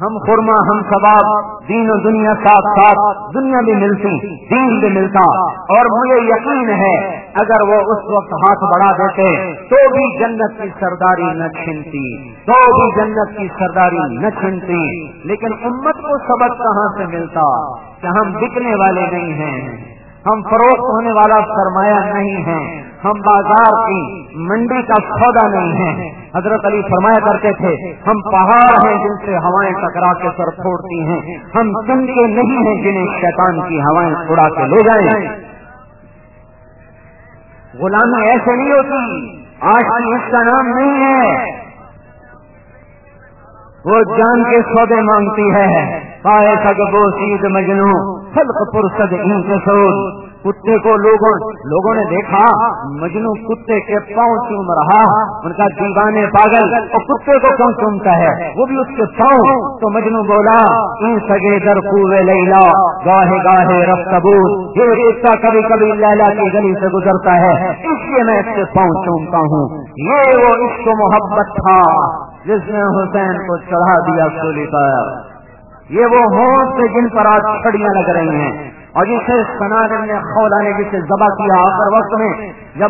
ہم خورما ہم ثواب دین و دنیا ساتھ ساتھ، دنیا بھی ملتی، دین بھی ملتا۔ اور مجھے یقین ہے، اگر وہ اس وقت ہاتھ بڑھا دیتے، تو بھی جنت کی سرداری نہ چھنتی، تو بھی جنت کی سرداری نہ چھنتی۔ لیکن امت کو سبق کہاں سے ملتا کہ ہم بکنے والے نہیں ہیں؟ ہم فروخت ہونے والا سرمایہ نہیں ہے۔ ہم بازار کی منڈی کا سودا نہیں ہے۔ حضرت علی فرمایا کرتے تھے، ہم پہاڑ ہیں جن سے ہوائیں ٹکرا کے سر پھوڑتی ہیں۔ ہم سن کے نہیں ہیں جنہیں شیطان کی ہوائیں اڑا کے لے جائیں۔ غلامی ایسے نہیں ہوتی۔ آج کی اس کا نام نہیں ہے۔ وہ جان کے سودے مانگتی ہے۔ پائے سگ بو سید مجنو خلق پرسد ان کتے کو لوگوں لوگوں نے دیکھا، مجنو کتے کے پاؤں چوم رہا۔ ان کا دیوانے پاگل۔ اور کتے کو کون چومتا ہے؟ وہ بھی اس کے پاؤں۔ تو مجنو بولا ان سگے در کوے لیلا گاہے گاہے رف یہ رشتہ کبھی کبھی لیلا کی گلی سے گزرتا ہے۔ اس لیے میں اس کے پاؤں چومتا ہوں۔ یہ وہ اس کو محبت تھا جس نے حسین کو چڑھا دیا سولی پر یہ وہ ہوت سے جن پر آج چھڑیاں لگ رہی ہیں۔ اور جسے سنادر نے خولا نے جسے ذبح کیا آخر وقت میں جب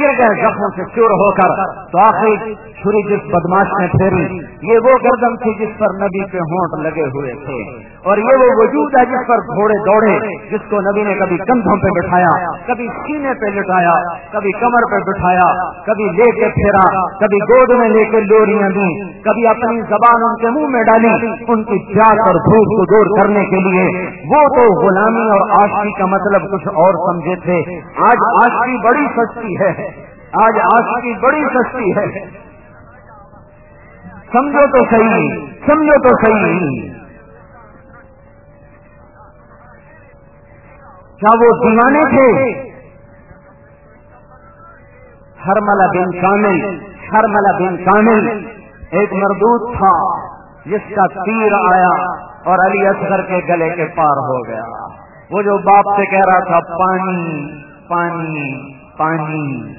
گر گئے زخموں سے چور ہو کر، تو آخر چھری جس بدماش نے پھیری، یہ وہ گردم تھی جس پر نبی کے ہونٹ لگے ہوئے تھے۔ اور یہ وہ وجود ہے جس پر گھوڑے دوڑے، جس کو نبی نے کبھی کندھوں پہ بٹھایا، کبھی سینے پہ لٹایا، کبھی کمر پہ بٹھایا، کبھی لے کے پھیرا، کبھی گود میں لے کے لوریاں دی کبھی اپنی زبان ان کے منہ میں ڈالی، ان کی پیاس اور بھوک کو دور کرنے کے لیے۔ وہ تو غلامی اور آشی کا مطلب کچھ اور سمجھے تھے۔ آج آشی بڑی سستی ہے۔ آج آشی بڑی سستی ہے۔ سمجھو تو صحیح، سمجھو تو صحیح۔ کیا وہ دیوانے تھے؟ ہرملا بن کامل ہرملا بن کامل۔ ایک مردود تھا، جس کا تیر آیا اور علی اصغر کے گلے کے پار ہو گیا۔ وہ جو باپ سے کہہ رہا تھا، پانی پانی۔ پانی،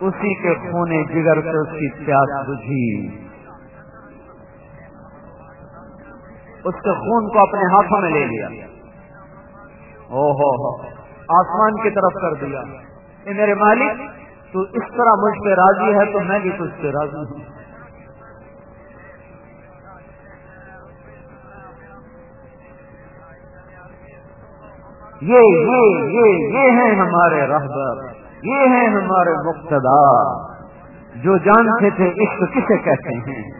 اسی کے خونے جگر سے اس کی پیاس بجھی۔ اس کے خون کو اپنے ہاتھوں میں لے لیا۔ او ہو آسمان کی طرف کر دیا۔ اے میرے مالک، تو اس طرح مجھ پہ راضی ہے تو میں بھی تجھ سے راضی ہوں۔ یہ یہ یہ یہ ہیں ہمارے رہبر۔ یہ ہیں ہمارے مقتدا، جو جانتے تھے عشق کسے کہتے ہیں؟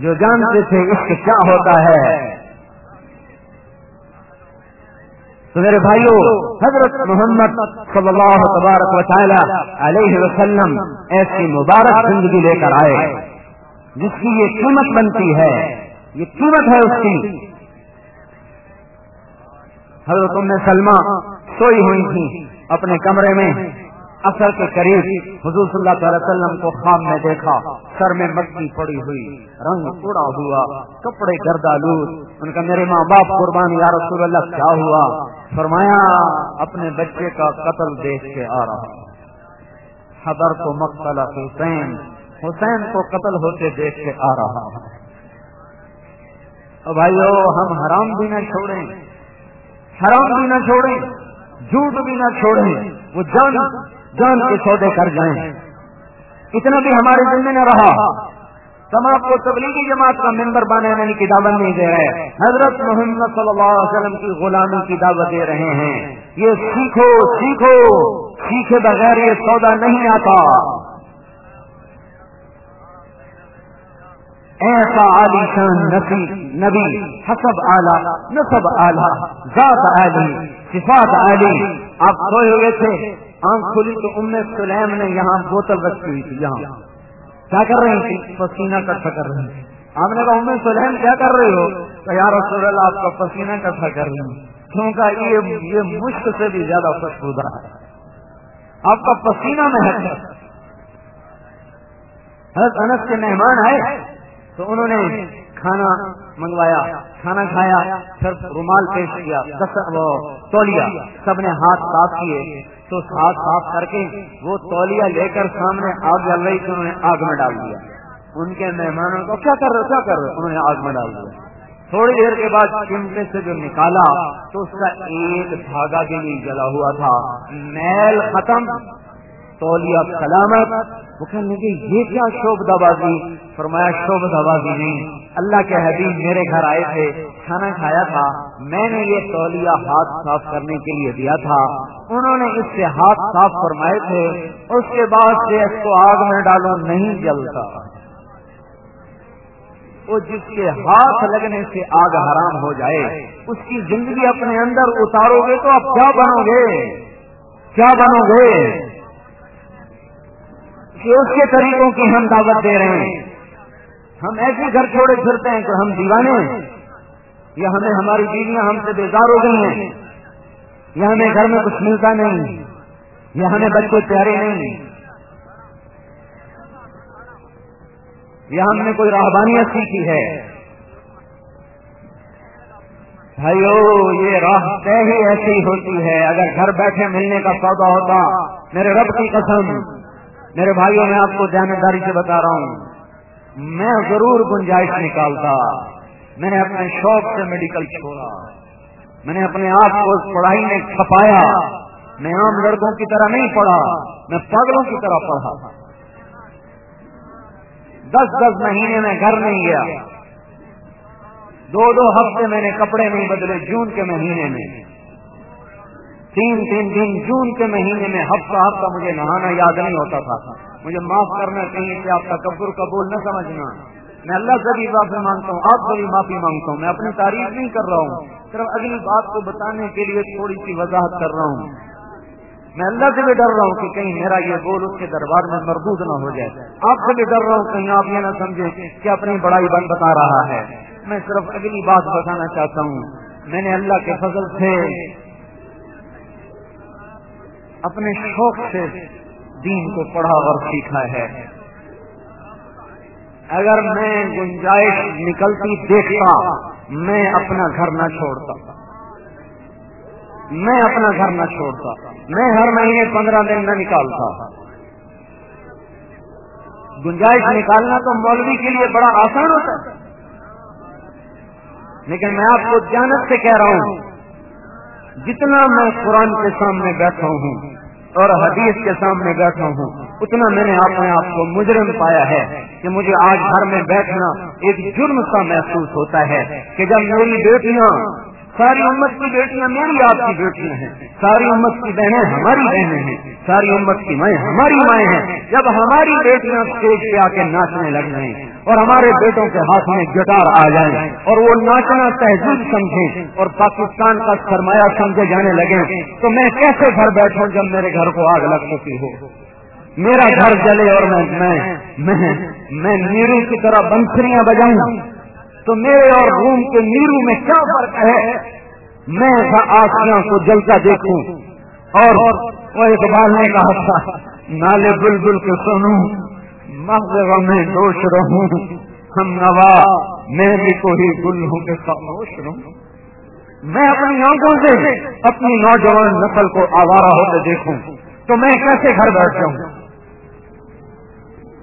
جو جانتے تھے عشق کیا ہوتا ہے؟ تو میرے بھائیوں حضرت محمد صلی اللہ تبارک و تعالی علیہ وسلم ایسی مبارک زندگی لے کر آئے، جس کی یہ قیمت بنتی ہے، یہ قیمت ہے اس کی۔ حضرت ام سلمہ سوئی ہوئی تھی اپنے کمرے میں۔ اثر کے قریب حضور صلی اللہ تعالی وسلم کو خواب میں دیکھا، سر میں مٹی پڑی ہوئی، رنگ پوڑا ہوا، کپڑے گردا لوٹ ان کا میرے ماں باپ قربان، یا رسول اللہ، کیا ہوا؟ فرمایا، اپنے بچے کا قتل دیکھ کے آ رہا۔ حضر کو مقتل حسین حسین کو قتل ہوتے دیکھ کے آ رہا۔ بھائیو، ہم حرام بھی نہ چھوڑیں۔ حرام بھی نہ چھوڑیں، جھوٹ بھی نہ چھوڑیں۔ وہ جان جان کے سودے کر جائیں۔ اتنا بھی ہمارے دل میں نہ رہا۔ ہم آپ کو تبلیغی جماعت کا ممبر بنانے کی دعوت نہیں دے رہے۔ حضرت محمد صلی اللہ علیہ وسلم کی غلامی کی دعوت دے رہے ہیں۔ یہ سیکھو سیکھو۔ سیکھے بغیر یہ سودا نہیں آتا۔ ایسا عالی شان نبی نبی، حسب اعلیٰ، نصب اعلیٰ، ذات عالی صفات عالی آپ سوئے ہوئے تھے۔ آنکھ کھلی تو ام سلیم نے یہاں بوتل رکھی ہوئی تھی، یہاں۔ کیا کر رہی تھی؟ پسینہ کٹھا کر رہی تھی۔ آپ نے کہا، ام سلیم، کیا کر رہی ہو؟ کہ یا رسول اللہ، آپ کا پسینہ کٹھا کر رہی ہوں۔ کیونکہ یہ یہ مشک سے بھی زیادہ خوشبودہ ہے۔ آپ کا پسینہ میں حضرت انس کے مہمان آئے۔ تو انہوں نے کھانا منگوایا، کھانا کھایا، پھر رومال پیش کیا وہ تولیا سب نے ہاتھ صاف کیے۔ تو ہاتھ صاف کر کے وہ تولیا لے کر سامنے آگ جل رہی تھی، انہوں نے آگ میں ڈال دیا۔ ان کے مہمانوں کو کیا کر رہے کیا کر رہے انہوں نے آگ میں ڈال دیا۔ تھوڑی دیر کے بعد چمٹے سے جو نکالا تو اس کا ایک دھاگا بھی نہیں جلا ہوا تھا۔ میل ختم۔ تولیا سلامت۔ وہ کہنے لگے، یہ کیا شوب دبازی فرمایا شوب دبازی نہیں۔ اللہ کے حبیب میرے گھر آئے تھے، کھانا کھایا تھا۔ میں نے یہ تولیہ ہاتھ صاف کرنے کے لیے دیا تھا۔ انہوں نے اس سے ہاتھ صاف فرمائے تھے۔ اس کے بعد سے اس کو آگ میں ڈالو نہیں جلتا۔ وہ جس کے ہاتھ لگنے سے آگ حرام ہو جائے، اس کی زندگی اپنے اندر اتارو گے تو آپ کیا بنو گے؟ کیا بنو گے؟ کہ اس کے طریقوں کی ہم دعوت دے رہے ہیں۔ ہم ایسے گھر چھوڑے پھرتے ہیں کہ ہم دیوانے ہیں۔ یا ہمیں ہماری بیویاں ہم سے بیزار ہو گئی ہیں۔ یا ہمیں گھر میں کچھ ملتا نہیں۔ یا ہمیں بچے پیارے نہیں۔ یا ہم نے کوئی راہبانیت سیکھی ہے۔ بھائیو، یہ راہ طے ہی ایسی ہوتی ہے۔ اگر گھر بیٹھے ملنے کا سودا ہوتا، میرے رب کی قسم۔ میرے بھائیوں، میں آپ کو جانبداری سے بتا رہا ہوں۔ میں ضرور گنجائش نکالتا۔ میں نے اپنے شوق سے میڈیکل چھوڑا۔ میں نے اپنے آپ کو اس پڑھائی میں کھپایا میں عام لڑکوں کی طرح نہیں پڑھا، میں پاگلوں کی طرح پڑھا۔ دس دس مہینے میں گھر نہیں گیا۔ دو دو ہفتے میں نے کپڑے نہیں بدلے جون کے مہینے میں۔ تین تین دن جون کے مہینے میں ہفتہ ہفتہ مجھے نہانا یاد نہیں ہوتا تھا۔ مجھے معاف کرنا کہیں کہ آپ کا قبر قبول نہ سمجھنا۔ میں اللہ سے بھی معافی مانگتا ہوں، آپ سے بھی معافی مانگتا ہوں۔ میں اپنی تعریف نہیں کر رہا ہوں، صرف اگلی بات کو بتانے کے لیے تھوڑی سی وضاحت کر رہا ہوں۔ میں اللہ سے بھی ڈر رہا ہوں کہ کہیں میرا یہ بول اس کے دربار میں مردود نہ ہو جائے۔ آپ سے بھی ڈر رہا ہوں، کہیں آپ یہ نہ سمجھیں کہ اپنی بڑائی بند بتا رہا ہے۔ میں صرف اگلی بات بتانا چاہتا ہوں۔ میں نے اللہ کے فضل سے اپنے شوق سے دین کو پڑھا اور سیکھا ہے۔ اگر میں گنجائش نکلتی دیکھتا، میں اپنا گھر نہ چھوڑتا۔ میں اپنا گھر نہ چھوڑتا۔ میں ہر مہینے پندرہ دن نہ نکالتا۔ گنجائش نکالنا تو مولوی کے لیے بڑا آسان ہوتا ہے۔ لیکن میں آپ کو جانت سے کہہ رہا ہوں جتنا میں قرآن کے سامنے بیٹھا ہوں اور حدیث کے سامنے بیٹھا ہوں، اتنا میں نے اپنے آپ کو مجرم پایا ہے کہ مجھے آج گھر میں بیٹھنا ایک جرم سا محسوس ہوتا ہے کہ جب میری بیٹیاں ساری امت کی بیٹیاں میری آپ کی بیٹیاں ہیں۔ ساری امت کی بہنیں ہماری بہنیں ہیں۔ ساری امت کی مائیں ہماری مائیں ہیں۔ جب ہماری بیٹیاں اسٹیج پہ آ کے ناچنے لگ جائیں اور ہمارے بیٹوں کے ہاتھ میں گٹار آ جائیں اور وہ ناچنا تہذیب سمجھیں اور پاکستان کا سرمایہ سمجھے جانے لگے تو میں کیسے گھر بیٹھوں جب میرے گھر کو آگ لگ چکی ہو؟ میرا گھر جلے اور میں میں میں نیرو کی طرح بنسریاں بجاؤں۔ تو میرے اور روم کے نیرو میں کیا فرق ہے؟ میں آسیاں کو جلتا دیکھوں اور وہ اقبال نے کہا تھا نالے بل بل کے سنوں مغرب میں دوش رہوں، ہم نوا، میں بھی کوئی گل ہوں کے خاموش رہوں۔ میں اپنی آنکھوں سے اپنی نوجوان نسل کو آوارہ ہوتے دیکھوں، تو میں کیسے گھر بیٹھ جاؤں؟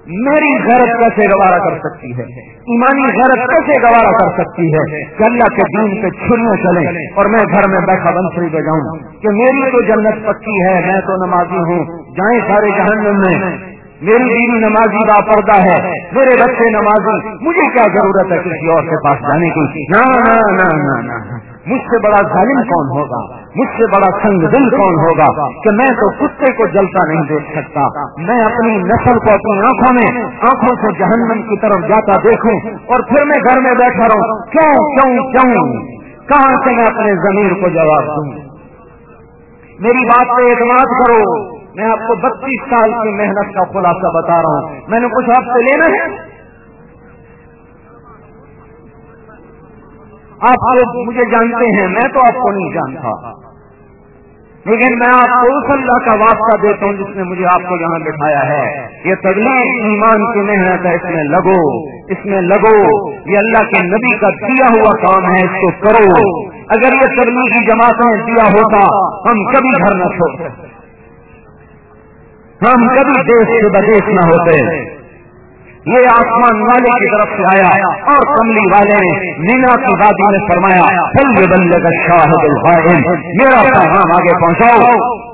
میری غیرت کیسے گوارا کر سکتی ہے؟ ایمانی غیرت کیسے گوارا کر سکتی ہے؟ کہ اللہ کے دین پہ چھریاں چلیں اور میں گھر میں بیٹھا بنسری پہ جاؤں کہ میری تو جنت پکی ہے، میں تو نمازی ہوں۔ جائیں سارے جہنم میں۔ میری بیوی نمازی با پردہ ہے۔ میرے بچے نمازی۔ مجھے کیا ضرورت ہے کسی اور کے پاس جانے کی؟ مجھ سے بڑا ظالم کون ہوگا؟ مجھ سے بڑا سنگ دل کون ہوگا کہ میں تو کتے کو جلتا نہیں دیکھ سکتا؟ میں اپنی نسل کو اپنی آنکھوں میں آنکھوں سے جہنم کی طرف جاتا دیکھوں اور پھر میں گھر میں بیٹھا رہوں۔ کیوں؟ کیوں؟ کیوں؟ کہاں سے میں اپنے زمین کو جواب دوں؟ میری بات پہ اعتماد کرو۔ میں آپ کو بتیس سال کی محنت کا خلاصہ بتا رہا ہوں۔ میں نے کچھ آپ سے لینا ہے۔ آپ مجھے جانتے ہیں، میں تو آپ کو نہیں جانتا۔ لیکن میں آپ کو اس اللہ کا واسطہ دیتا ہوں جس نے مجھے آپ کو یہاں بٹھایا ہے۔ یہ تبلیغ ایمان کی محنت ہے اس میں لگو، اس میں لگو۔ یہ اللہ کے نبی کا دیا ہوا کام ہے، اس کو کرو۔ اگر یہ تبلیغی جماعتیں دیا ہوتا، ہم کبھی گھر نہ چھوڑتے۔ ہم کبھی دیش سے بدیش نہ ہوتے۔ یہ آسمان والے کی طرف سے آیا اور کملی والے نے مینا کی وادی میں فرمایا پھل بلے کا شاہ میرا پیغام آگے پہنچاؤ۔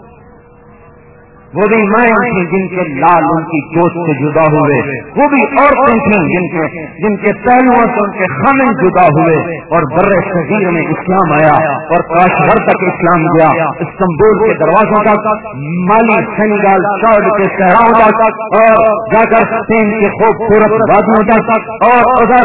وہ بھی مائیں تھیں جن کے لال ان کی گوشت سے جدا ہوئے۔ وہ بھی عورتیں تھیں جن کے جن کے پہلوؤں سے ان کے خامن جدا ہوئے۔ اور بر صغیر میں اسلام آیا اور کاشغر تک اسلام گیا۔ استنبول کے دروازوں تک، مالی سینگال چوڈ کے شہراؤں تک، اور جا کر سین کے خوبصورت وادیوں تک، اور ادھر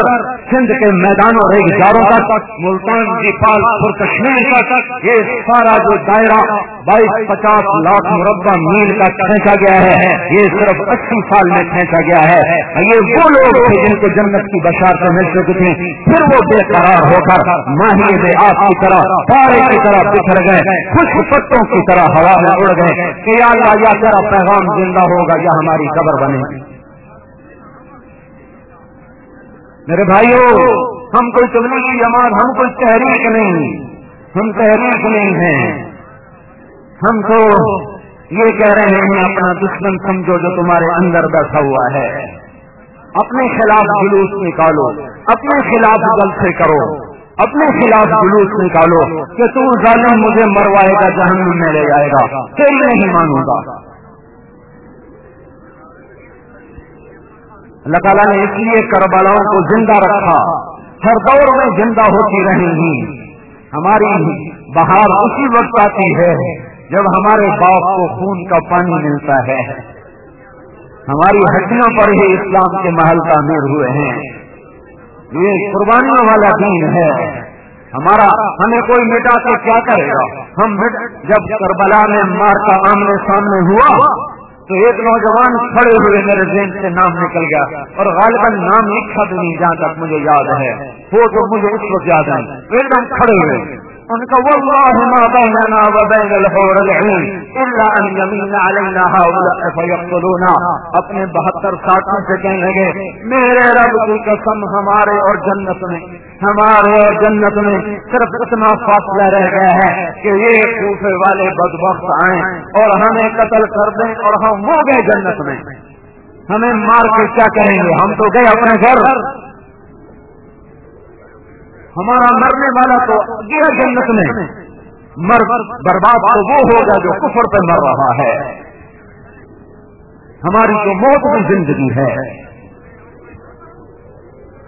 سندھ کے میدانوں ریگزاروں تک، ملتان نیپال پور کشمیر تک۔ یہ سارا جو دائرہ بائیس پچاس لاکھ مربع میل کا کھینچا گیا ہے، یہ صرف اسی سال میں کھینچا گیا ہے۔ یہ وہ لوگ تھے جن کو جنت کی بشار مل چکی تھی۔ پھر وہ بے قرار ہو کر ماہی بے آپ کی طرح، پارے کی طرح بکھر گئے، خوش پتوں کی طرح ہوا میں اڑ گئے کہ یا اللہ، یا تیرا پیغام زندہ ہوگا، یا ہماری قبر بنے۔ میرے بھائیوں ہم کوئی تبلیغی جماعت، ہم کوئی تحریک نہیں۔ ہم تحریک نہیں ہیں۔ ہم تو یہ کہہ رہے ہیں اپنا دشمن سمجھو جو تمہارے اندر بیٹھا ہوا ہے۔ اپنے خلاف جلوس نکالو، اپنے خلاف سے کرو، اپنے خلاف جلوس نکالو کہ تو ظالم مجھے مروائے گا جہنم میں لے جائے گا، پھر نہیں مانوں گا۔ اللہ تعالیٰ نے اس لیے کربلاؤں کو زندہ رکھا۔ ہر دور میں زندہ ہوتی رہی گی۔ ہماری بہار اسی وقت آتی ہے جب ہمارے باپ کو خون کا پانی ملتا ہے، ہماری ہڈیوں پر ہی اسلام کے محل تعمیر ہوئے ہیں۔ یہ قربانیوں والا دین ہے۔ ہمارا، ہمیں کوئی مٹا کے کیا کرے گا؟ ہم جب کربلا میں مار کا آمنے سامنے ہوا، تو ایک نوجوان کھڑے ہوئے میرے ذہن سے نام نکل گیا۔ اور غالباً نام لکھا بھی نہیں جہاں تک مجھے یاد ہے۔ وہ تو مجھے اس وقت یاد ہے ایک دم کھڑے ہوئے۔ ان کا والله ما بيننا وبين الحور العين الا ان يمين علينا هؤلاء فيقتلونا اپنے 72 ساتھیوں سے کہنے لگے، میرے رب کی قسم ہمارے اور جنت میں، ہمارے اور جنت میں صرف اتنا فاصلہ رہ گیا ہے کہ یہ کوفے والے بدبخت آئیں اور ہمیں قتل کر دیں اور ہم ہو گئے جنت میں۔ ہمیں مار کے کیا کریں گے؟ ہم تو گئے اپنے گھر۔ ہمارا مرنے والا تو گیا جنت میں۔ مر برباد تو وہ ہوگا جو کفر پہ مر رہا ہے۔ ہماری جو موت میں زندگی ہے۔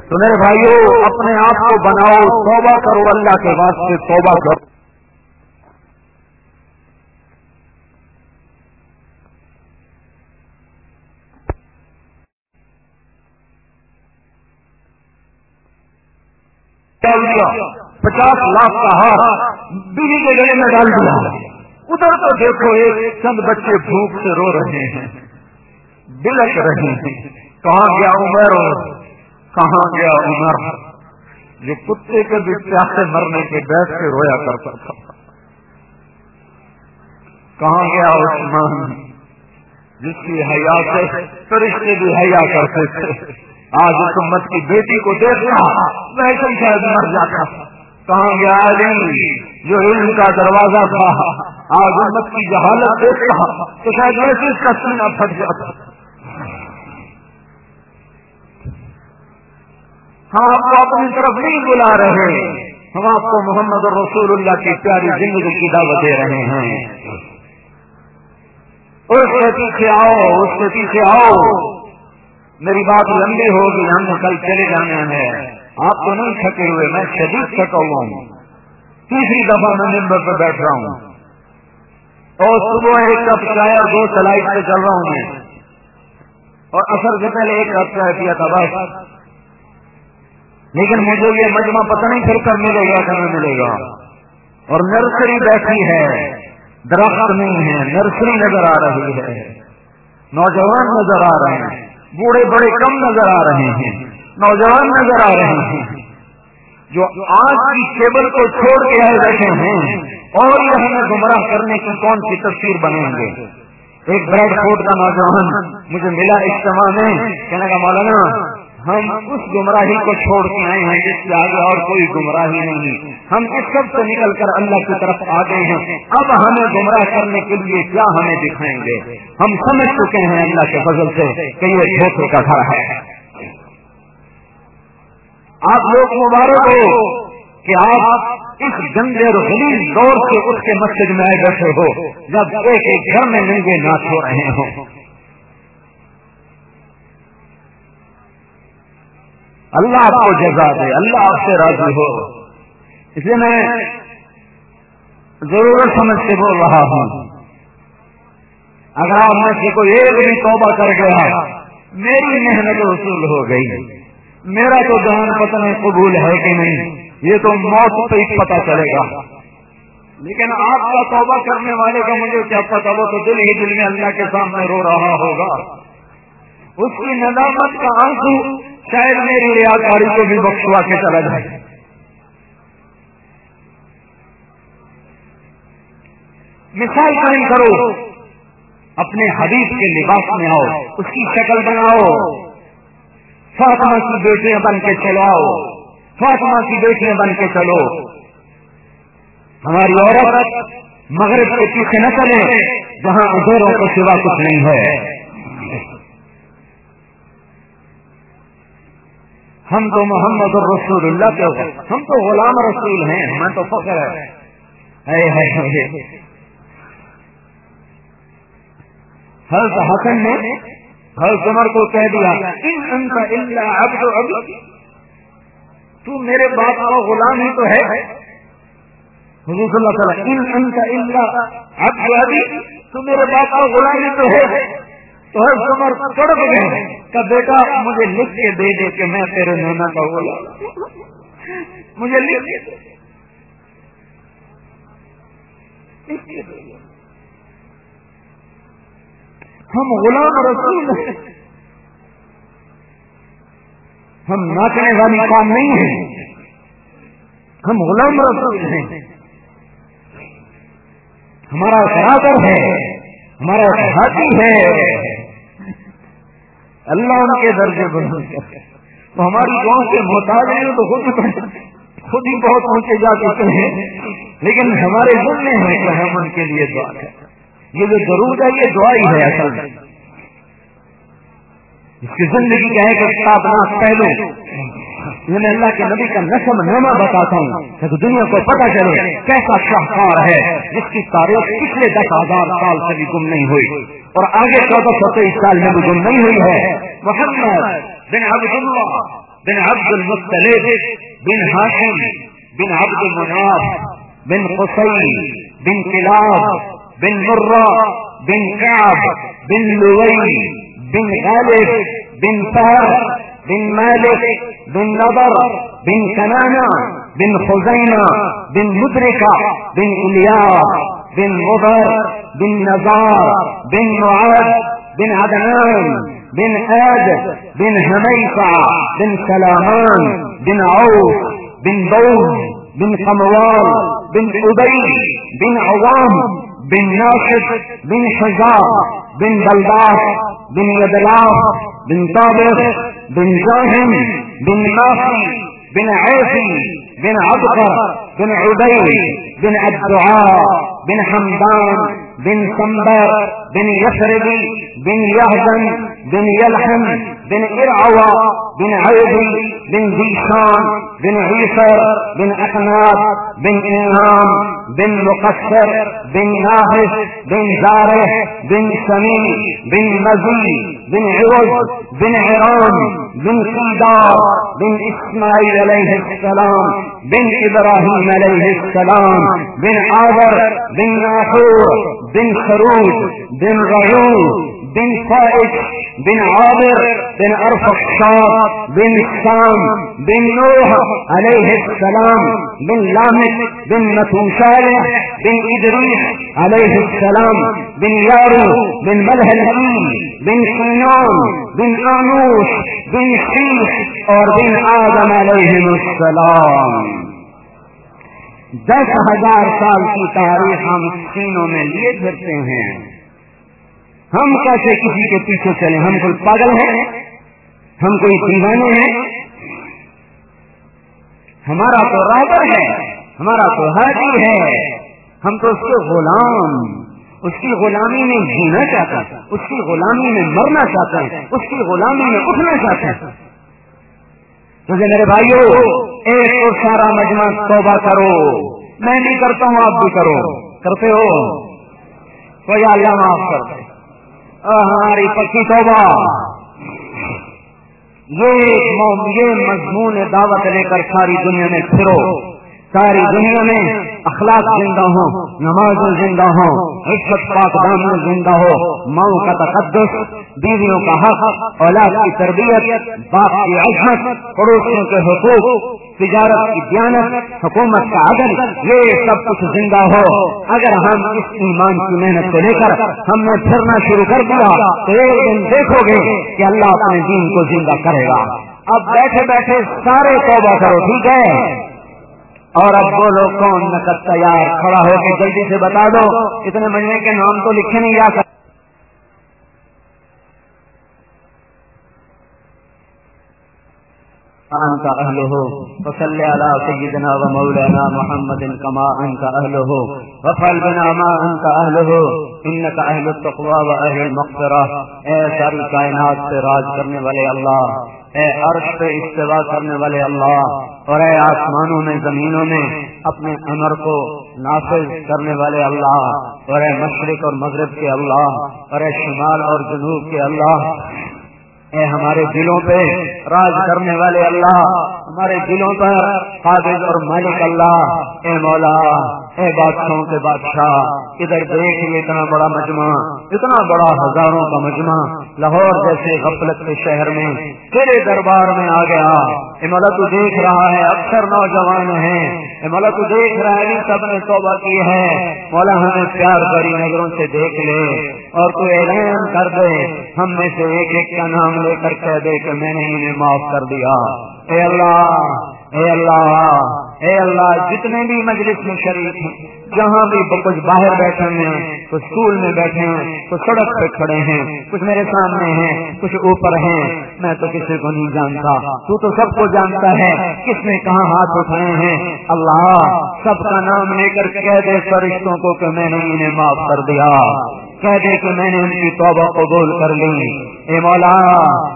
تو میرے بھائیوں اپنے آپ کو بناؤ، توبہ کرو اللہ کے واسطے، توبہ کرو۔ پچاس لاکھ کا ہار بیوی کے گلے میں ڈال دیا۔ ادھر تو دیکھو ایک چند بچے بھوک سے رو رہے ہیں، بلک رہے ہیں۔ کہاں گیا عمر؟ کہاں گیا عمر؟ جو کتے کے بھی پیاسے مرنے کے بیٹھ کے رویا کرتا تھا۔ کہاں گیا عثمان؟ جس کی حیا سے فرشتے بھی حیا کرتے تھے۔ آج اس امت کی بیٹی کو دیکھنا ویسے ہی شاید مر جاتا۔ کہاں گیا علی؟ جو علم کا دروازہ تھا۔ آج امت کی جہالت دیکھتا۔ تو شاید ویسے اس کا سینہ پھٹ جاتا۔ ہم آپ کو اپنی طرف نہیں بلا رہے۔ ہم آپ کو محمد رسول اللہ کی پیاری زندگی کی دعوت دے رہے ہیں۔ اس کے پیچھے آؤ، اس کے پیچھے آؤ۔ میری بات لمبی ہوگی، ہم نے کل چلے جانے ہیں۔ آپ تو نہیں تھکے ہوئے، میں شدید تھکا ہوا ہوں۔ تیسری دفعہ میں ممبر پہ بیٹھ رہا ہوں۔ اور صبح ایک کپ چائے اور دو سلائڈ پہ چل رہا ہوں میں۔ اور اثر سے پہلے ایک کپ چائے پیا تھا، بس۔ لیکن مجھے یہ مجمع پتہ نہیں پھر کب ملے گا، کب ملے گا۔ اور نرسری بیٹھی ہے۔ درخت نہیں ہے، نرسری نظر آ رہی ہے۔ نوجوان نظر آ رہے ہیں۔ بوڑھے بڑے کم نظر آ رہے ہیں، نوجوان نظر آ رہے ہیں۔ جو آج کی کیبل کو چھوڑ کے آئے بیٹھے ہیں، اور یہ ہمیں گمراہ کرنے کی کون سی تصویر بنیں گے؟ ایک بریڈ فوڈ کا نوجوان مجھے ملا اجتماع میں کہنے کا مولانا ہم اس گمراہی کو چھوڑ کے آئے ہیں جس سے آگے اور کوئی گمراہی نہیں۔ ہم اس سب سے نکل کر اللہ کی طرف آ گئے ہیں۔ اب ہمیں گمراہ کرنے کے لیے کیا ہمیں دکھائیں گے؟ ہم سمجھ چکے ہیں اللہ کے فضل سے کہ یہ دھوکے کا گھر ہے۔ آپ لوگ مبارک ہو کہ آپ اس گندے اور غلیظ دور سے اس کے مسجد میں آئے بیٹھے ہو۔ جب ایک ایک گھر میں ننگے ناچ ہو رہے ہوں۔ اللہ آپ کو جزا دے، اللہ آپ سے راضی ہو۔ اس لیے میں ضرورت سمجھ کے بول رہا ہوں۔ اگر آپ میں سے کوئی ایک بھی توبہ کر گیا، میری محنت وصول ہو گئی۔ میرا تو جہان پتہ نہیں قبول ہے کہ نہیں، یہ تو موت پہ ہی پتا چلے گا۔ لیکن آپ کا توبہ کرنے والے کا مجھے کیا پتا وہ تو دل ہی دل میں اللہ کے سامنے رو رہا ہوگا۔ اس کی ندامت کا آنسو شاید میری ریاکاری کو بھی بخشوا کے چلا جائے۔ مثال قائم کرو، اپنے حدیث کے لباس میں آؤ، اس کی شکل بناؤ۔ فاطمہ کی بیٹیاں بن کے چلاؤ فاطمہ کی بیٹیاں بن کے چلو۔ ہماری عورت مغرب کے پیچھے نہ چلے، جہاں ادھروں کو سوا کچھ نہیں ہے۔ ہم تو محمد رسول اللہ کے ہم تو غلام رسول ہیں ہمیں تو فخر ہے۔ حضرت حسن نے حضرت عمر کو کہہ دیا، ان انت الا عبد عبد تو میرے باپ کا غلام ہی تو ہے۔ حضور صلی اللہ علیہ وسلم، ان انت الا عبد عبد تو میرے باپ کا غلام ہی تو ہے۔ تو حضرت عمر تڑپ گئے کہ بیٹا مجھے لکھ کے دے دے کہ میں تیرے نونا کا غلام مجھے لکھ کے دے۔ ہم غلام رسول ہیں۔ ہم ناچنے والی کام نہیں ہیں۔ ہم غلام رسول ہیں۔ ہمارا برادر ہے۔ ہمارا ساتھی ہے۔ اللہ ان کے درجے بند تو ہماری گاؤں کے محتاج ہیں تو خود خود ہی بہت اونچے جا چکے ہیں۔ لیکن ہمارے دل میں ہے کہ ہم ان کے لیے دعا کریں۔ یہ جو ضرور ہے، یہ دعا ہی ہے اصل میں۔ اس کی زندگی کا ایک استادناک پہلو۔ میں اللہ کے نبی کا نسم نامہ بتاتا ہوں کہ دنیا کو پتہ چلے کیسا شاہکار ہے، جس کی تاریخ پچھلے دس ہزار سال سے بھی گم نہیں ہوئی۔ اور آگے چودہ سو تیئیس سال میں بھی نہیں ہوئی ہے، محمد بن عبد اللہ بن عبد المطلب بن ہاشم بن عبد المناف بن قصی بن کلاب بن مرہ بن كعب بن لوئی بن غالب بن فهر بن مالك بن نضر بن كنانة بن خزينة بن مدركة بن إلياس بن مضر بن نزار، بن معاذ بن عدنان، بن آد بن هميفع بن سلامان، بن عوف، بن بوز، بن قموال، بن أبي بن عوام، بن ناصر، بن حزار بن بلدار بن يدلاف بن طابر بن جاهم، بن ناصي بن عيسي بن عبقر، بن عبيد، بن الدعاء بن حمدان، بن سنبر بن يثربي بن يهزن بن يلحم بن إرعوى بن عيدي بن زيشان بن عيسر بن أقناب بن إنهام بن مقصر، بن ناهش بن زاره بن سمي بن مزي بن عوض بن عرام بن قيدار بن اسماعیل علیہ السلام، بن ابراہیم علیہ السلام، بن آور بن ناحور بن خروج بن غيوث بن فائد بن عابر بن ارفق شاط بن سام بن نوح عليه السلام بن لامك بن متوشالح بن ادريس عليه السلام بن يارو بن ملهلئي بن سينان بن آنوش بن شيش اور بن آدم عليهم السلام۔ دس ہزار سال کی تاریخ ہم سینوں میں لیے پھرتے ہیں۔ ہم کیسے کسی کے پیچھے چلے؟ ہم کوئی پاگل ہیں؟ ہم کوئی دیوانے ہیں؟ ہمارا تو رابر ہے، ہمارا تو حاجی ہے۔ ہم تو اس کے غلام، اس کی غلامی میں جینا چاہتا ہے، اس کی غلامی میں مرنا چاہتا ہے، اس کی غلامی میں اٹھنا چاہتا ہے۔ میرے بھائیو ایک تو سارا مجمع توبہ کرو۔ میں بھی کرتا ہوں، آپ بھی کرو۔ کرتے ہو؟ کوئی اللہ معاف کرتے ہماری پکی توبہ۔ یہ مضمون دعوت لے کر ساری دنیا میں پھرو۔ ساری دنیا میں اخلاق زندہ ہو نماز زندہ ہو عزت پاک دام زندہ ہو ماؤں کا تقدس، بیویوں کا حق، اولاد کی تربیت، باپ کی عظمت، پڑوسیوں کے حقوق، تجارت کی دیانت، حکومت کا عدل، یہ سب کچھ زندہ ہو۔ اگر ہم اس ایمان کی محنت کو لے کر ہم نے پھرنا شروع کر دیا، تو ایک دن دیکھو گے کہ اللہ اپنے دین کو زندہ کرے گا۔ اب بیٹھے بیٹھے سارے توبہ کرو، ٹھیک ہے؟ اور اب وہ لوگ کون نقد تیار کھڑا ہو کے جلدی سے بتا دو، اتنے مہینے کے نام تو لکھے نہیں جا سکتے۔ أنت أهله، فصل على سيدنا ومولانا محمد كما أنت أهله وفعل بنا ما أنت أهله، إنك أهل التقوى وأهل المغفرة۔ اے ساری کائنات سے راج کرنے والے اللہ اے عرش پہ استوا کرنے والے اللہ اور اے آسمانوں میں زمینوں میں اپنے امر کو نافذ کرنے والے اللہ اور اے مشرق اور مغرب کے اللہ اور اے شمال اور جنوب کے اللہ اے ہمارے دلوں پہ راج کرنے والے اللہ ہمارے دلوں پر قابض اور مالک اللہ اے مولا اے بادشاہوں کے بادشاہ، ادھر دیکھ اتنا بڑا مجمع، اتنا بڑا ہزاروں کا مجمع، لاہور جیسے غفلت کے شہر میں، تیرے دربار میں آ گیا۔ اے مولا تو دیکھ رہا ہے، اکثر نوجوان ہیں۔ اے مولا تو دیکھ رہا ہے سب نے توبہ کی ہے۔ مولا، ہمیں پیار بڑی نظروں سے دیکھ لے اور تو اعلان کر دے۔ ہم میں سے ایک ایک کا نام لے کر کہہ دے کہ میں نے انہیں معاف کر دیا۔ اے اللہ اے اللہ اے اللہ، جتنے بھی مجلس میں شریک ہیں، جہاں بھی کچھ باہر بیٹھے ہیں، کچھ اسکول میں بیٹھے ہیں، کچھ سڑک پہ کھڑے ہیں، کچھ میرے سامنے ہیں، کچھ اوپر ہیں، میں تو کسی کو نہیں جانتا، تو تو سب کو جانتا ہے، کس نے کہاں ہاتھ اٹھائے ہیں؟ اللہ، سب کا نام لے کر کہہ دے فرشتوں کو کہ میں نے انہیں معاف کر دیا۔ کہہ دے کہ میں نے ان کی توبہ قبول کر لی۔ اے مولا،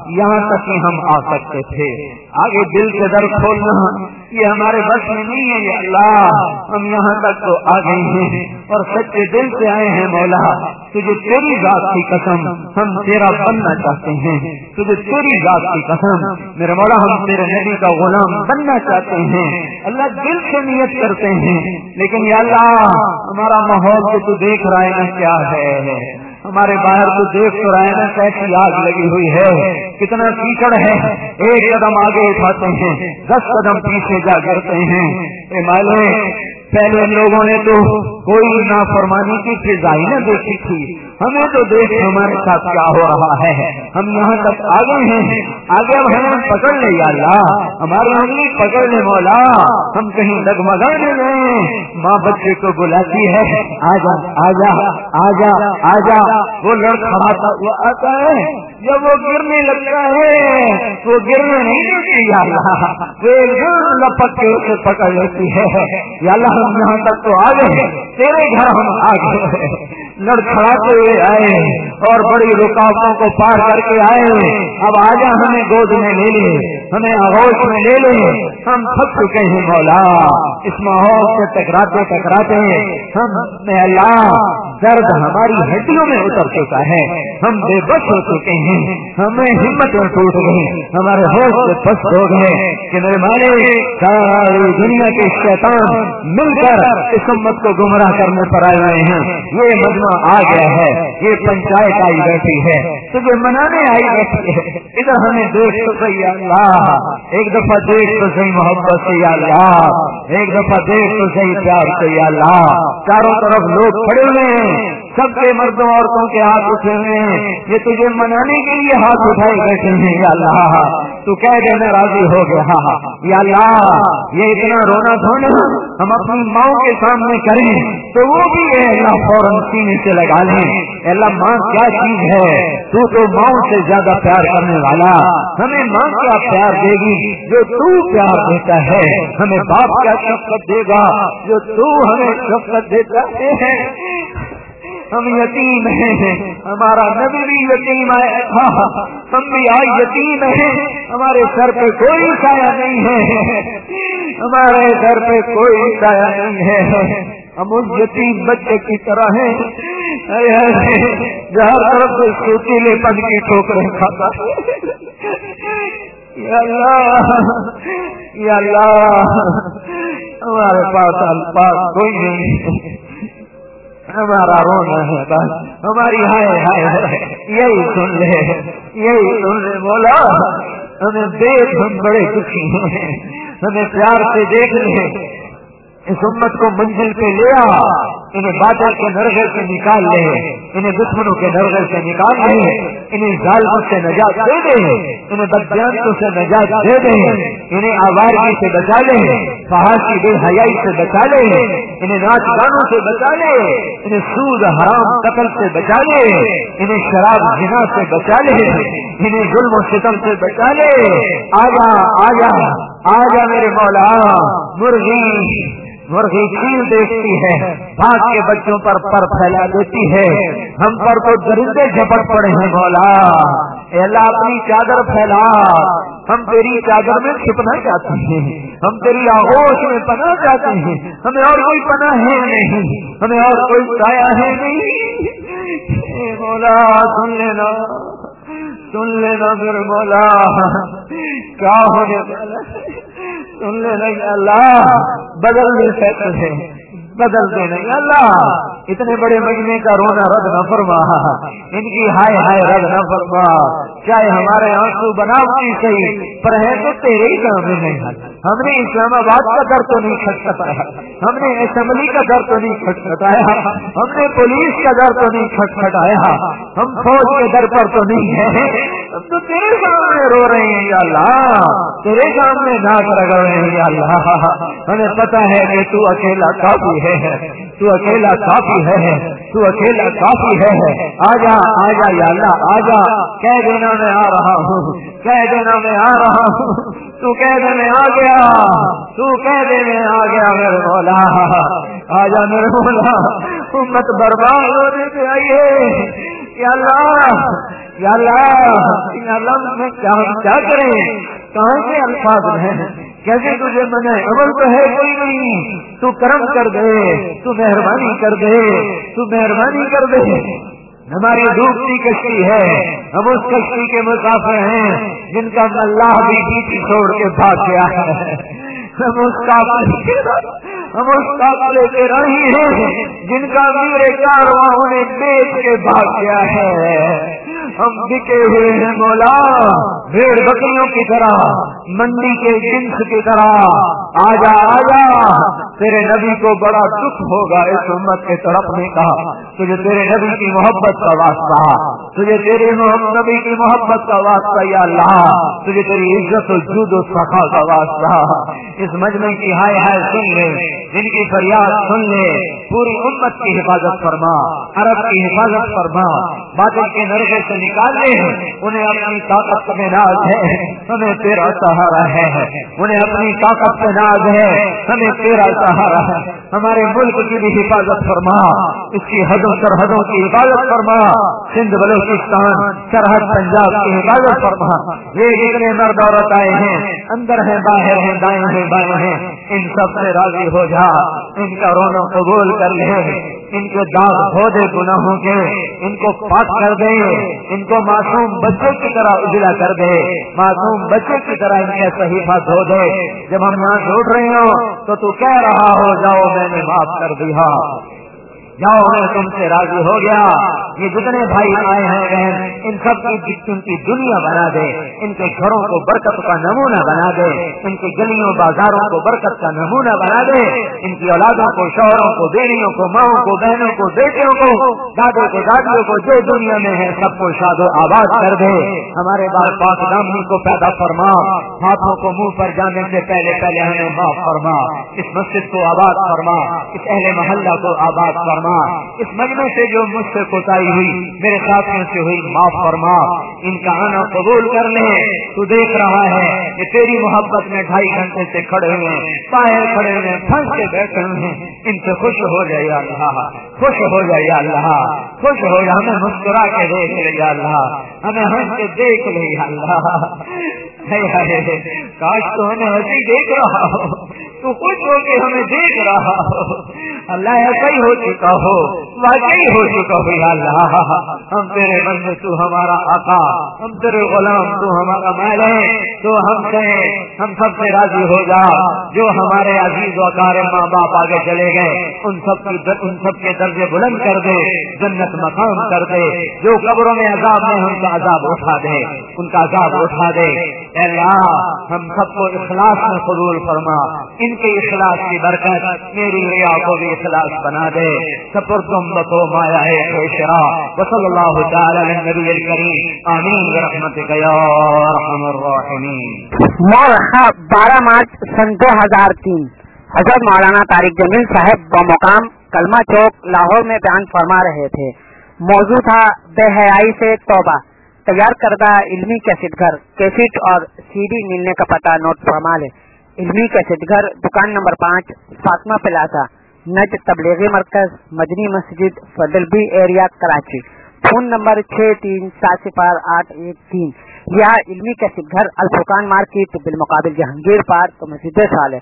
یہاں تک کہ ہم آ سکتے تھے۔ آگے دل سے در کھولنا، یہ ہمارے بس میں نہیں ہے یہ اللہ، ہم یہاں تک تو آ گئے ہیں۔ اور سچے دل سے آئے ہیں، مولا، تجھے تیری ذات کی قسم ہم تیرا بننا چاہتے ہیں۔ تجھے تیری ذات کی قسم میرے مولا، ہم تیرے نبی کا غلام بننا چاہتے ہیں۔ اللہ دل سے نیت کرتے ہیں، لیکن یا اللہ، ہمارا ماحول تو دیکھ رہا ہے نا کیا ہے۔ ہمارے باہر تو دیکھ تو رہے نا، کیسی آگ لگی ہوئی ہے۔ کتنا کیچڑ ہے۔ ایک قدم آگے اٹھاتے ہیں، دس قدم پیچھے جا کرتے ہیں۔ پہلے ہم لوگوں نے تو کوئی نافرمانی کی فضائی نہ دیکھی تھی۔ ہمیں تو دیکھ ہمارے ساتھ کیا ہو رہا ہے۔ ہم یہاں تک آگے ہیں۔ آگے اب ہمیں پکڑ لے یا اللہ۔ ہماری انگلی پکڑ لے مولا۔ ہم کہیں ڈگمگانے گئے ماں بچے کو بلاتی ہے۔ آجا آجا آجا آجا۔ وہ لڑکا وہ آتا ہے۔ جب وہ گرنے لگتا ہے وہ گرنے نہیں دیتی یا اللہ۔ وہ لپک کے اسے پکڑ لیتی ہے۔ یا اللہ ہم یہاں تک تو آ گئے تیرے گھر ہم آ گئے لڑکھڑاتے ہوئے آئے اور بڑی رکاوٹوں کو پار کر کے آئے اب آجا ہمیں گود میں لے لے ہمیں آغوش میں لے لے ہم تھک چکے ہیں مولا۔ اس ماحول سے ٹکراتے ٹکراتے ہم اللہ، درد ہماری ہڈیوں میں اتر چکا ہے۔ ہم بے بس ہو چکے ہیں۔ ہمیں ہمت میں ٹوٹ گئی ہمارے ہوش سے پست ہو گئے کہ میرے مانے ساری دنیا کے شیطان مل کر اس امت کو گمراہ کرنے پر آئے ہوئے ہیں۔ یہ مجمع آ گیا ہے۔ یہ پنچایت آئی بیٹھی ہے۔ تجھے منانے آئی بیٹھی ہے۔ ادھر ہمیں دیکھ تو صحیح اللہ۔ ایک دفعہ دیکھ تو صحیح محبت سے یا اللہ۔ ایک دفعہ دیکھ تو صحیح پیار سے یا اللہ۔ چاروں طرف لوگ کھڑے ہوئے ہیں۔ سب کے مردوں عورتوں کے ہاتھ اٹھے ہوئے ہیں۔ یہ تجھے منانے کے لیے ہاتھ اٹھائے بیٹھے ہیں، یا اللہ۔ تو کہہ دے، میں راضی ہو گیا۔ یا اللہ، یہ اتنا رونا دھونا ہم اپنی ماؤں کے سامنے کریں تو وہ بھی ہے اللہ فوراً سینے سے لگا لیں۔ اللہ، ماں کیا چیز ہے؟ تو تو ماؤں سے زیادہ پیار کرنے والا۔ ہمیں ماں کیا پیار دے گی؟ جو تو پیار دیتا ہے، ہمیں باپ کیا شفقت دے گا؟ جو تو ہمیں شفقت دیتا ہے۔ ہم یتیم ہیں، ہمارا نبی بھی یتیم ہے۔ ہم بھی آج یتیم ہیں۔ ہمارے سر پہ کوئی سایہ نہیں ہے۔ ہمارے سر پہ کوئی سایہ نہیں ہے۔ ہم اس یتیم بچے کی طرح ہیں۔ جہاں طرف سے سوچیلے پن کی ٹھوکریں کھاتا۔ یا اللہ یا اللہ، ہمارے پاس الفاظ کوئی نہیں۔ ہمارا رونا ہے، بس۔ ہماری ہائے ہائے یہی سن لے، یہی سن لے بولا ہمیں دیکھ، ہم بڑے خوشی ہیں۔ ہمیں پیار سے دیکھ لے۔ اس امت کو منزل پہ لیا انہیں بادل کے نرغے سے نکال لے انہیں دشمنوں کے نرغے سے نکال لے انہیں ظالموں سے نجات دے دے انہیں بدیانتوں سے نجات دے دے انہیں آوارگی سے بچا لے فہاش کی بے حیائی سے بچا لے انہیں ناچ گانوں سے بچا لے انہیں سود حرام قتل سے بچا لے انہیں شراب جنا سے بچا لے انہیں ظلم و ستم سے بچا لے آجا آجا آجا میرے مولا، مرغی مرغی چیل دیکھتی ہے، بھاگ کے بچوں پر پر پھیلا دیتی ہے۔ ہم پر تو درندے جھپٹ پڑے ہیں مولا۔ اے اللہ، اپنی چادر پھیلا۔ ہم تیری چادر میں چھپنا چاہتے ہیں۔ ہم تیری آغوش میں پناہ چاہتے ہیں۔ ہمیں اور کوئی پناہ ہے نہیں۔ ہمیں اور کوئی سایہ ہے نہیں۔ اے مولا، سن لینا۔ سن لینا پھر مولا۔ کیا ہونے والا انہوں نے اللہ بدل دے سکتے۔ ہیں بدلتے نہیں اللہ، اتنے بڑے مہینے کا رونا رد نہ فرما۔ ان کی ہائے ہائے رد نہ فرما۔ چاہے ہمارے آنسو بناوٹی صحیح، پر ہے تو تیرے ہی کام میں نہیں ہم نے اسلام آباد کا در تو نہیں کھٹکھٹایا ہم نے اسمبلی کا در تو نہیں کھٹکھٹایا ہم نے پولیس کا در تو نہیں کھٹکھٹایا ہم فوج کے در پر تو نہیں ہے ہم تو تیرے سامنے رو رہے ہیں، یا اللہ۔ تیرے سامنے ناک رگڑ رہے ہیں، یا اللہ۔ ہمیں پتا ہے کہ تو اکیلا کافی ہے تو اکیلا کافی ہے، تو اکیلا کافی ہے، آجا آجا یا اللہ، آجا، کہہ دینا میں آ رہا ہوں، کہہ دینا میں آ رہا ہوں، تو کہہ دینے آ گیا، تو کہہ دینے آ گیا میرے مولا، آجا میرے مولا، امت برباد ہونے کے آئیے، یا اللہ یا اللہ یا اللہ میں کیا کریں، کہاں سے الفاظ ہیں؟ کیسے تجھے منع عمل تو ہے کوئی نہیں، تو کرم کر دے، تو مہربانی کر دے، تو مہربانی کر دے۔ ہماری ڈوبتی کشتی ہے، ہم اس کشتی کے مسافر ہیں جن کا اللہ بھی پیچھے چھوڑ کے بھاگ گیا ہے۔ ہم اس کا ہم اس کے رہی ہیں جن کا میرے کارواں نے بیچ کے بھاگ گیا ہے۔ ہم بکے ہوئے ہیں مولا، بھیڑ بکریوں کی طرح، منڈی کے جنس کی طرح۔ آجا آجا تیرے نبی کو بڑا دکھ ہوگا، اس امت کے تڑپنے کا تجھے تیرے نبی کی محبت کا واسطہ، تجھے تیرے نبی کی محبت کا واسطہ، یا اللہ، تجھے تیری عزت و جود و سخا کا واسطہ۔ اس مجمع کی ہائے ہائے سن لے جن کی فریاد سن لے، پوری امت کی حفاظت فرما، عرب کی حفاظت فرما۔ بادل کے نرگے سے نکالنے ہیں، انہیں اپنی طاقت میں ناز ہے، ہمیں تیرا سہارا ہے، انہیں اپنی طاقت میں ناز ہے، ہمیں تیرا سہارا ہے۔ ہمارے ملک کی بھی حفاظت فرما۔ اس کی حدوں سرحدوں کی حفاظت فرما۔ سندھ بلوچستان، سرحد پنجاب کی حفاظت فرما۔ یہ جتنے مرد عورت آئے ہیں، اندر ہیں، باہر ہیں، دائیں ہیں، بائیں ہیں، ان سب سے راضی ہو جا۔ ان کا رونا قبول کر لے۔ ان کے داغ دھو دے گناہوں کے ان کو پاک کر دے۔ ان کو معصوم بچے کی طرح اجلا کر دے۔ معصوم بچے کی طرح ان کے صحیفہ دھو دے۔ جب ہم یہاں چھوٹ رہے ہوں تو تو کہہ رہا ہو جاؤ میں نے معاف کر دیا۔ جاؤ میں تم سے راضی ہو گیا۔ یہ جتنے بھائی آئے ہیں بہن، ان سب کی ان کی دنیا بنا دے۔ ان کے گھروں کو برکت کا نمونہ بنا دے۔ ان کی گلیوں، بازاروں کو برکت کا نمونہ بنا دے۔ ان کی اولادوں کو، شوہروں کو بیڑیوں کو، ماؤں کو، بہنوں کو، بیٹیوں کو، دادوں کو، دادیوں کو، جو دنیا میں ہے، سب کو شاد و آباد کر دے۔ ہمارے بال پاک نامی کو پیدا فرما۔ ہاتھوں کو منہ پر جانے سے پہلے پہلے ہمیں معاف فرما۔ اس مسجد کو آباد فرما۔ اس اہل محلہ کو آباد فرما۔ فرما، اس مجمع سے جو مجھ سے کوتاہی ہوئی، میرے ساتھیوں سے ہوئی، معاف فرما، ان کا آنا قبول کر لے۔ تو دیکھ رہا ہے کہ تیری محبت میں ڈھائی گھنٹے سے کھڑے ہوئے باہر کھڑے ہوئے پھنس کے بیٹھے ہوئے ان سے خوش ہو جائے اللہ، خوش ہو جائے اللہ، خوش ہو جائے ہمیں مسکرا کے دیکھ لے اللہ، ہمیں ہنس کے دیکھ لے اللہ۔ کاش تو ہمیں ہنسی دیکھ رہا ہو. تو خوش ہو کے ہمیں دیکھ رہا ہو. اللہ ایسا ہی ہو چکا ہو. واقعی ہو چکا ہو اللہ. ہم تیرے بندے تو ہمارا آقا. ہم تیرے غلام تو ہمارا مال ہے. تو ہم کہیں ہم سب سے راضی ہو جا. جو ہمارے عزیز و کار ماں باپ آگے چلے گئے، ان سب کی ان سب کے درجے بلند کر دے، جنت مقام کر دے. جو قبروں میں عذاب میں ان کا عذاب اٹھا دے، ان کا عذاب اٹھا دے. اے اللہ، ہم سب کو اخلاص میں قبول فرما۔ ان کے اخلاص کی برکت میری ریا کو بھی اخلاص بنا دے۔ سپر تم بتو مایا ہے شرا اللہ تعالی نبی الکریم۔ آمین۔ رحمت گیا رحم الراحمین۔ مورخہ بارہ مارچ سن دو ہزار تین۔ حضرت مولانا طارق جمیل صاحب بمقام کلمہ چوک لاہور میں بیان فرما رہے تھے۔ موضوع تھا بے حیائی سے توبہ۔ تیار کردہ علمی کیسٹ گھر، کیسٹ اور سی ڈی ملنے کا پتہ نوٹ فرما لے۔ علمی کیسٹ گھر، دکان نمبر پانچ، فاطمہ پلازا نج تبلیغی مرکز، مدنی مسجد، فضل B area, Karachi. Phone number چھ تین سات صفار آٹھ ایک تین۔ یہ علمی کیسٹ گھر، الفقان مارکیٹ، بالمقابل جہانگیر پارک، مسجد سال ہے۔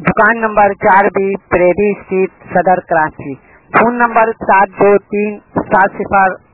دکان نمبر چار بی، پریڈی اسٹریٹ صدر، کراچی۔ فون نمبر سات دو تین، سات صفر